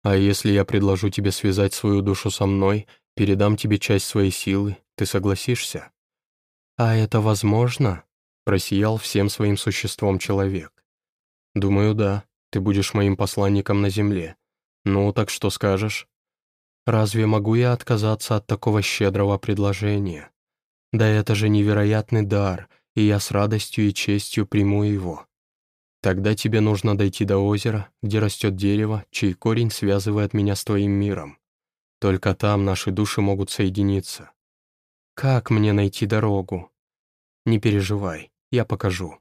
«А если я предложу тебе связать свою душу со мной, передам тебе часть своей силы, ты согласишься?» «А это возможно?» — просиял всем своим существом человек. «Думаю, да. Ты будешь моим посланником на земле. Ну, так что скажешь?» «Разве могу я отказаться от такого щедрого предложения? Да это же невероятный дар, и я с радостью и честью приму его. Тогда тебе нужно дойти до озера, где растет дерево, чей корень связывает меня с твоим миром. Только там наши души могут соединиться. Как мне найти дорогу? Не переживай, я покажу.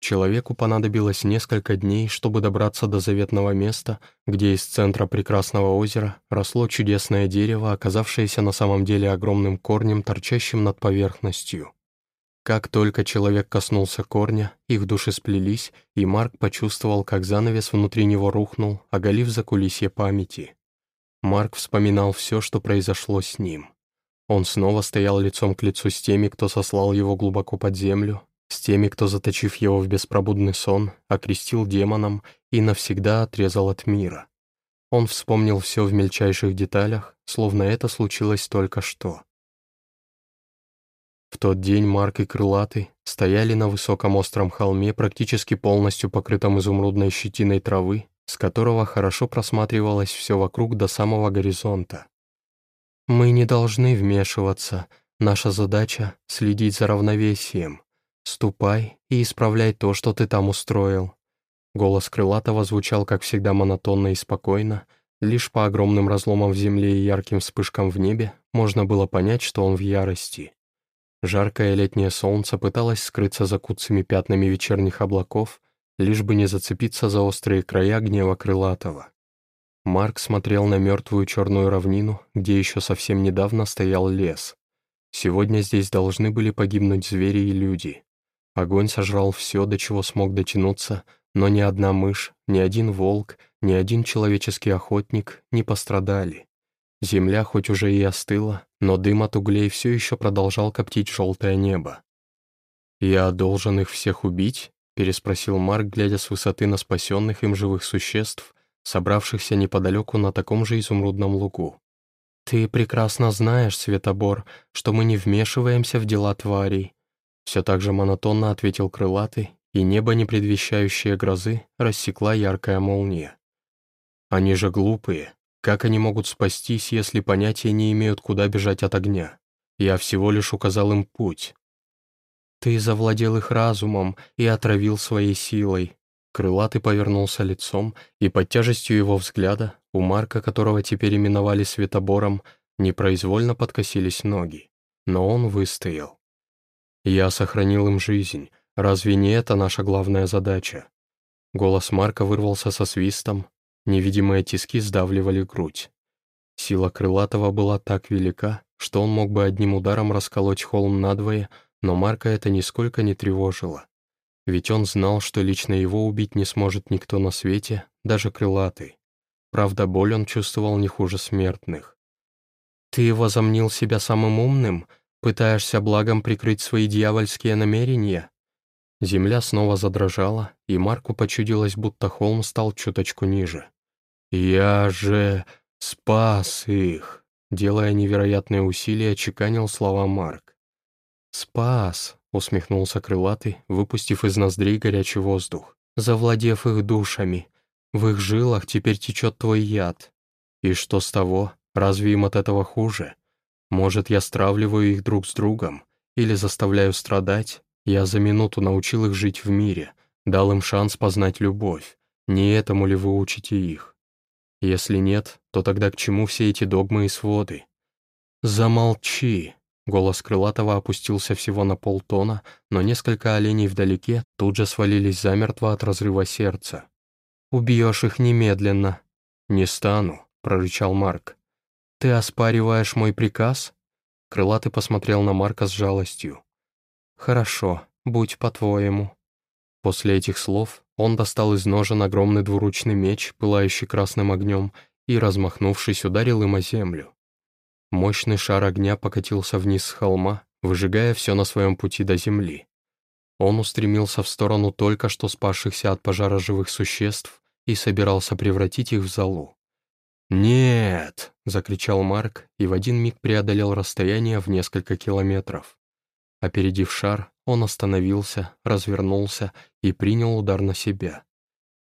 Человеку понадобилось несколько дней, чтобы добраться до заветного места, где из центра прекрасного озера росло чудесное дерево, оказавшееся на самом деле огромным корнем, торчащим над поверхностью. Как только человек коснулся корня, их души сплелись, и Марк почувствовал, как занавес внутри него рухнул, оголив закулисье памяти. Марк вспоминал все, что произошло с ним. Он снова стоял лицом к лицу с теми, кто сослал его глубоко под землю, с теми, кто, заточив его в беспробудный сон, окрестил демоном и навсегда отрезал от мира. Он вспомнил все в мельчайших деталях, словно это случилось только что. В тот день Марк и Крылатый стояли на высоком остром холме, практически полностью покрытом изумрудной щетиной травы, с которого хорошо просматривалось все вокруг до самого горизонта. «Мы не должны вмешиваться. Наша задача — следить за равновесием. Ступай и исправляй то, что ты там устроил». Голос Крылатого звучал, как всегда, монотонно и спокойно. Лишь по огромным разломам в земле и ярким вспышкам в небе можно было понять, что он в ярости. Жаркое летнее солнце пыталось скрыться за куцами пятнами вечерних облаков, лишь бы не зацепиться за острые края гнева Крылатого. Марк смотрел на мертвую черную равнину, где еще совсем недавно стоял лес. Сегодня здесь должны были погибнуть звери и люди. Огонь сожрал все, до чего смог дотянуться, но ни одна мышь, ни один волк, ни один человеческий охотник не пострадали. Земля хоть уже и остыла, но дым от углей все еще продолжал коптить желтое небо. «Я должен их всех убить?» — переспросил Марк, глядя с высоты на спасенных им живых существ, собравшихся неподалеку на таком же изумрудном лугу. «Ты прекрасно знаешь, Светобор, что мы не вмешиваемся в дела тварей», все так же монотонно ответил крылатый, и небо, не предвещающее грозы, рассекла яркая молния. «Они же глупые. Как они могут спастись, если понятия не имеют, куда бежать от огня? Я всего лишь указал им путь». «Ты завладел их разумом и отравил своей силой», Крылатый повернулся лицом, и под тяжестью его взгляда, у Марка, которого теперь именовали Светобором, непроизвольно подкосились ноги. Но он выстоял. «Я сохранил им жизнь. Разве не это наша главная задача?» Голос Марка вырвался со свистом, невидимые тиски сдавливали грудь. Сила Крылатого была так велика, что он мог бы одним ударом расколоть холм надвое, но Марка это нисколько не тревожило. Ведь он знал, что лично его убить не сможет никто на свете, даже крылатый. Правда, боль он чувствовал не хуже смертных. «Ты возомнил себя самым умным? Пытаешься благом прикрыть свои дьявольские намерения?» Земля снова задрожала, и Марку почудилось, будто холм стал чуточку ниже. «Я же спас их!» Делая невероятные усилия, чеканил слова Марк. «Спас!» Усмехнулся крылатый, выпустив из ноздрей горячий воздух. «Завладев их душами, в их жилах теперь течет твой яд. И что с того? Разве им от этого хуже? Может, я стравливаю их друг с другом? Или заставляю страдать? Я за минуту научил их жить в мире, дал им шанс познать любовь. Не этому ли вы учите их? Если нет, то тогда к чему все эти догмы и своды? Замолчи!» Голос Крылатого опустился всего на полтона, но несколько оленей вдалеке тут же свалились замертво от разрыва сердца. «Убьешь их немедленно». «Не стану», — прорычал Марк. «Ты оспариваешь мой приказ?» Крылатый посмотрел на Марка с жалостью. «Хорошо, будь по-твоему». После этих слов он достал из ножен огромный двуручный меч, пылающий красным огнем, и, размахнувшись, ударил им о землю. Мощный шар огня покатился вниз с холма, выжигая все на своем пути до земли. Он устремился в сторону только что спасшихся от пожара живых существ и собирался превратить их в золу. «Нет!» — закричал Марк и в один миг преодолел расстояние в несколько километров. Опередив шар, он остановился, развернулся и принял удар на себя.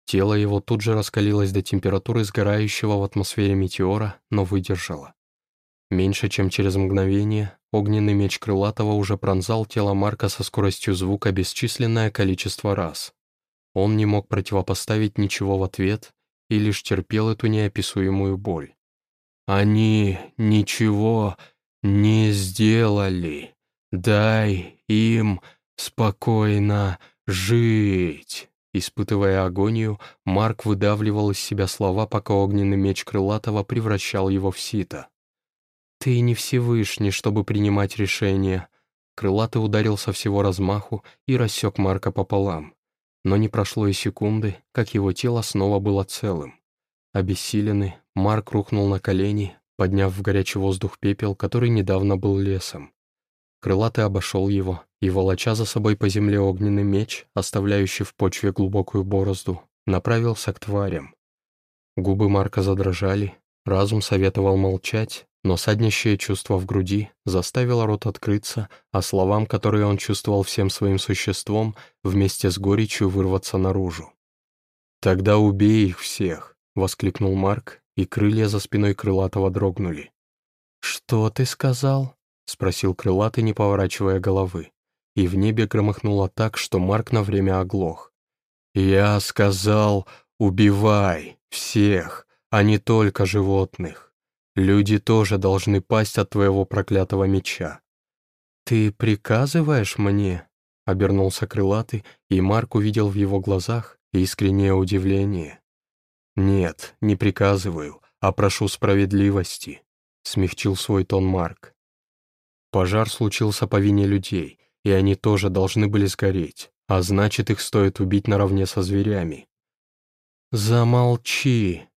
Тело его тут же раскалилось до температуры сгорающего в атмосфере метеора, но выдержало. Меньше чем через мгновение огненный меч Крылатого уже пронзал тело Марка со скоростью звука бесчисленное количество раз. Он не мог противопоставить ничего в ответ и лишь терпел эту неописуемую боль. «Они ничего не сделали. Дай им спокойно жить». Испытывая агонию, Марк выдавливал из себя слова, пока огненный меч Крылатого превращал его в сито. «Ты не Всевышний, чтобы принимать решения». Крылатый ударил со всего размаху и рассек Марка пополам. Но не прошло и секунды, как его тело снова было целым. Обессиленный, Марк рухнул на колени, подняв в горячий воздух пепел, который недавно был лесом. Крылатый обошел его и, волоча за собой по земле огненный меч, оставляющий в почве глубокую борозду, направился к тварям. Губы Марка задрожали, разум советовал молчать, но саднящее чувство в груди заставило рот открыться, а словам, которые он чувствовал всем своим существом, вместе с горечью вырваться наружу. «Тогда убей их всех!» — воскликнул Марк, и крылья за спиной крылатого дрогнули. «Что ты сказал?» — спросил крылатый, не поворачивая головы. И в небе громыхнуло так, что Марк на время оглох. «Я сказал, убивай всех, а не только животных. Люди тоже должны пасть от твоего проклятого меча». «Ты приказываешь мне?» — обернулся крылатый, и Марк увидел в его глазах искреннее удивление. «Нет, не приказываю, а прошу справедливости», — смягчил свой тон Марк. Пожар случился по вине людей, и они тоже должны были сгореть, а значит, их стоит убить наравне со зверями. «Замолчи!»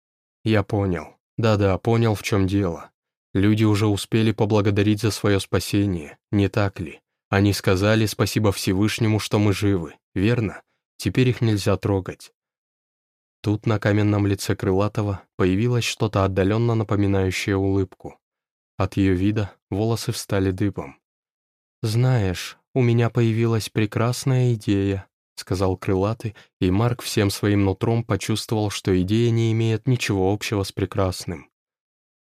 Я понял. Да-да, понял, в чем дело. Люди уже успели поблагодарить за свое спасение, не так ли? Они сказали спасибо Всевышнему, что мы живы, верно? Теперь их нельзя трогать. Тут на каменном лице Крылатого появилось что-то отдаленно напоминающее улыбку. От ее вида волосы встали дыбом. «Знаешь, у меня появилась прекрасная идея», — сказал Крылатый, и Марк всем своим нутром почувствовал, что идея не имеет ничего общего с прекрасным.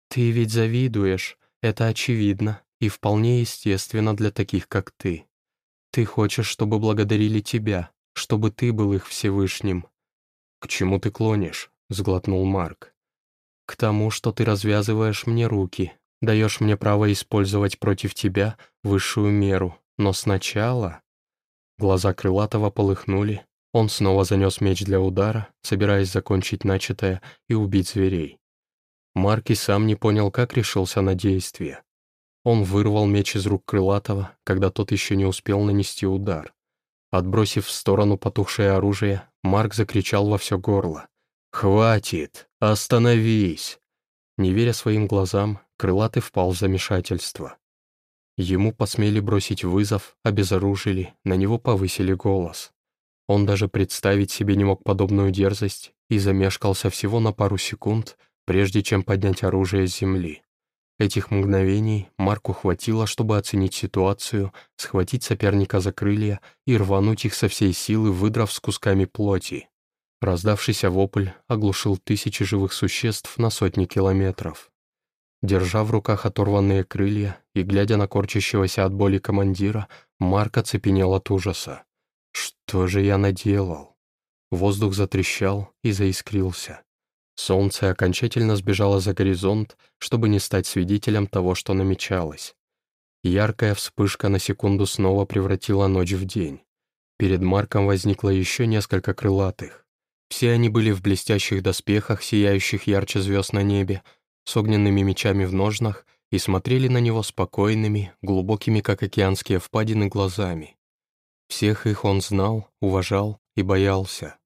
«Ты ведь завидуешь, это очевидно и вполне естественно для таких, как ты. Ты хочешь, чтобы благодарили тебя, чтобы ты был их Всевышним». «К чему ты клонишь?» — сглотнул Марк. «К тому, что ты развязываешь мне руки, даешь мне право использовать против тебя высшую меру, но сначала...» Глаза Крылатого полыхнули, он снова занес меч для удара, собираясь закончить начатое и убить зверей. Марк и сам не понял, как решился на действие. Он вырвал меч из рук Крылатого, когда тот еще не успел нанести удар. Отбросив в сторону потухшее оружие, Марк закричал во все горло. «Хватит! Остановись!» Не веря своим глазам, Крылатый впал в замешательство. Ему посмели бросить вызов, обезоружили, на него повысили голос. Он даже представить себе не мог подобную дерзость и замешкался всего на пару секунд, прежде чем поднять оружие с земли. Этих мгновений Марку хватило, чтобы оценить ситуацию, схватить соперника за крылья и рвануть их со всей силы, выдрав с кусками плоти. Раздавшийся вопль оглушил тысячи живых существ на сотни километров. Держа в руках оторванные крылья и глядя на корчащегося от боли командира, Марк оцепенел от ужаса. «Что же я наделал?» Воздух затрещал и заискрился. Солнце окончательно сбежало за горизонт, чтобы не стать свидетелем того, что намечалось. Яркая вспышка на секунду снова превратила ночь в день. Перед Марком возникло еще несколько крылатых. Все они были в блестящих доспехах, сияющих ярче звезд на небе, с огненными мечами в ножнах и смотрели на него спокойными, глубокими, как океанские впадины, глазами. Всех их он знал, уважал и боялся.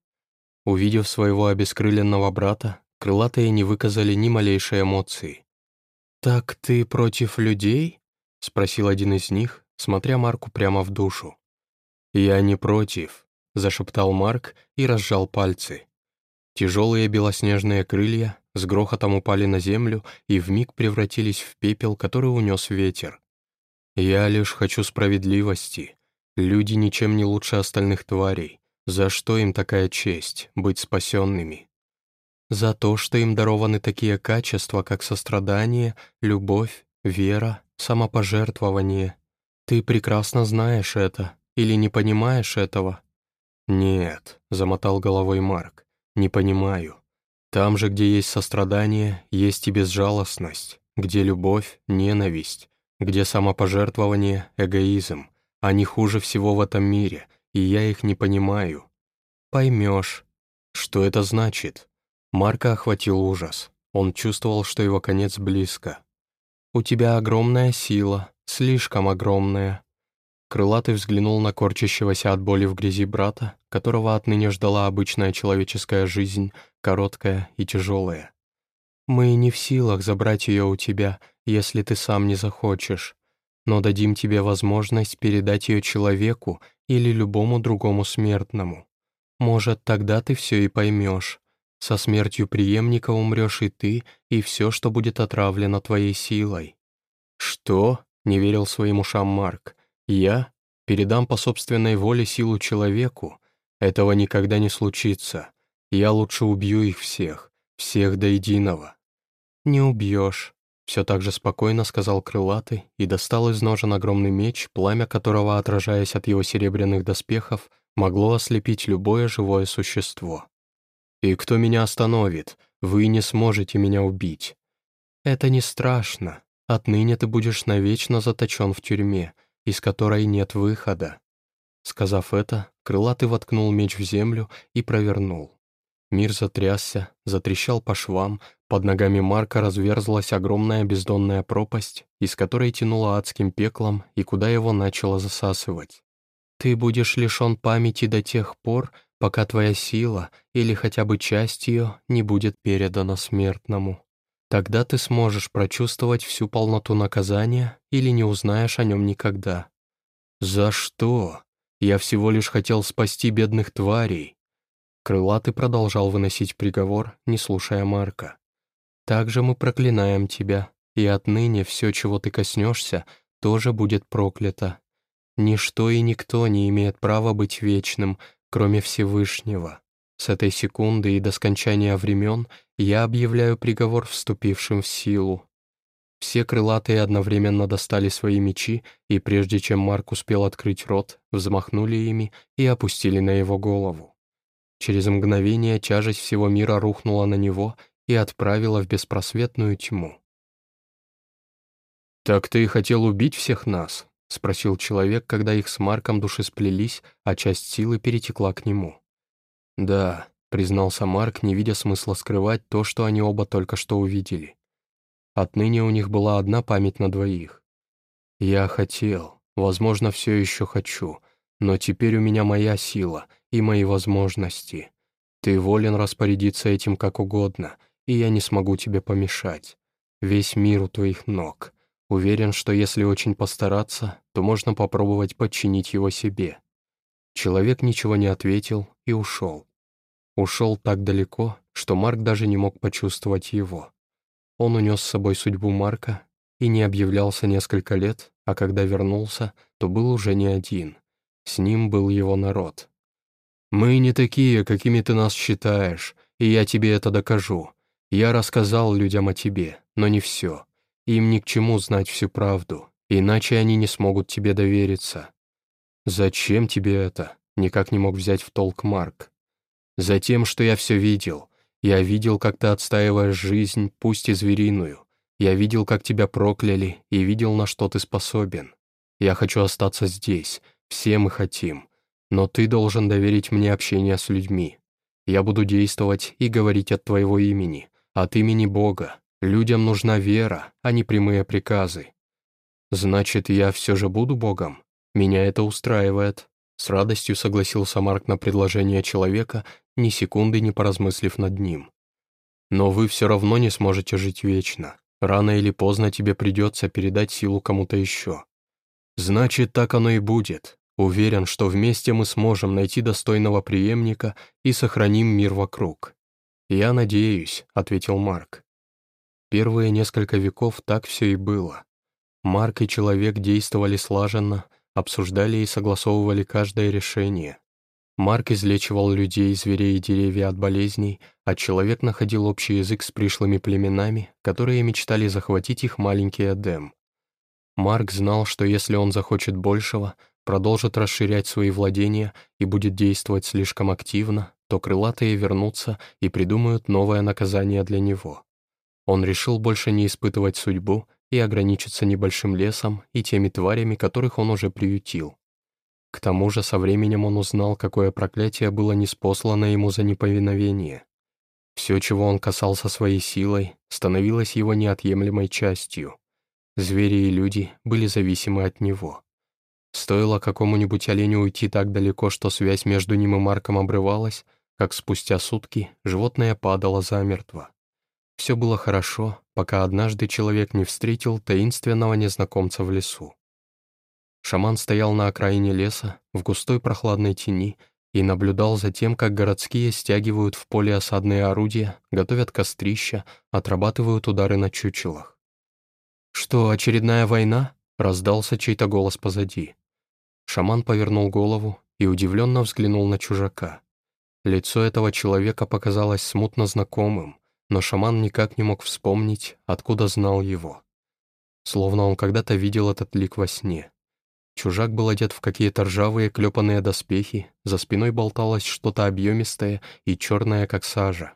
Увидев своего обескрыленного брата, крылатые не выказали ни малейшей эмоции. «Так ты против людей?» — спросил один из них, смотря Марку прямо в душу. «Я не против», — зашептал Марк и разжал пальцы. Тяжелые белоснежные крылья с грохотом упали на землю и вмиг превратились в пепел, который унес ветер. «Я лишь хочу справедливости. Люди ничем не лучше остальных тварей. За что им такая честь — быть спасенными?» За то, что им дарованы такие качества, как сострадание, любовь, вера, самопожертвование. Ты прекрасно знаешь это или не понимаешь этого?» «Нет», — замотал головой Марк, — «не понимаю. Там же, где есть сострадание, есть и безжалостность, где любовь, ненависть, где самопожертвование — эгоизм. Они хуже всего в этом мире, и я их не понимаю. Поймешь. Что это значит? Марка охватил ужас. Он чувствовал, что его конец близко. «У тебя огромная сила, слишком огромная». Крылатый взглянул на корчащегося от боли в грязи брата, которого отныне ждала обычная человеческая жизнь, короткая и тяжелая. «Мы не в силах забрать ее у тебя, если ты сам не захочешь, но дадим тебе возможность передать ее человеку или любому другому смертному. Может, тогда ты все и поймешь. Со смертью преемника умрешь и ты, и все, что будет отравлено твоей силой». «Что?» — не верил своим ушам Марк. «Я? Передам по собственной воле силу человеку? Этого никогда не случится. Я лучше убью их всех, всех до единого». «Не убьешь», — все так же спокойно сказал крылатый и достал из ножен огромный меч, пламя которого, отражаясь от его серебряных доспехов, могло ослепить любое живое существо. «И кто меня остановит? Вы не сможете меня убить». «Это не страшно. Отныне ты будешь навечно заточен в тюрьме, из которой нет выхода». Сказав это, крылатый воткнул меч в землю и провернул. Мир затрясся, затрещал по швам, под ногами Марка разверзлась огромная бездонная пропасть, из которой тянуло адским пеклом и куда его начало засасывать. «Ты будешь лишен памяти до тех пор, пока твоя сила или хотя бы часть ее не будет передана смертному. Тогда ты сможешь прочувствовать всю полноту наказания или не узнаешь о нем никогда. «За что? Я всего лишь хотел спасти бедных тварей». Крылатый продолжал выносить приговор, не слушая Марка. «Также мы проклинаем тебя, и отныне все, чего ты коснешься, тоже будет проклято. Ничто и никто не имеет права быть вечным, кроме Всевышнего. С этой секунды и до скончания времен я объявляю приговор вступившим в силу. Все крылатые одновременно достали свои мечи, и прежде чем Марк успел открыть рот, взмахнули ими и опустили на его голову. Через мгновение тяжесть всего мира рухнула на него и отправила в беспросветную тьму. «Так ты и хотел убить всех нас?» — спросил человек, когда их с Марком души сплелись, а часть силы перетекла к нему. «Да», — признался Марк, не видя смысла скрывать то, что они оба только что увидели. Отныне у них была одна память на двоих. «Я хотел, возможно, все еще хочу, но теперь у меня моя сила и мои возможности. Ты волен распорядиться этим как угодно, и я не смогу тебе помешать. Весь мир у твоих ног. Уверен, что если очень постараться, то можно попробовать подчинить его себе. Человек ничего не ответил и ушел. Ушел так далеко, что Марк даже не мог почувствовать его. Он унес с собой судьбу Марка и не объявлялся несколько лет, а когда вернулся, то был уже не один. С ним был его народ. «Мы не такие, какими ты нас считаешь, и я тебе это докажу. Я рассказал людям о тебе, но не все. Им ни к чему знать всю правду, иначе они не смогут тебе довериться. «Зачем тебе это?» — никак не мог взять в толк Марк. «Затем, что я все видел. Я видел, как ты отстаиваешь жизнь, пусть и звериную. Я видел, как тебя прокляли, и видел, на что ты способен. Я хочу остаться здесь, все мы хотим. Но ты должен доверить мне общение с людьми. Я буду действовать и говорить от твоего имени, от имени Бога, Людям нужна вера, а не прямые приказы. Значит, я все же буду Богом? Меня это устраивает. С радостью согласился Марк на предложение человека, ни секунды не поразмыслив над ним. Но вы все равно не сможете жить вечно. Рано или поздно тебе придется передать силу кому-то еще. Значит, так оно и будет. Уверен, что вместе мы сможем найти достойного преемника и сохраним мир вокруг. «Я надеюсь», — ответил Марк. Первые несколько веков так все и было. Марк и человек действовали слаженно, обсуждали и согласовывали каждое решение. Марк излечивал людей, зверей и деревья от болезней, а человек находил общий язык с пришлыми племенами, которые мечтали захватить их маленький Эдем. Марк знал, что если он захочет большего, продолжит расширять свои владения и будет действовать слишком активно, то крылатые вернутся и придумают новое наказание для него. Он решил больше не испытывать судьбу и ограничиться небольшим лесом и теми тварями, которых он уже приютил. К тому же со временем он узнал, какое проклятие было неспослано ему за неповиновение. Все, чего он касался своей силой, становилось его неотъемлемой частью. Звери и люди были зависимы от него. Стоило какому-нибудь оленю уйти так далеко, что связь между ним и Марком обрывалась, как спустя сутки животное падало замертво. Все было хорошо, пока однажды человек не встретил таинственного незнакомца в лесу. Шаман стоял на окраине леса, в густой прохладной тени, и наблюдал за тем, как городские стягивают в поле осадные орудия, готовят кострища, отрабатывают удары на чучелах. «Что, очередная война?» — раздался чей-то голос позади. Шаман повернул голову и удивленно взглянул на чужака. Лицо этого человека показалось смутно знакомым, но шаман никак не мог вспомнить, откуда знал его. Словно он когда-то видел этот лик во сне. Чужак был одет в какие-то ржавые клепанные доспехи, за спиной болталось что-то объемистое и черное, как сажа.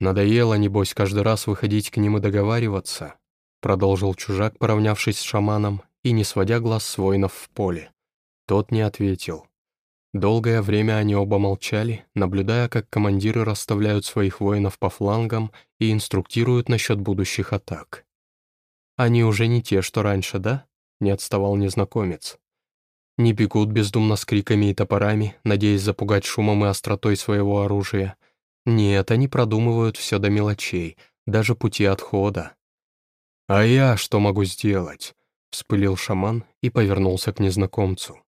«Надоело, небось, каждый раз выходить к ним и договариваться», продолжил чужак, поравнявшись с шаманом и не сводя глаз с воинов в поле. Тот не ответил. Долгое время они оба молчали, наблюдая, как командиры расставляют своих воинов по флангам и инструктируют насчет будущих атак. «Они уже не те, что раньше, да?» — не отставал незнакомец. «Не бегут бездумно с криками и топорами, надеясь запугать шумом и остротой своего оружия. Нет, они продумывают все до мелочей, даже пути отхода». «А я что могу сделать?» — вспылил шаман и повернулся к незнакомцу.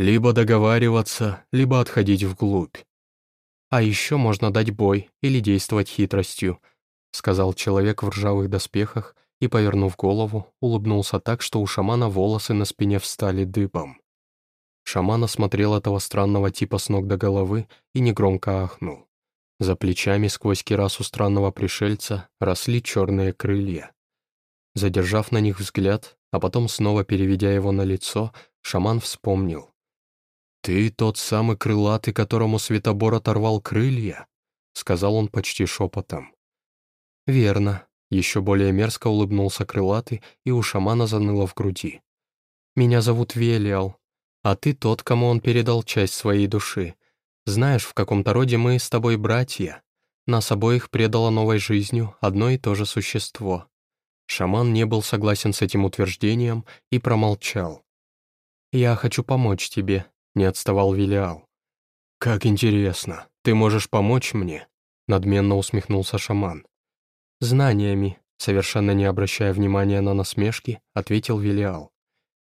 Либо договариваться, либо отходить вглубь. «А еще можно дать бой или действовать хитростью», сказал человек в ржавых доспехах и, повернув голову, улыбнулся так, что у шамана волосы на спине встали дыбом. Шаман осмотрел этого странного типа с ног до головы и негромко ахнул. За плечами сквозь кирасу странного пришельца росли черные крылья. Задержав на них взгляд, а потом снова переведя его на лицо, шаман вспомнил. «Ты тот самый крылатый, которому Светобор оторвал крылья?» — сказал он почти шепотом. «Верно», — еще более мерзко улыбнулся крылатый, и у шамана заныло в груди. «Меня зовут Велиал, а ты тот, кому он передал часть своей души. Знаешь, в каком-то роде мы с тобой братья. Нас обоих предало новой жизнью одно и то же существо». Шаман не был согласен с этим утверждением и промолчал. «Я хочу помочь тебе», — не отставал Вилиал. «Как интересно, ты можешь помочь мне?» — надменно усмехнулся шаман. «Знаниями», — совершенно не обращая внимания на насмешки, ответил Вилиал.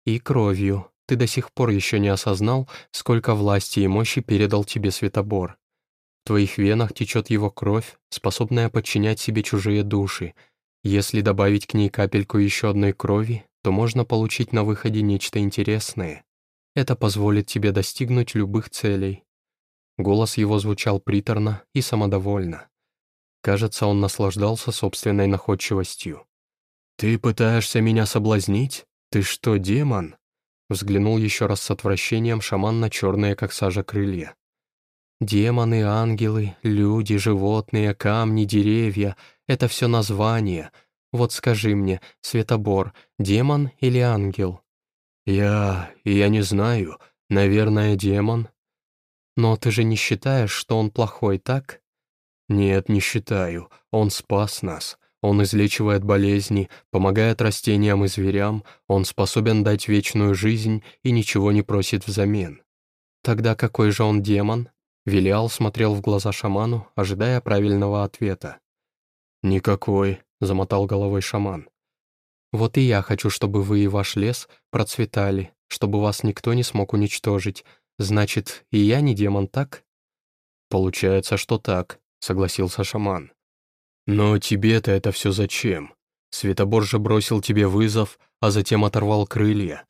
«И кровью. Ты до сих пор еще не осознал, сколько власти и мощи передал тебе Светобор. В твоих венах течет его кровь, способная подчинять себе чужие души. Если добавить к ней капельку еще одной крови, то можно получить на выходе нечто интересное. Это позволит тебе достигнуть любых целей». Голос его звучал приторно и самодовольно. Кажется, он наслаждался собственной находчивостью. «Ты пытаешься меня соблазнить? Ты что, демон?» Взглянул еще раз с отвращением шаман на черные, как сажа, крылья. «Демоны, ангелы, люди, животные, камни, деревья — это все названия. Вот скажи мне, Светобор, демон или ангел?» «Я... я не знаю. Наверное, демон». «Но ты же не считаешь, что он плохой, так?» «Нет, не считаю. Он спас нас. Он излечивает болезни, помогает растениям и зверям, он способен дать вечную жизнь и ничего не просит взамен». «Тогда какой же он демон?» Велиал смотрел в глаза шаману, ожидая правильного ответа. «Никакой», — замотал головой шаман. Вот и я хочу, чтобы вы и ваш лес процветали, чтобы вас никто не смог уничтожить. Значит, и я не демон, так?» «Получается, что так», — согласился шаман. «Но тебе-то это все зачем? Светобор же бросил тебе вызов, а затем оторвал крылья».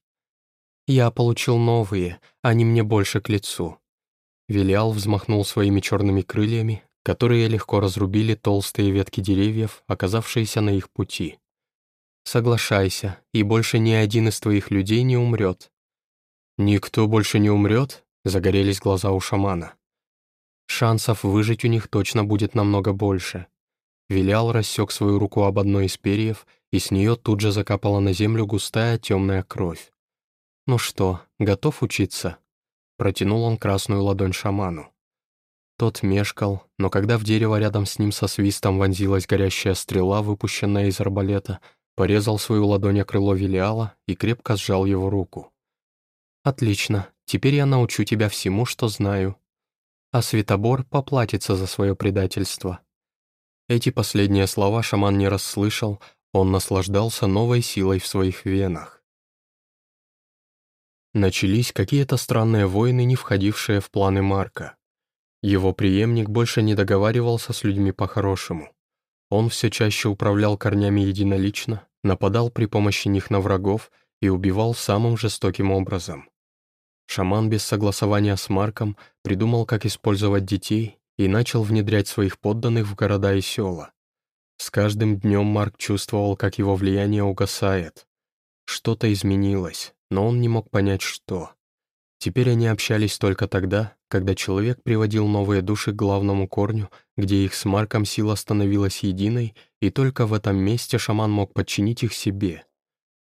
«Я получил новые, они мне больше к лицу». Велиал взмахнул своими черными крыльями, которые легко разрубили толстые ветки деревьев, оказавшиеся на их пути. Соглашайся, и больше ни один из твоих людей не умрет». «Никто больше не умрет?» — загорелись глаза у шамана. «Шансов выжить у них точно будет намного больше. Вилял рассек свою руку об одной из перьев, и с нее тут же закапала на землю густая темная кровь. «Ну что, готов учиться?» Протянул он красную ладонь шаману. Тот мешкал, но когда в дерево рядом с ним со свистом вонзилась горящая стрела, выпущенная из арбалета, порезал свою ладонь о крыло Велиала и крепко сжал его руку. «Отлично, теперь я научу тебя всему, что знаю. А Светобор поплатится за свое предательство». Эти последние слова шаман не расслышал, он наслаждался новой силой в своих венах. Начались какие-то странные войны, не входившие в планы Марка. Его преемник больше не договаривался с людьми по-хорошему. Он все чаще управлял корнями единолично, нападал при помощи них на врагов и убивал самым жестоким образом. Шаман без согласования с Марком придумал, как использовать детей и начал внедрять своих подданных в города и села. С каждым днем Марк чувствовал, как его влияние угасает. Что-то изменилось, но он не мог понять, что. Теперь они общались только тогда, когда человек приводил новые души к главному корню, где их с Марком сила становилась единой, и только в этом месте шаман мог подчинить их себе.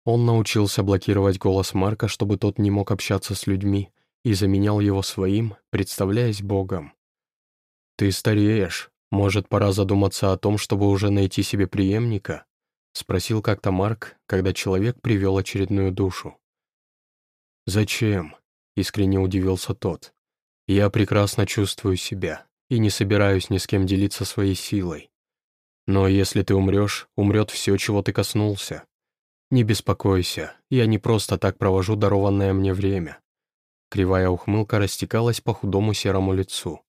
Он научился блокировать голос Марка, чтобы тот не мог общаться с людьми, и заменял его своим, представляясь Богом. «Ты стареешь. Может, пора задуматься о том, чтобы уже найти себе преемника?» — спросил как-то Марк, когда человек привел очередную душу. «Зачем?» — искренне удивился тот. «Я прекрасно чувствую себя и не собираюсь ни с кем делиться своей силой. Но если ты умрешь, умрет все, чего ты коснулся. Не беспокойся, я не просто так провожу дарованное мне время». Кривая ухмылка растекалась по худому серому лицу.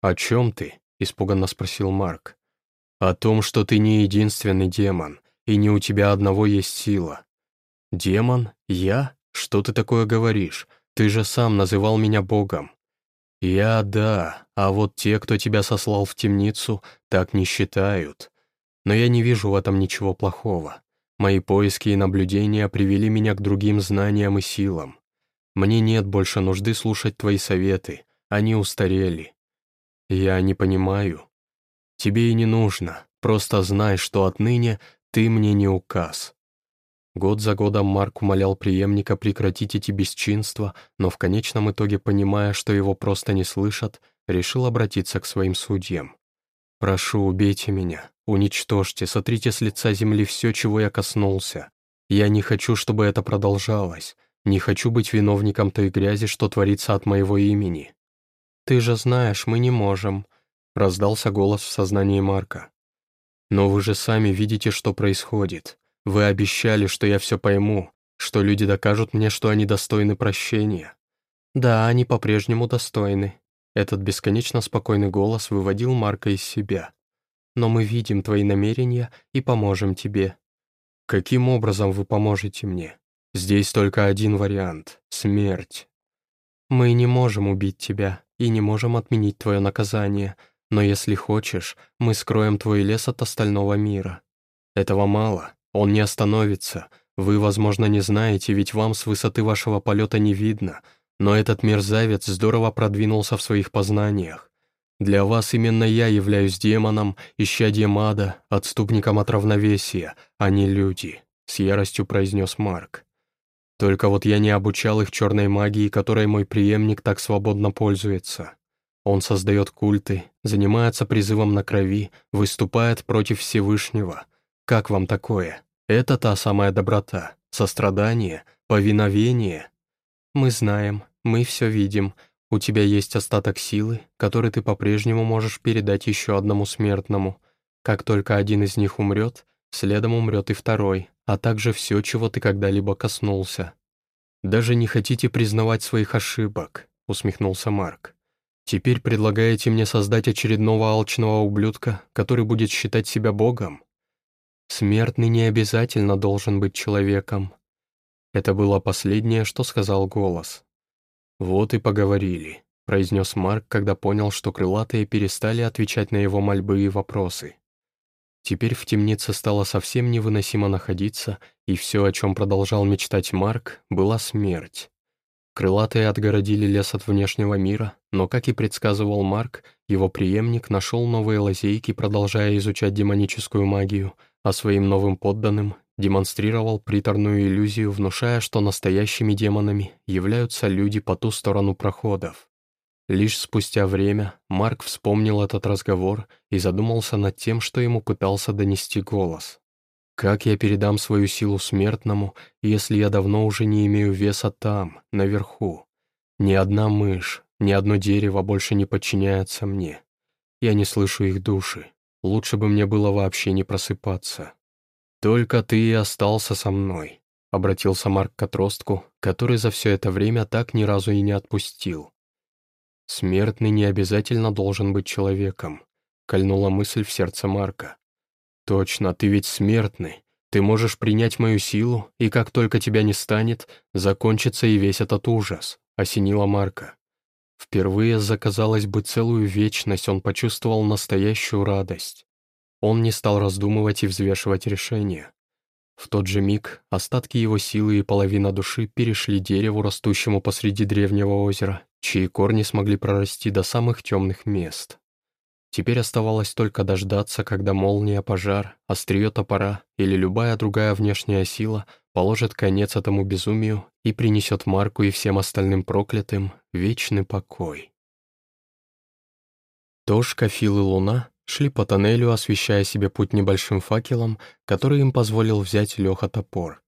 «О чем ты?» — испуганно спросил Марк. «О том, что ты не единственный демон, и не у тебя одного есть сила». «Демон? Я? Что ты такое говоришь? Ты же сам называл меня богом». «Я — да, а вот те, кто тебя сослал в темницу, так не считают. Но я не вижу в этом ничего плохого. Мои поиски и наблюдения привели меня к другим знаниям и силам. Мне нет больше нужды слушать твои советы, они устарели. «Я не понимаю. Тебе и не нужно. Просто знай, что отныне ты мне не указ». Год за годом Марк умолял преемника прекратить эти бесчинства, но в конечном итоге, понимая, что его просто не слышат, решил обратиться к своим судьям. «Прошу, убейте меня, уничтожьте, сотрите с лица земли все, чего я коснулся. Я не хочу, чтобы это продолжалось, не хочу быть виновником той грязи, что творится от моего имени. «Ты же знаешь, мы не можем», — раздался голос в сознании Марка. «Но вы же сами видите, что происходит. Вы обещали, что я все пойму, что люди докажут мне, что они достойны прощения». «Да, они по-прежнему достойны». Этот бесконечно спокойный голос выводил Марка из себя. «Но мы видим твои намерения и поможем тебе». «Каким образом вы поможете мне? Здесь только один вариант — смерть». «Мы не можем убить тебя и не можем отменить твое наказание, но если хочешь, мы скроем твой лес от остального мира. Этого мало, он не остановится. Вы, возможно, не знаете, ведь вам с высоты вашего полета не видно, но этот мерзавец здорово продвинулся в своих познаниях. Для вас именно я являюсь демоном, исчадьем ада, отступником от равновесия, а не люди», — с яростью произнес Марк. Только вот я не обучал их черной магии, которой мой преемник так свободно пользуется. Он создает культы, занимается призывом на крови, выступает против Всевышнего. Как вам такое? Это та самая доброта, сострадание, повиновение. Мы знаем, мы все видим. У тебя есть остаток силы, который ты по-прежнему можешь передать еще одному смертному. Как только один из них умрет, следом умрет и второй, а также все, чего ты когда-либо коснулся. «Даже не хотите признавать своих ошибок», — усмехнулся Марк. «Теперь предлагаете мне создать очередного алчного ублюдка, который будет считать себя богом? Смертный не обязательно должен быть человеком». Это было последнее, что сказал голос. «Вот и поговорили», — произнес Марк, когда понял, что крылатые перестали отвечать на его мольбы и вопросы. Теперь в темнице стало совсем невыносимо находиться, и все, о чем продолжал мечтать Марк, была смерть. Крылатые отгородили лес от внешнего мира, но, как и предсказывал Марк, его преемник нашел новые лазейки, продолжая изучать демоническую магию, а своим новым подданным демонстрировал приторную иллюзию, внушая, что настоящими демонами являются люди по ту сторону проходов. Лишь спустя время Марк вспомнил этот разговор и задумался над тем, что ему пытался донести голос. «Как я передам свою силу смертному, если я давно уже не имею веса там, наверху? Ни одна мышь, ни одно дерево больше не подчиняется мне. Я не слышу их души. Лучше бы мне было вообще не просыпаться». «Только ты и остался со мной», — обратился Марк к отростку, который за все это время так ни разу и не отпустил. «Смертный не обязательно должен быть человеком», — кольнула мысль в сердце Марка. «Точно, ты ведь смертный. Ты можешь принять мою силу, и как только тебя не станет, закончится и весь этот ужас», — осенила Марка. Впервые за, казалось бы, целую вечность он почувствовал настоящую радость. Он не стал раздумывать и взвешивать решение. В тот же миг остатки его силы и половина души перешли дереву, растущему посреди древнего озера, чьи корни смогли прорасти до самых темных мест. Теперь оставалось только дождаться, когда молния, пожар, острие топора или любая другая внешняя сила положит конец этому безумию и принесет Марку и всем остальным проклятым вечный покой. Тошка, Фил и Луна шли по тоннелю, освещая себе путь небольшим факелом, который им позволил взять Леха топор.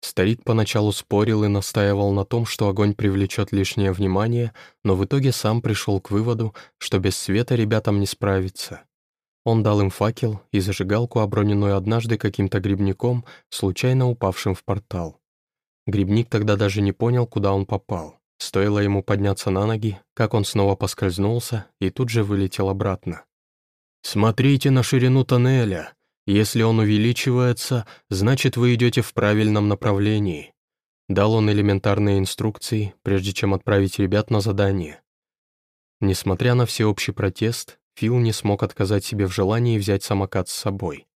Старик поначалу спорил и настаивал на том, что огонь привлечет лишнее внимание, но в итоге сам пришел к выводу, что без света ребятам не справиться. Он дал им факел и зажигалку, оброненную однажды каким-то грибником, случайно упавшим в портал. Грибник тогда даже не понял, куда он попал. Стоило ему подняться на ноги, как он снова поскользнулся и тут же вылетел обратно. «Смотрите на ширину тоннеля. Если он увеличивается, значит, вы идете в правильном направлении». Дал он элементарные инструкции, прежде чем отправить ребят на задание. Несмотря на всеобщий протест, Фил не смог отказать себе в желании взять самокат с собой.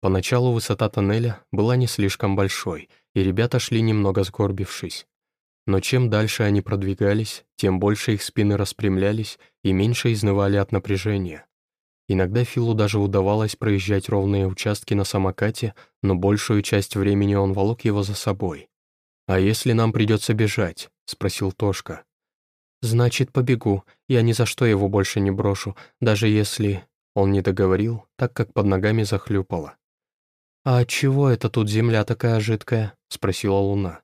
Поначалу высота тоннеля была не слишком большой, и ребята шли немного сгорбившись. Но чем дальше они продвигались, тем больше их спины распрямлялись и меньше изнывали от напряжения. Иногда Филу даже удавалось проезжать ровные участки на самокате, но большую часть времени он волок его за собой. «А если нам придется бежать?» — спросил Тошка. «Значит, побегу. Я ни за что его больше не брошу, даже если...» Он не договорил, так как под ногами захлюпало. «А чего это тут земля такая жидкая?» — спросила Луна.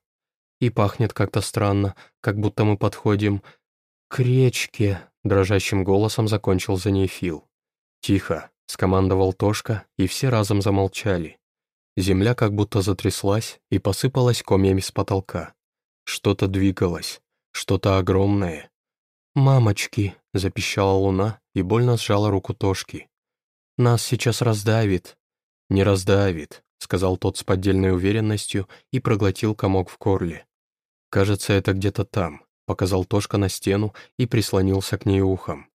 «И пахнет как-то странно, как будто мы подходим к речке», — дрожащим голосом закончил за ней Фил. «Тихо», — скомандовал Тошка, и все разом замолчали. Земля как будто затряслась и посыпалась комьями с потолка. Что-то двигалось, что-то огромное. «Мамочки!» — запищала луна и больно сжала руку Тошки. «Нас сейчас раздавит». «Не раздавит», — сказал тот с поддельной уверенностью и проглотил комок в горле. «Кажется, это где-то там», — показал Тошка на стену и прислонился к ней ухом.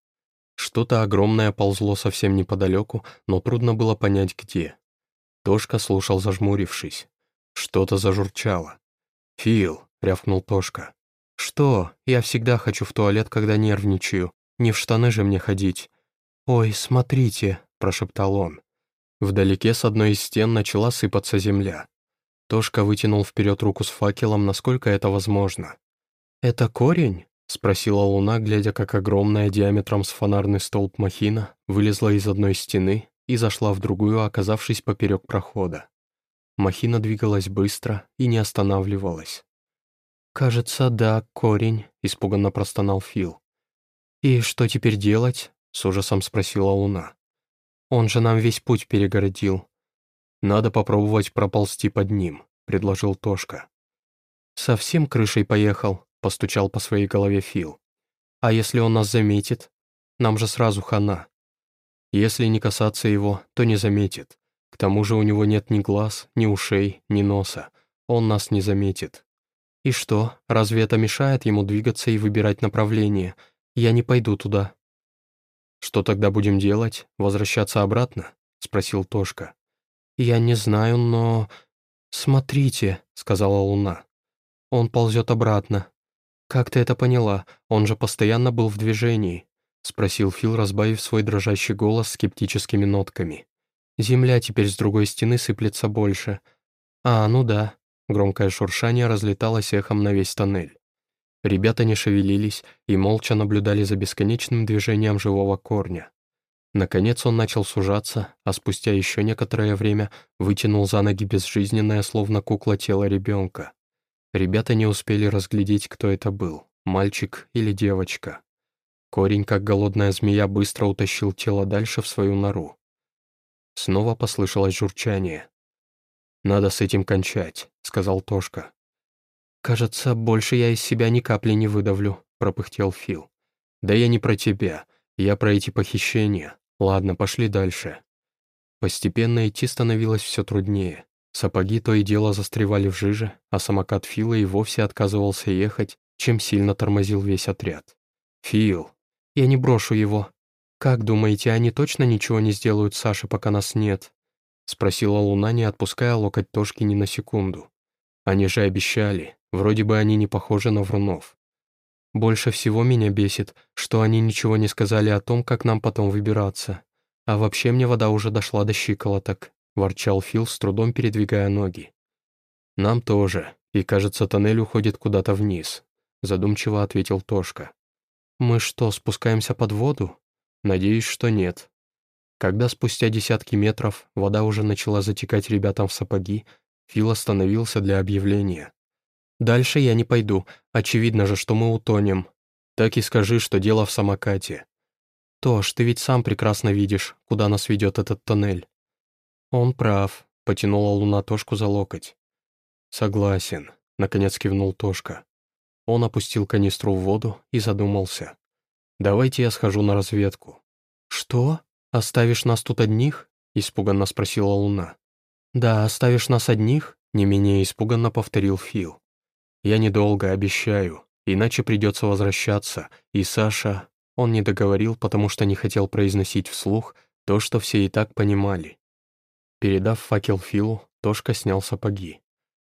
Что-то огромное ползло совсем неподалеку, но трудно было понять, где. Тошка слушал, зажмурившись. Что-то зажурчало. «Фил», — рявкнул Тошка. «Что? Я всегда хочу в туалет, когда нервничаю. Не в штаны же мне ходить». «Ой, смотрите», — прошептал он. Вдалеке с одной из стен начала сыпаться земля. Тошка вытянул вперед руку с факелом, насколько это возможно. «Это корень?» — спросила луна, глядя, как огромная диаметром с фонарный столб махина вылезла из одной стены и зашла в другую, оказавшись поперек прохода. Махина двигалась быстро и не останавливалась. «Кажется, да, корень», — испуганно простонал Фил. «И что теперь делать?» — с ужасом спросила луна. «Он же нам весь путь перегородил». «Надо попробовать проползти под ним», — предложил Тошка. «Совсем крышей поехал», — постучал по своей голове Фил. «А если он нас заметит? Нам же сразу хана. Если не касаться его, то не заметит. К тому же у него нет ни глаз, ни ушей, ни носа. Он нас не заметит. И что, разве это мешает ему двигаться и выбирать направление? Я не пойду туда». «Что тогда будем делать? Возвращаться обратно?» — спросил Тошка. «Я не знаю, но...» «Смотрите», — сказала Луна. «Он ползет обратно. «Как ты это поняла? Он же постоянно был в движении», — спросил Фил, разбавив свой дрожащий голос скептическими нотками. «Земля теперь с другой стены сыплется больше». «А, ну да». Громкое шуршание разлеталось эхом на весь тоннель. Ребята не шевелились и молча наблюдали за бесконечным движением живого корня. Наконец он начал сужаться, а спустя еще некоторое время вытянул за ноги безжизненное, словно кукла тело ребенка. Ребята не успели разглядеть, кто это был, мальчик или девочка. Корень, как голодная змея, быстро утащил тело дальше в свою нору. Снова послышалось журчание. «Надо с этим кончать», — сказал Тошка. «Кажется, больше я из себя ни капли не выдавлю», — пропыхтел Фил. «Да я не про тебя. Я про эти похищения. Ладно, пошли дальше». Постепенно идти становилось все труднее. Сапоги то и дело застревали в жиже, а самокат Фила и вовсе отказывался ехать, чем сильно тормозил весь отряд. «Фил, я не брошу его. Как думаете, они точно ничего не сделают Саше, пока нас нет?» — спросила Луна, не отпуская локоть Тошки ни на секунду. «Они же обещали. Вроде бы они не похожи на врунов. Больше всего меня бесит, что они ничего не сказали о том, как нам потом выбираться. А вообще мне вода уже дошла до щиколоток», — ворчал Фил, с трудом передвигая ноги. «Нам тоже, и, кажется, тоннель уходит куда-то вниз», — задумчиво ответил Тошка. «Мы что, спускаемся под воду?» «Надеюсь, что нет». Когда спустя десятки метров вода уже начала затекать ребятам в сапоги, Фил остановился для объявления. «Дальше я не пойду. Очевидно же, что мы утонем. Так и скажи, что дело в самокате. «Тош, ты ведь сам прекрасно видишь, куда нас ведет этот тоннель». «Он прав», — потянула Луна Тошку за локоть. «Согласен», — наконец кивнул Тошка. Он опустил канистру в воду и задумался. «Давайте я схожу на разведку». «Что? Оставишь нас тут одних?» — испуганно спросила Луна. «Да, оставишь нас одних?» — не менее испуганно повторил Фил. «Я недолго, обещаю, иначе придется возвращаться, и Саша...» Он не договорил, потому что не хотел произносить вслух то, что все и так понимали. Передав факел Филу, Тошка снял сапоги.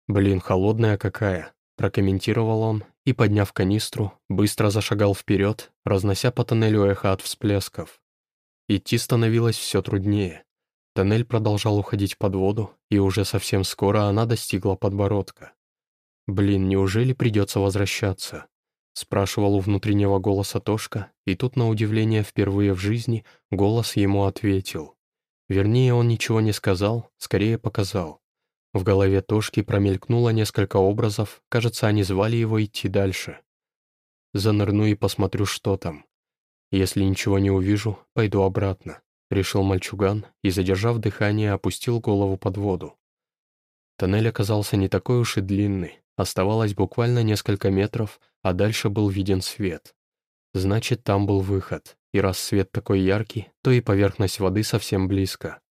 «Блин, холодная какая», — прокомментировал он и, подняв канистру, быстро зашагал вперед, разнося по тоннелю эхо от всплесков. Идти становилось все труднее. Тоннель продолжал уходить под воду, и уже совсем скоро она достигла подбородка. «Блин, неужели придется возвращаться?» Спрашивал у внутреннего голоса Тошка, и тут, на удивление, впервые в жизни голос ему ответил. Вернее, он ничего не сказал, скорее показал. В голове Тошки промелькнуло несколько образов, кажется, они звали его идти дальше. «Занырну и посмотрю, что там. Если ничего не увижу, пойду обратно», — решил мальчуган и, задержав дыхание, опустил голову под воду. Тоннель оказался не такой уж и длинный, Оставалось буквально несколько метров, а дальше был виден свет. Значит, там был выход, и раз свет такой яркий, то и поверхность воды совсем близко.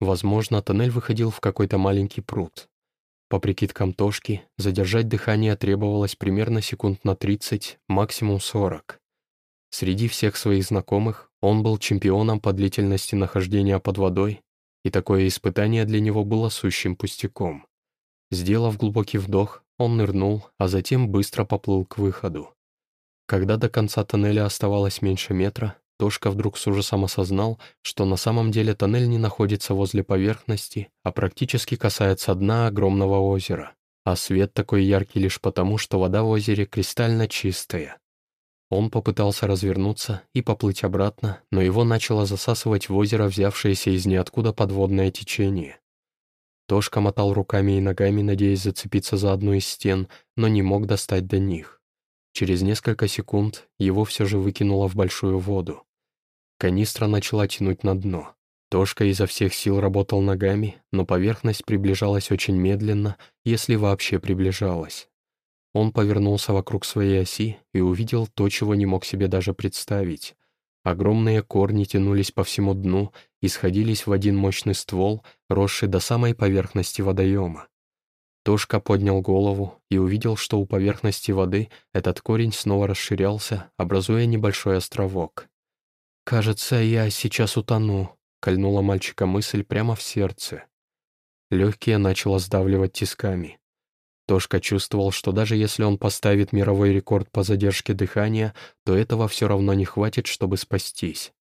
Возможно, тоннель выходил в какой-то маленький пруд. По прикидкам Тошки, задержать дыхание требовалось примерно секунд на 30, максимум 40. Среди всех своих знакомых он был чемпионом по длительности нахождения под водой, и такое испытание для него было сущим пустяком. Сделав глубокий вдох, он нырнул, а затем быстро поплыл к выходу. Когда до конца тоннеля оставалось меньше метра, Тошка вдруг с ужасом осознал, что на самом деле тоннель не находится возле поверхности, а практически касается дна огромного озера. А свет такой яркий лишь потому, что вода в озере кристально чистая. Он попытался развернуться и поплыть обратно, но его начало засасывать в озеро взявшееся из ниоткуда подводное течение. Тошка мотал руками и ногами, надеясь зацепиться за одну из стен, но не мог достать до них. Через несколько секунд его все же выкинуло в большую воду. Канистра начала тянуть на дно. Тошка изо всех сил работал ногами, но поверхность приближалась очень медленно, если вообще приближалась. Он повернулся вокруг своей оси и увидел то, чего не мог себе даже представить. Огромные корни тянулись по всему дну и сходились в один мощный ствол, росший до самой поверхности водоема. Тошка поднял голову и увидел, что у поверхности воды этот корень снова расширялся, образуя небольшой островок. «Кажется, я сейчас утону», — кольнула мальчика мысль прямо в сердце. Легкие начало сдавливать тисками. Тошка чувствовал, что даже если он поставит мировой рекорд по задержке дыхания, то этого все равно не хватит, чтобы спастись.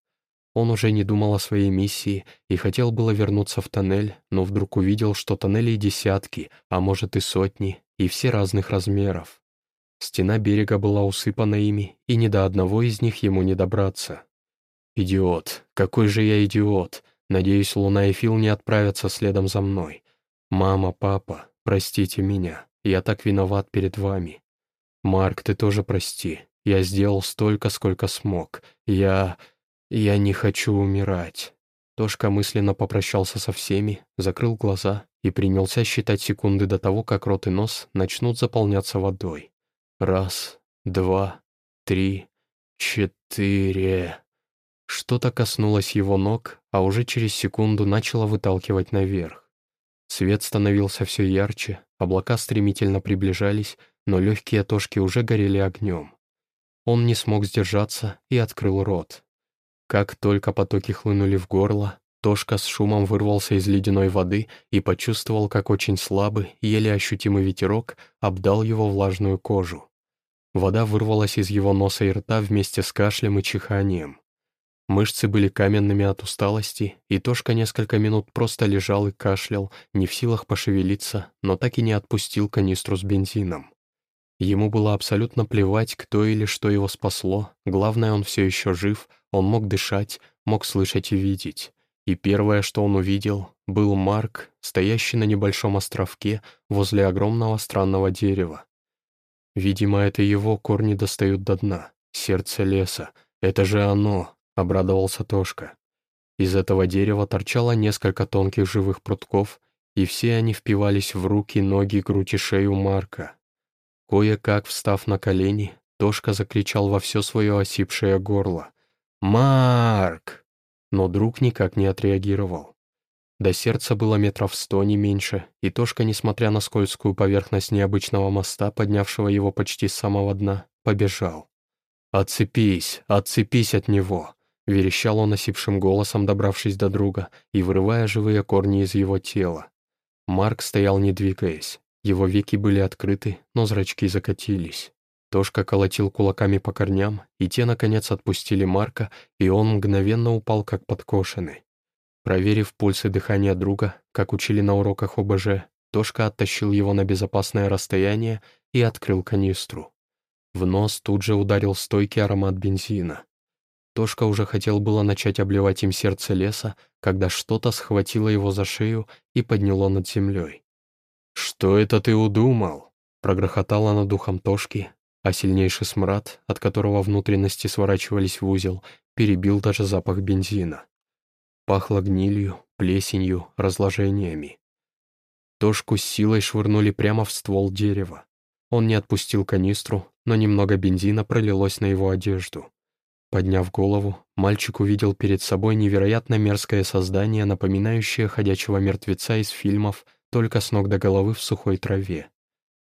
Он уже не думал о своей миссии и хотел было вернуться в тоннель, но вдруг увидел, что тоннелей десятки, а может и сотни, и все разных размеров. Стена берега была усыпана ими, и ни до одного из них ему не добраться. «Идиот! Какой же я идиот! Надеюсь, Луна и Фил не отправятся следом за мной. Мама, папа, простите меня. Я так виноват перед вами. Марк, ты тоже прости. Я сделал столько, сколько смог. Я... я не хочу умирать». Тошка мысленно попрощался со всеми, закрыл глаза и принялся считать секунды до того, как рот и нос начнут заполняться водой. Раз, два, три, четыре. Что-то коснулось его ног, а уже через секунду начало выталкивать наверх. Свет становился все ярче, облака стремительно приближались, но легкие тошки уже горели огнем. Он не смог сдержаться и открыл рот. Как только потоки хлынули в горло, Тошка с шумом вырвался из ледяной воды и почувствовал, как очень слабый, еле ощутимый ветерок обдал его влажную кожу. Вода вырвалась из его носа и рта вместе с кашлем и чиханием. Мышцы были каменными от усталости, и Тошка несколько минут просто лежал и кашлял, не в силах пошевелиться, но так и не отпустил канистру с бензином. Ему было абсолютно плевать, кто или что его спасло, главное, он все еще жив, он мог дышать, мог слышать и видеть. И первое, что он увидел, был Марк, стоящий на небольшом островке возле огромного странного дерева. Видимо, это его корни достают до дна, сердце леса. Это же оно, обрадовался Тошка. Из этого дерева торчало несколько тонких живых прутков, и все они впивались в руки, ноги, грудь и шею Марка. Кое-как, встав на колени, Тошка закричал во все свое осипшее горло. «Марк!» но друг никак не отреагировал. До сердца было метров сто, не меньше, и Тошка, несмотря на скользкую поверхность необычного моста, поднявшего его почти с самого дна, побежал. «Отцепись, отцепись от него!» — верещал он осипшим голосом, добравшись до друга и вырывая живые корни из его тела. Марк стоял не двигаясь. Его веки были открыты, но зрачки закатились. Тошка колотил кулаками по корням, и те, наконец, отпустили Марка, и он мгновенно упал, как подкошенный. Проверив пульс и дыхание друга, как учили на уроках ОБЖ, Тошка оттащил его на безопасное расстояние и открыл канистру. В нос тут же ударил стойкий аромат бензина. Тошка уже хотел было начать обливать им сердце леса, когда что-то схватило его за шею и подняло над землей. «Что это ты удумал?» прогрохотало над духом Тошки, а сильнейший смрад, от которого внутренности сворачивались в узел, перебил даже запах бензина. Пахло гнилью, плесенью, разложениями. Тошку с силой швырнули прямо в ствол дерева. Он не отпустил канистру, но немного бензина пролилось на его одежду. Подняв голову, мальчик увидел перед собой невероятно мерзкое создание, напоминающее ходячего мертвеца из фильмов, только с ног до головы в сухой траве.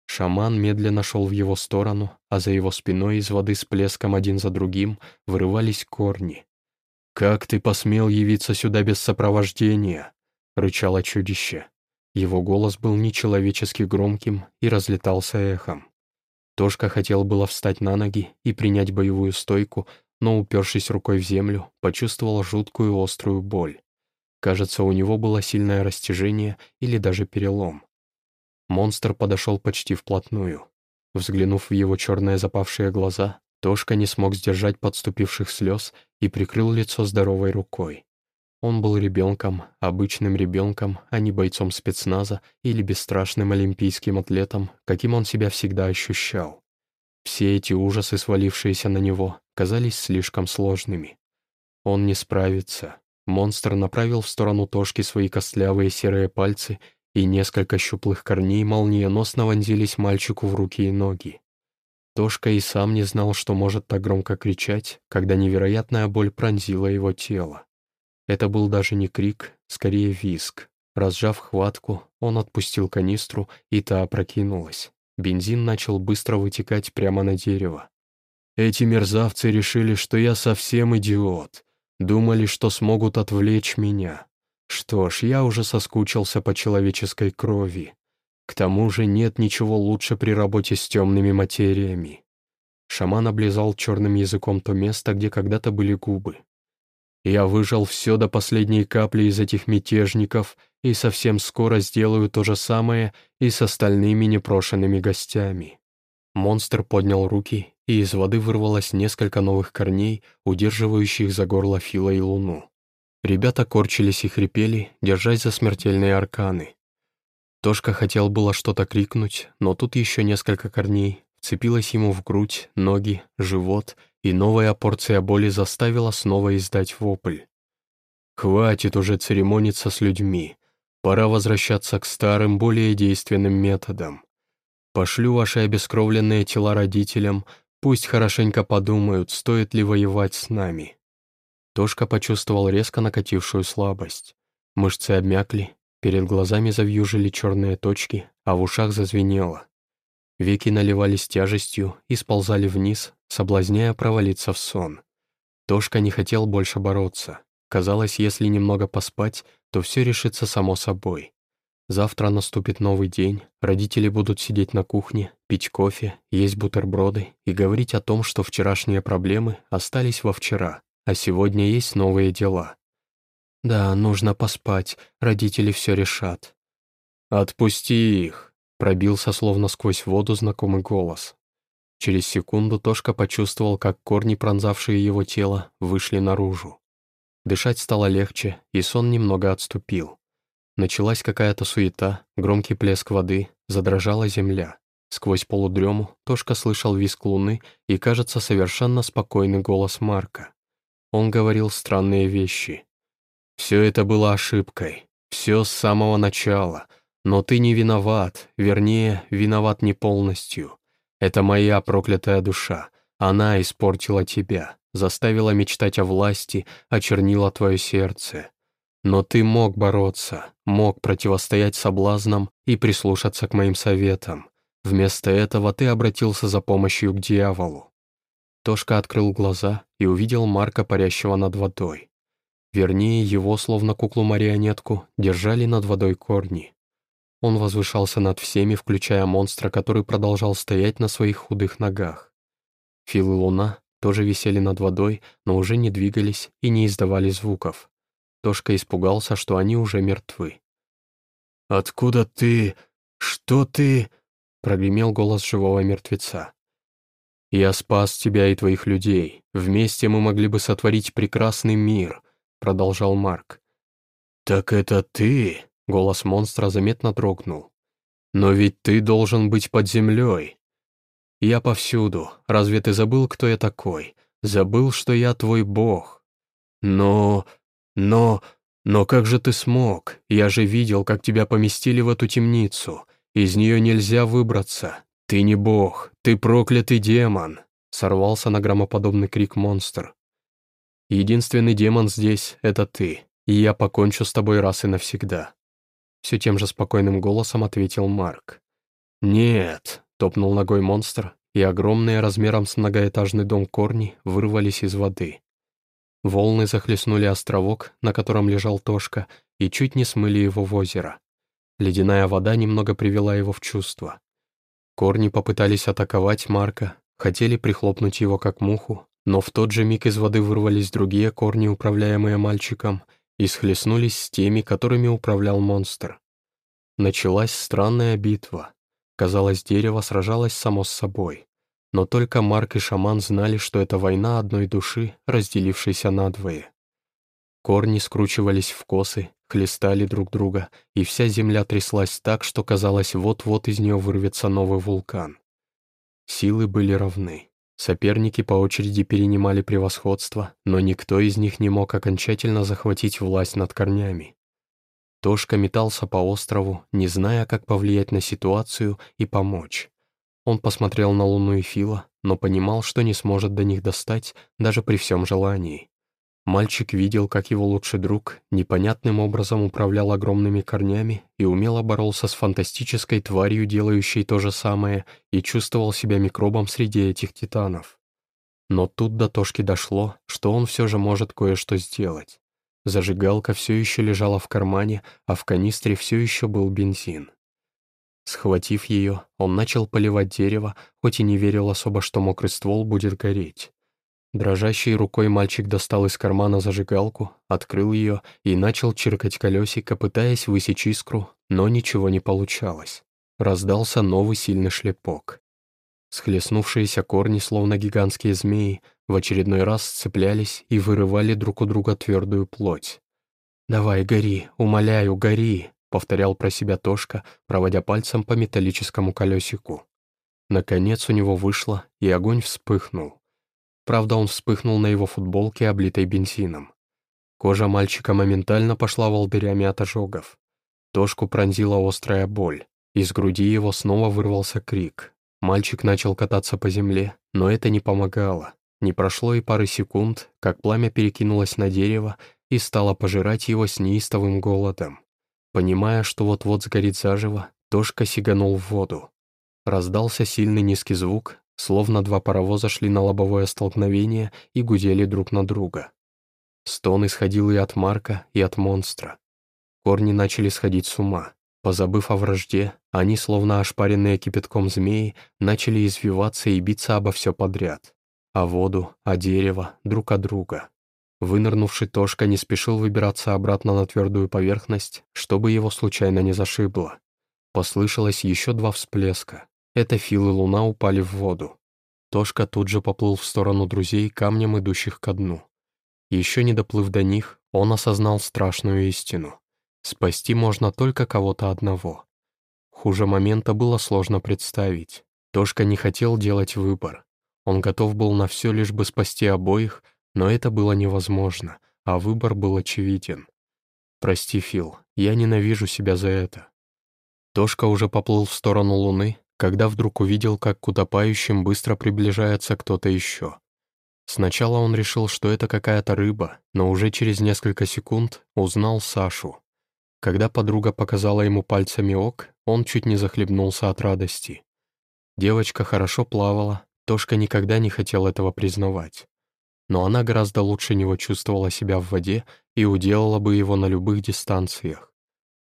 Шаман медленно шел в его сторону, а за его спиной из воды с плеском один за другим вырывались корни. «Как ты посмел явиться сюда без сопровождения?» — рычало чудище. Его голос был нечеловечески громким и разлетался эхом. Тошка хотел было встать на ноги и принять боевую стойку, но, упершись рукой в землю, почувствовал жуткую острую боль. Кажется, у него было сильное растяжение или даже перелом. Монстр подошел почти вплотную. Взглянув в его черные запавшие глаза, Тошка не смог сдержать подступивших слез и прикрыл лицо здоровой рукой. Он был ребенком, обычным ребенком, а не бойцом спецназа или бесстрашным олимпийским атлетом, каким он себя всегда ощущал. Все эти ужасы, свалившиеся на него, казались слишком сложными. Он не справится. Монстр направил в сторону Тошки свои костлявые серые пальцы и несколько щуплых корней молниеносно вонзились мальчику в руки и ноги. Тошка и сам не знал, что может так громко кричать, когда невероятная боль пронзила его тело. Это был даже не крик, скорее виск. Разжав хватку, он отпустил канистру, и та опрокинулась. Бензин начал быстро вытекать прямо на дерево. «Эти мерзавцы решили, что я совсем идиот. Думали, что смогут отвлечь меня. Что ж, я уже соскучился по человеческой крови. К тому же нет ничего лучше при работе с темными материями. Шаман облизал черным языком то место, где когда-то были губы. Я выжал все до последней капли из этих мятежников и совсем скоро сделаю то же самое и с остальными непрошенными гостями. Монстр поднял руки, и из воды вырвалось несколько новых корней, удерживающих за горло Фила и Луну. Ребята корчились и хрипели, держась за смертельные арканы. Тошка хотел было что-то крикнуть, но тут еще несколько корней вцепилось ему в грудь, ноги, живот, и новая порция боли заставила снова издать вопль. «Хватит уже церемониться с людьми. Пора возвращаться к старым, более действенным методам. Пошлю ваши обескровленные тела родителям, пусть хорошенько подумают, стоит ли воевать с нами». Тошка почувствовал резко накатившую слабость. Мышцы обмякли, перед глазами завьюжили черные точки, а в ушах зазвенело. Веки наливались тяжестью и сползали вниз, соблазняя провалиться в сон. Тошка не хотел больше бороться. Казалось, если немного поспать, то все решится само собой. Завтра наступит новый день, родители будут сидеть на кухне, пить кофе, есть бутерброды и говорить о том, что вчерашние проблемы остались во вчера, а сегодня есть новые дела. «Да, нужно поспать, родители все решат». «Отпусти их», — пробился словно сквозь воду знакомый голос. Через секунду Тошка почувствовал, как корни, пронзавшие его тело, вышли наружу. Дышать стало легче, и сон немного отступил. Началась какая-то суета, громкий плеск воды, задрожала земля. Сквозь полудрему Тошка слышал визг луны и, кажется, совершенно спокойный голос Марка. Он говорил странные вещи. «Все это было ошибкой. Все с самого начала. Но ты не виноват, вернее, виноват не полностью. Это моя проклятая душа. Она испортила тебя, заставила мечтать о власти, очернила твое сердце. Но ты мог бороться, мог противостоять соблазнам и прислушаться к моим советам. Вместо этого ты обратился за помощью к дьяволу. Тошка открыл глаза и увидел Марка, парящего над водой. Вернее, его, словно куклу-марионетку, держали над водой корни. Он возвышался над всеми, включая монстра, который продолжал стоять на своих худых ногах. Фил и Луна тоже висели над водой, но уже не двигались и не издавали звуков. Тошка испугался, что они уже мертвы. «Откуда ты? Что ты?» — прогремел голос живого мертвеца. «Я спас тебя и твоих людей. Вместе мы могли бы сотворить прекрасный мир», — продолжал Марк. «Так это ты?» — голос монстра заметно дрогнул. «Но ведь ты должен быть под землей». «Я повсюду. Разве ты забыл, кто я такой? Забыл, что я твой бог?» «Но...» «Но... но как же ты смог? Я же видел, как тебя поместили в эту темницу. Из нее нельзя выбраться. Ты не бог, ты проклятый демон!» Сорвался на громоподобный крик монстр. «Единственный демон здесь — это ты, и я покончу с тобой раз и навсегда». Все тем же спокойным голосом ответил Марк. «Нет», — топнул ногой монстр, и огромные размером с многоэтажный дом корни вырвались из воды. Волны захлестнули островок, на котором лежал Тошка, и чуть не смыли его в озеро. Ледяная вода немного привела его в чувство. Корни попытались атаковать Марка, хотели прихлопнуть его как муху, но в тот же миг из воды вырвались другие корни, управляемые мальчиком, и схлестнулись с теми, которыми управлял монстр. Началась странная битва. Казалось, дерево сражалось само с собой. Но только Марк и шаман знали, что это война одной души, разделившейся надвое. Корни скручивались в косы, хлестали друг друга, и вся земля тряслась так, что казалось, вот-вот из нее вырвется новый вулкан. Силы были равны. Соперники по очереди перенимали превосходство, но никто из них не мог окончательно захватить власть над корнями. Тошка метался по острову, не зная, как повлиять на ситуацию и помочь. Он посмотрел на Луну и Фила, но понимал, что не сможет до них достать даже при всем желании. Мальчик видел, как его лучший друг непонятным образом управлял огромными корнями и умело боролся с фантастической тварью, делающей то же самое, и чувствовал себя микробом среди этих титанов. Но тут до Тошки дошло, что он все же может кое-что сделать. Зажигалка все еще лежала в кармане, а в канистре все еще был бензин. Схватив ее, он начал поливать дерево, хоть и не верил особо, что мокрый ствол будет гореть. Дрожащей рукой мальчик достал из кармана зажигалку, открыл ее и начал чиркать колесико, пытаясь высечь искру, но ничего не получалось. Раздался новый сильный шлепок. Схлестнувшиеся корни, словно гигантские змеи, в очередной раз сцеплялись и вырывали друг у друга твердую плоть. «Давай, гори, умоляю, гори!» — повторял про себя Тошка, проводя пальцем по металлическому колесику. Наконец у него вышло, и огонь вспыхнул. Правда, он вспыхнул на его футболке, облитой бензином. Кожа мальчика моментально пошла волдырями от ожогов. Тошку пронзила острая боль. Из груди его снова вырвался крик. Мальчик начал кататься по земле, но это не помогало. Не прошло и пары секунд, как пламя перекинулось на дерево и стало пожирать его с неистовым голодом. Понимая, что вот-вот сгорит заживо, Тошка сиганул в воду. Раздался сильный низкий звук, словно два паровоза шли на лобовое столкновение и гудели друг на друга. Стон исходил и от Марка, и от монстра. Корни начали сходить с ума. Позабыв о вражде, они, словно ошпаренные кипятком змеи, начали извиваться и биться обо все подряд. О воду, о дерево, друг о друга. Вынырнувший Тошка не спешил выбираться обратно на твердую поверхность, чтобы его случайно не зашибло. Послышалось еще два всплеска. Это Фил и Луна упали в воду. Тошка тут же поплыл в сторону друзей, камнем идущих ко дну. Еще не доплыв до них, он осознал страшную истину. Спасти можно только кого-то одного. Хуже момента было сложно представить. Тошка не хотел делать выбор. Он готов был на все, лишь бы спасти обоих, но это было невозможно, а выбор был очевиден. «Прости, Фил, я ненавижу себя за это». Тошка уже поплыл в сторону Луны, когда вдруг увидел, как к утопающим быстро приближается кто-то еще. Сначала он решил, что это какая-то рыба, но уже через несколько секунд узнал Сашу. Когда подруга показала ему пальцами ок, он чуть не захлебнулся от радости. Девочка хорошо плавала, Тошка никогда не хотел этого признавать. Но она гораздо лучше него чувствовала себя в воде и уделала бы его на любых дистанциях.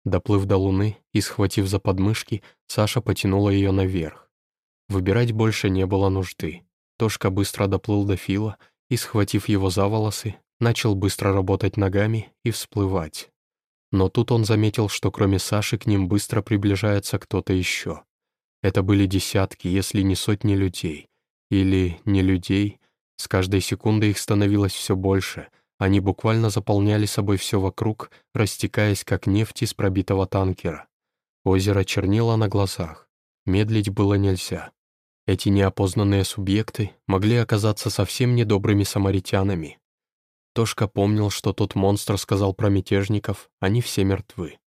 Доплыв до луны и схватив за подмышки, Саша потянула ее наверх. Выбирать больше не было нужды. Тошка быстро доплыл до Фила и, схватив его за волосы, начал быстро работать ногами и всплывать. Но тут он заметил, что кроме Саши к ним быстро приближается кто-то еще. Это были десятки, если не сотни людей. Или не людей. С каждой секундой их становилось все больше, они буквально заполняли собой все вокруг, растекаясь как нефть из пробитого танкера. Озеро чернило на глазах. Медлить было нельзя. Эти неопознанные субъекты могли оказаться совсем недобрыми самаритянами. Тошка помнил, что тот монстр сказал про мятежников, они все мертвы.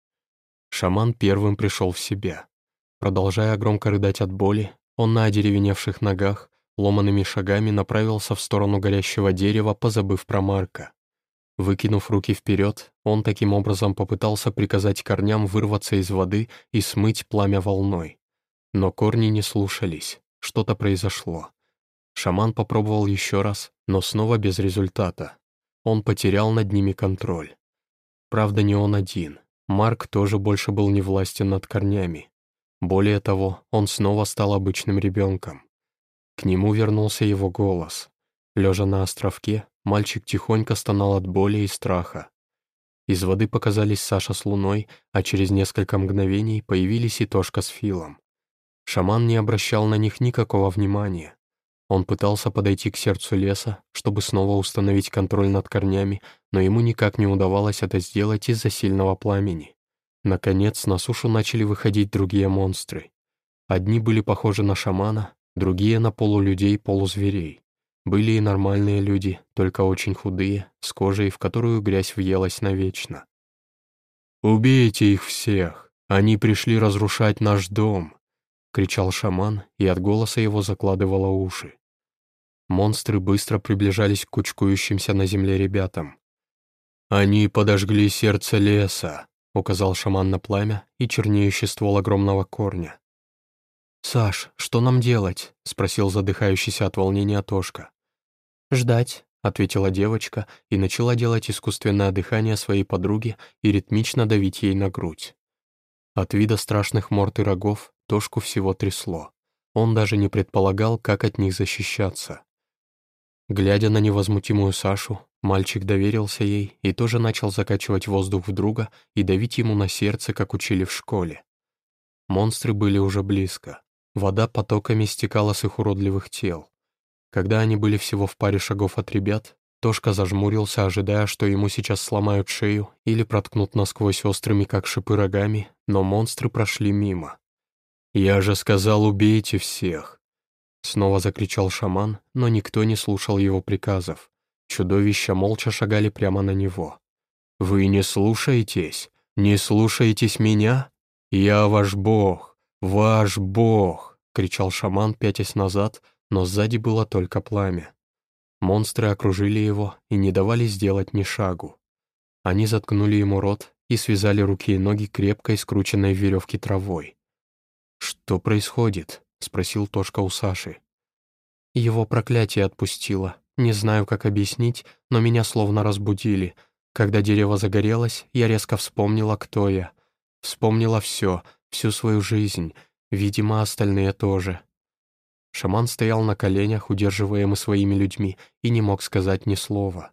Шаман первым пришел в себя. Продолжая громко рыдать от боли, он на одеревеневших ногах ломанными шагами направился в сторону горящего дерева, позабыв про Марка. Выкинув руки вперед, он таким образом попытался приказать корням вырваться из воды и смыть пламя волной. Но корни не слушались, что-то произошло. Шаман попробовал еще раз, но снова без результата. Он потерял над ними контроль. Правда, не он один. Марк тоже больше был не властен над корнями. Более того, он снова стал обычным ребенком. К нему вернулся его голос. Лежа на островке, Мальчик тихонько стонал от боли и страха. Из воды показались Саша с Луной, а через несколько мгновений появились и Тошка с Филом. Шаман не обращал на них никакого внимания. Он пытался подойти к сердцу леса, чтобы снова установить контроль над корнями, но ему никак не удавалось это сделать из-за сильного пламени. Наконец, на сушу начали выходить другие монстры. Одни были похожи на шамана, другие — на полулюдей-полузверей. Были и нормальные люди, только очень худые, с кожей, в которую грязь въелась навечно. «Убейте их всех! Они пришли разрушать наш дом!» — кричал шаман, и от голоса его закладывало уши. Монстры быстро приближались к кучкующимся на земле ребятам. «Они подожгли сердце леса», — указал шаман на пламя и чернеющий ствол огромного корня. «Саш, что нам делать?» — спросил задыхающийся от волнения Тошка. «Ждать», — ответила девочка и начала делать искусственное дыхание своей подруги и ритмично давить ей на грудь. От вида страшных морд и рогов Тошку всего трясло. Он даже не предполагал, как от них защищаться. Глядя на невозмутимую Сашу, мальчик доверился ей и тоже начал закачивать воздух в друга и давить ему на сердце, как учили в школе. Монстры были уже близко. Вода потоками стекала с их уродливых тел. Когда они были всего в паре шагов от ребят, Тошка зажмурился, ожидая, что ему сейчас сломают шею или проткнут насквозь острыми, как шипы, рогами, но монстры прошли мимо. «Я же сказал, убейте всех!» Снова закричал шаман, но никто не слушал его приказов. Чудовища молча шагали прямо на него. «Вы не слушаетесь? Не слушаетесь меня? Я ваш бог! Ваш бог!» — кричал шаман, пятясь назад, но сзади было только пламя. Монстры окружили его и не давали сделать ни шагу. Они заткнули ему рот и связали руки и ноги крепкой скрученной в веревке травой. «Что происходит?» — спросил Тошка у Саши. «Его проклятие отпустило. Не знаю, как объяснить, но меня словно разбудили. Когда дерево загорелось, я резко вспомнила, кто я. Вспомнила все, всю свою жизнь. Видимо, остальные тоже». Шаман стоял на коленях, удерживаемый своими людьми, и не мог сказать ни слова.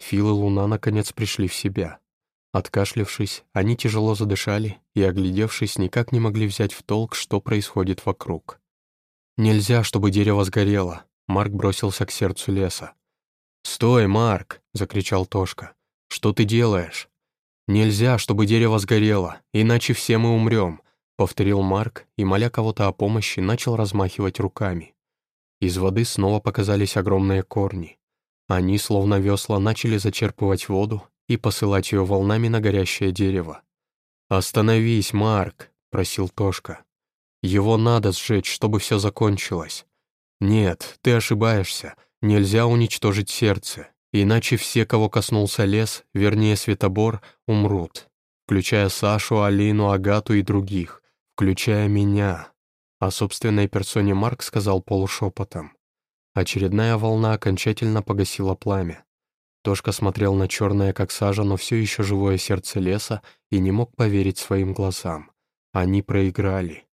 Фил и Луна наконец пришли в себя. Откашлившись, они тяжело задышали и, оглядевшись, никак не могли взять в толк, что происходит вокруг. «Нельзя, чтобы дерево сгорело», — Марк бросился к сердцу леса. «Стой, Марк!» — закричал Тошка. «Что ты делаешь?» «Нельзя, чтобы дерево сгорело, иначе все мы умрем», — повторил Марк и, моля кого-то о помощи, начал размахивать руками. Из воды снова показались огромные корни. Они, словно весла, начали зачерпывать воду и посылать ее волнами на горящее дерево. «Остановись, Марк!» — просил Тошка. «Его надо сжечь, чтобы все закончилось. Нет, ты ошибаешься. Нельзя уничтожить сердце, иначе все, кого коснулся лес, вернее Светобор, умрут, включая Сашу, Алину, Агату и других, включая меня». О собственной персоне Марк сказал полушепотом. Очередная волна окончательно погасила пламя. Тошка смотрел на черное, как сажа, но все еще живое сердце леса и не мог поверить своим глазам. Они проиграли.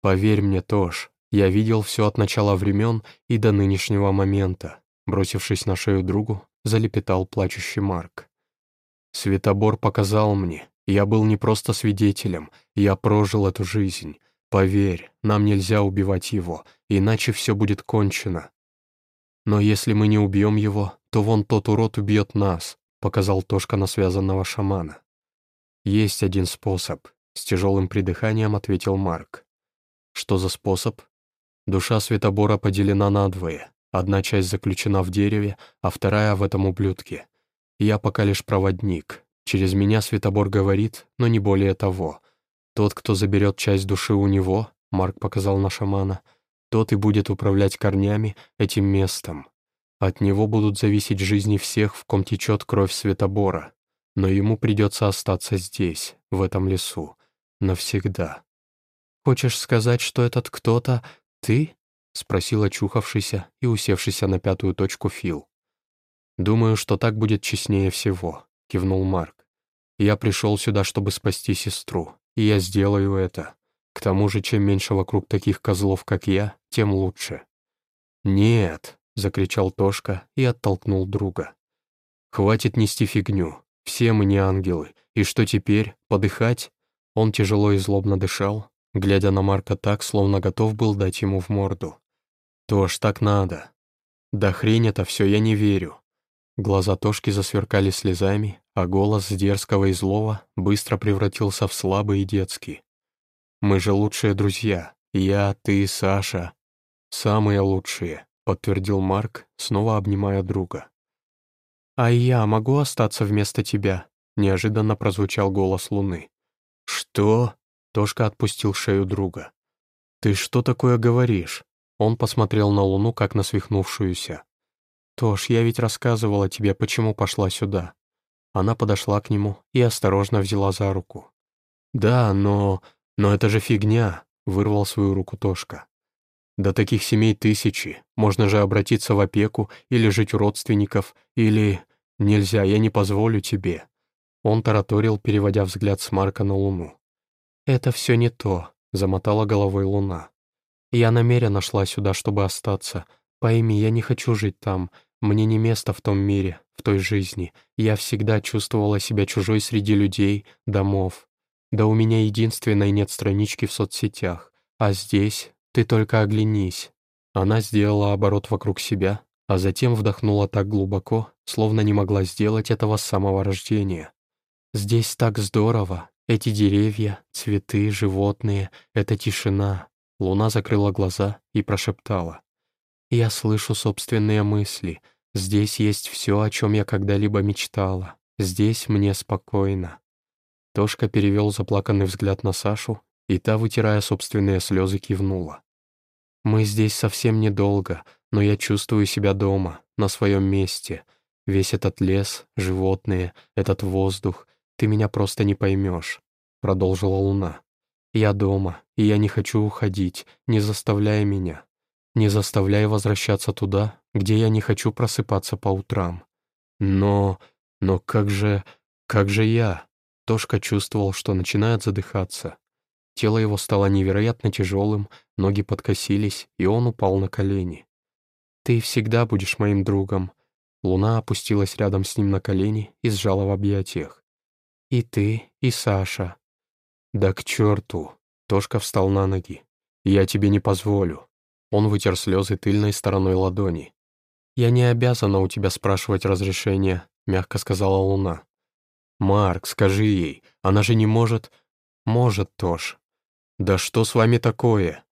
«Поверь мне, Тош, я видел все от начала времен и до нынешнего момента», бросившись на шею другу, залепетал плачущий Марк. «Светобор показал мне. Я был не просто свидетелем, я прожил эту жизнь. Поверь, нам нельзя убивать его, иначе все будет кончено. Но если мы не убьем его, то вон тот урод убьет нас», — показал Тошка на связанного шамана. «Есть один способ», — с тяжелым придыханием ответил Марк. «Что за способ?» Душа Светобора поделена надвое. Одна часть заключена в дереве, а вторая в этом ублюдке. Я пока лишь проводник. Через меня Светобор говорит, но не более того. Тот, кто заберет часть души у него, Марк показал на шамана, тот и будет управлять корнями этим местом. От него будут зависеть жизни всех, в ком течет кровь Светобора. Но ему придется остаться здесь, в этом лесу, навсегда. «Хочешь сказать, что этот кто-то ты?» — спросил очухавшийся и усевшийся на пятую точку Фил. «Думаю, что так будет честнее всего», — кивнул Марк. «Я пришел сюда, чтобы спасти сестру, и я сделаю это. К тому же, чем меньше вокруг таких козлов, как я, тем лучше». «Нет», — закричал Тошка и оттолкнул друга. «Хватит нести фигню. Все мы не ангелы. И что теперь? Подыхать?» Он тяжело и злобно дышал, глядя на Марка так, словно готов был дать ему в морду. «Тош, так надо. Да хрень это все, я не верю». Глаза Тошки засверкали слезами, а голос дерзкого и злого быстро превратился в слабый и детский. «Мы же лучшие друзья. Я, ты, Саша. Самые лучшие подтвердил Марк, снова обнимая друга. «А я могу остаться вместо тебя?» — неожиданно прозвучал голос Луны. «Что?» — Тошка отпустил шею друга. «Ты что такое говоришь?» Он посмотрел на Луну, как на свихнувшуюся. «Тош, я ведь рассказывала тебе, почему пошла сюда». Она подошла к нему и осторожно взяла за руку. «Да, но... но это же фигня», — вырвал свою руку Тошка. Да таких семей тысячи. Можно же обратиться в опеку или жить у родственников, или... Нельзя, я не позволю тебе». Он тараторил, переводя взгляд с Марка на Луну. «Это все не то. — замотала головой луна. «Я намеренно шла сюда, чтобы остаться. Пойми, я не хочу жить там. Мне не место в том мире, в той жизни. Я всегда чувствовала себя чужой среди людей, домов. Да у меня единственной нет странички в соцсетях. А здесь ты только оглянись». Она сделала оборот вокруг себя, а затем вдохнула так глубоко, словно не могла сделать этого с самого рождения. «Здесь так здорово. Эти деревья, цветы, животные, эта тишина». Луна закрыла глаза и прошептала. «Я слышу собственные мысли. Здесь есть все, о чем я когда-либо мечтала. Здесь мне спокойно». Тошка перевел заплаканный взгляд на Сашу, и та, вытирая собственные слезы, кивнула. «Мы здесь совсем недолго, но я чувствую себя дома, на своем месте. Весь этот лес, животные, этот воздух, ты меня просто не поймешь», — продолжила Луна. «Я дома, и я не хочу уходить, не заставляй меня. Не заставляй возвращаться туда, где я не хочу просыпаться по утрам. Но... но как же... как же я?» Тошка чувствовал, что начинает задыхаться. Тело его стало невероятно тяжелым, ноги подкосились, и он упал на колени. «Ты всегда будешь моим другом». Луна опустилась рядом с ним на колени и сжала в объятиях. «И ты, и Саша». «Да к черту!» Тошка встал на ноги. «Я тебе не позволю». Он вытер слезы тыльной стороной ладони. «Я не обязана у тебя спрашивать разрешения», — мягко сказала Луна. «Марк, скажи ей, она же не может...» «Может, Тош». «Да что с вами такое?»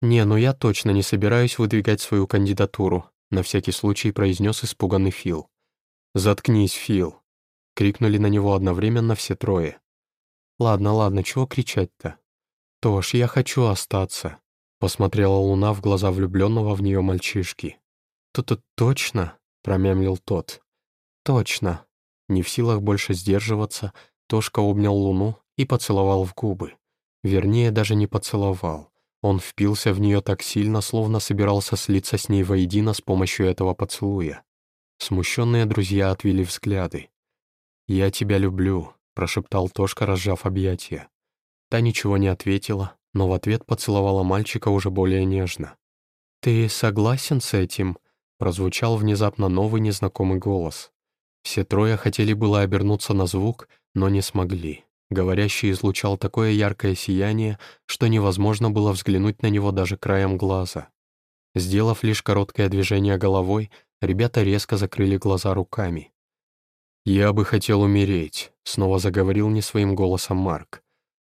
«Не, ну я точно не собираюсь выдвигать свою кандидатуру», на всякий случай произнес испуганный Фил. «Заткнись, Фил!» — крикнули на него одновременно все трое. «Ладно, ладно, чего кричать-то?» «Тош, я хочу остаться», — посмотрела Луна в глаза влюбленного в нее мальчишки. «Тут точно?» — промямлил тот. «Точно». Не в силах больше сдерживаться, Тошка обнял Луну и поцеловал в губы. Вернее, даже не поцеловал. Он впился в нее так сильно, словно собирался слиться с ней воедино с помощью этого поцелуя. Смущенные друзья отвели взгляды. «Я тебя люблю», — прошептал Тошка, разжав объятия. Та ничего не ответила, но в ответ поцеловала мальчика уже более нежно. «Ты согласен с этим?» — прозвучал внезапно новый незнакомый голос. Все трое хотели было обернуться на звук, но не смогли. Говорящий излучал такое яркое сияние, что невозможно было взглянуть на него даже краем глаза. Сделав лишь короткое движение головой, ребята резко закрыли глаза руками. «Я бы хотел умереть», — снова заговорил не своим голосом Марк.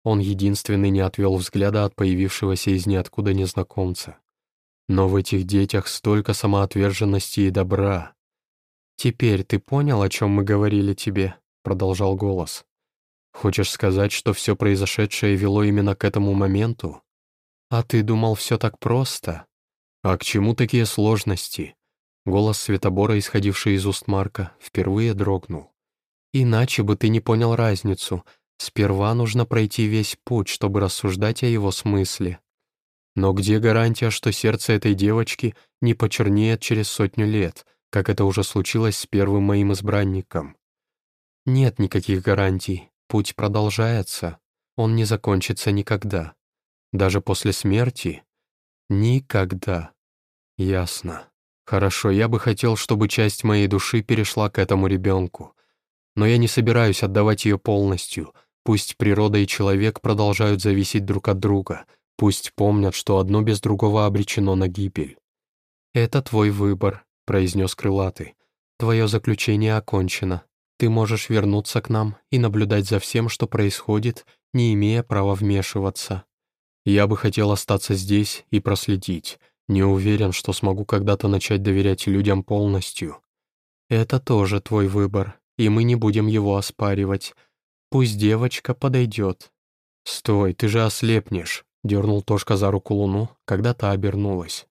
Он единственный не отвел взгляда от появившегося из ниоткуда незнакомца. «Но в этих детях столько самоотверженности и добра». «Теперь ты понял, о чем мы говорили тебе?» — продолжал голос. Хочешь сказать, что все произошедшее вело именно к этому моменту? А ты думал, все так просто? А к чему такие сложности? Голос Светобора, исходивший из уст Марка, впервые дрогнул. Иначе бы ты не понял разницу. Сперва нужно пройти весь путь, чтобы рассуждать о его смысле. Но где гарантия, что сердце этой девочки не почернеет через сотню лет, как это уже случилось с первым моим избранником? Нет никаких гарантий. Путь продолжается, он не закончится никогда. Даже после смерти? Никогда. Ясно. Хорошо, я бы хотел, чтобы часть моей души перешла к этому ребенку. Но я не собираюсь отдавать ее полностью. Пусть природа и человек продолжают зависеть друг от друга. Пусть помнят, что одно без другого обречено на гибель. «Это твой выбор», — произнес крылатый. «Твое заключение окончено. Ты можешь вернуться к нам и наблюдать за всем, что происходит, не имея права вмешиваться. Я бы хотел остаться здесь и проследить. Не уверен, что смогу когда-то начать доверять людям полностью. Это тоже твой выбор, и мы не будем его оспаривать. Пусть девочка подойдет. «Стой, ты же ослепнешь», — дернул Тошка за руку Луну, когда та обернулась.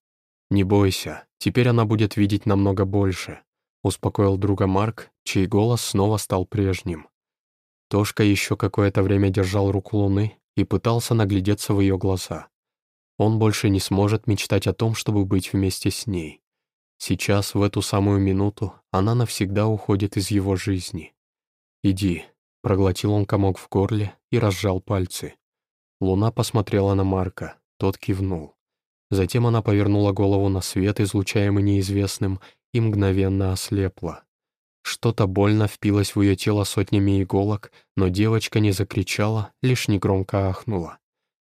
«Не бойся, теперь она будет видеть намного больше. Успокоил друга Марк, чей голос снова стал прежним. Тошка еще какое-то время держал руку Луны и пытался наглядеться в ее глаза. Он больше не сможет мечтать о том, чтобы быть вместе с ней. Сейчас, в эту самую минуту, она навсегда уходит из его жизни. «Иди», — проглотил он комок в горле и разжал пальцы. Луна посмотрела на Марка, тот кивнул. Затем она повернула голову на свет, излучаемый неизвестным, и мгновенно ослепла. Что-то больно впилось в ее тело сотнями иголок, но девочка не закричала, лишь негромко ахнула.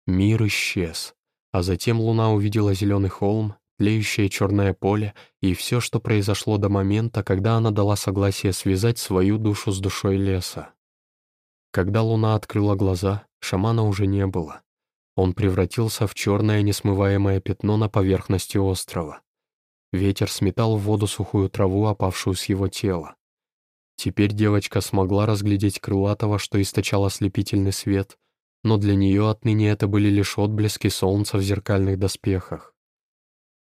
Мир исчез, а затем луна увидела зеленый холм, тлеющее черное поле и все, что произошло до момента, когда она дала согласие связать свою душу с душой леса. Когда луна открыла глаза, шамана уже не было. Он превратился в черное несмываемое пятно на поверхности острова. Ветер сметал в воду сухую траву, опавшую с его тела. Теперь девочка смогла разглядеть крылатого, что источал ослепительный свет, но для нее отныне это были лишь отблески солнца в зеркальных доспехах.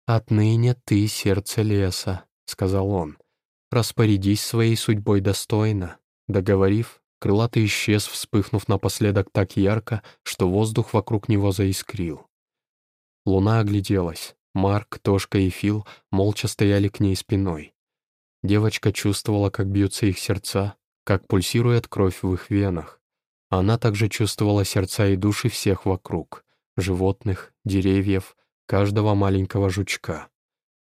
«Отныне ты сердце леса», — сказал он. «Распорядись своей судьбой достойно». Договорив, крылатый исчез, вспыхнув напоследок так ярко, что воздух вокруг него заискрил. Луна огляделась. Марк, Тошка и Фил молча стояли к ней спиной. Девочка чувствовала, как бьются их сердца, как пульсирует кровь в их венах. Она также чувствовала сердца и души всех вокруг — животных, деревьев, каждого маленького жучка.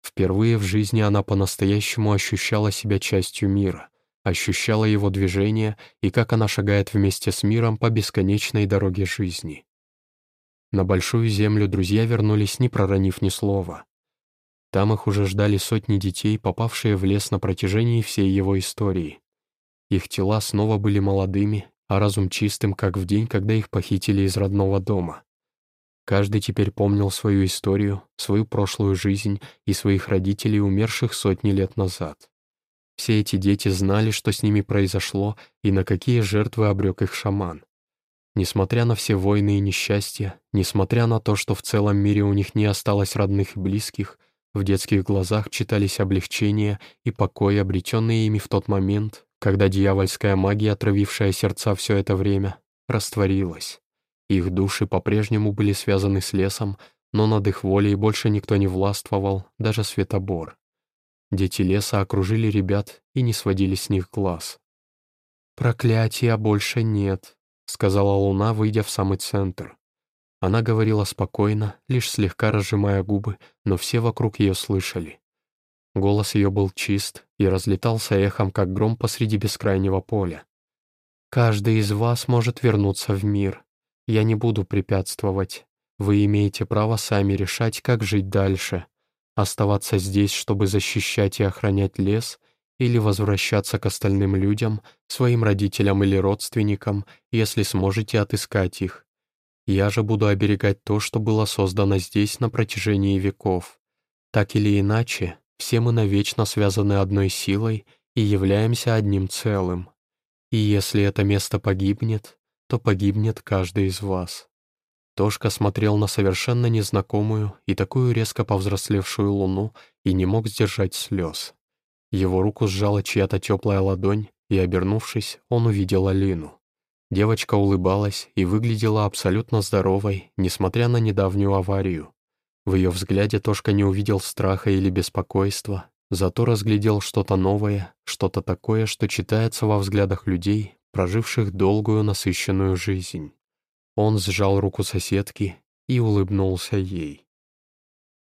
Впервые в жизни она по-настоящему ощущала себя частью мира, ощущала его движение и как она шагает вместе с миром по бесконечной дороге жизни. На Большую Землю друзья вернулись, не проронив ни слова. Там их уже ждали сотни детей, попавшие в лес на протяжении всей его истории. Их тела снова были молодыми, а разум чистым, как в день, когда их похитили из родного дома. Каждый теперь помнил свою историю, свою прошлую жизнь и своих родителей, умерших сотни лет назад. Все эти дети знали, что с ними произошло и на какие жертвы обрек их шаман. Несмотря на все войны и несчастья, несмотря на то, что в целом мире у них не осталось родных и близких, в детских глазах читались облегчение и покой, обретенные ими в тот момент, когда дьявольская магия, отравившая сердца все это время, растворилась. Их души по-прежнему были связаны с лесом, но над их волей больше никто не властвовал, даже Светобор. Дети леса окружили ребят и не сводили с них глаз. «Проклятия больше нет», сказала Луна, выйдя в самый центр. Она говорила спокойно, лишь слегка разжимая губы, но все вокруг ее слышали. Голос ее был чист и разлетался эхом, как гром посреди бескрайнего поля. «Каждый из вас может вернуться в мир. Я не буду препятствовать. Вы имеете право сами решать, как жить дальше. Оставаться здесь, чтобы защищать и охранять лес — или возвращаться к остальным людям, своим родителям или родственникам, если сможете отыскать их. Я же буду оберегать то, что было создано здесь на протяжении веков. Так или иначе, все мы навечно связаны одной силой и являемся одним целым. И если это место погибнет, то погибнет каждый из вас. Тошка смотрел на совершенно незнакомую и такую резко повзрослевшую луну и не мог сдержать слез. Его руку сжала чья-то теплая ладонь, и, обернувшись, он увидел Алину. Девочка улыбалась и выглядела абсолютно здоровой, несмотря на недавнюю аварию. В ее взгляде Тошка не увидел страха или беспокойства, зато разглядел что-то новое, что-то такое, что читается во взглядах людей, проживших долгую насыщенную жизнь. Он сжал руку соседки и улыбнулся ей.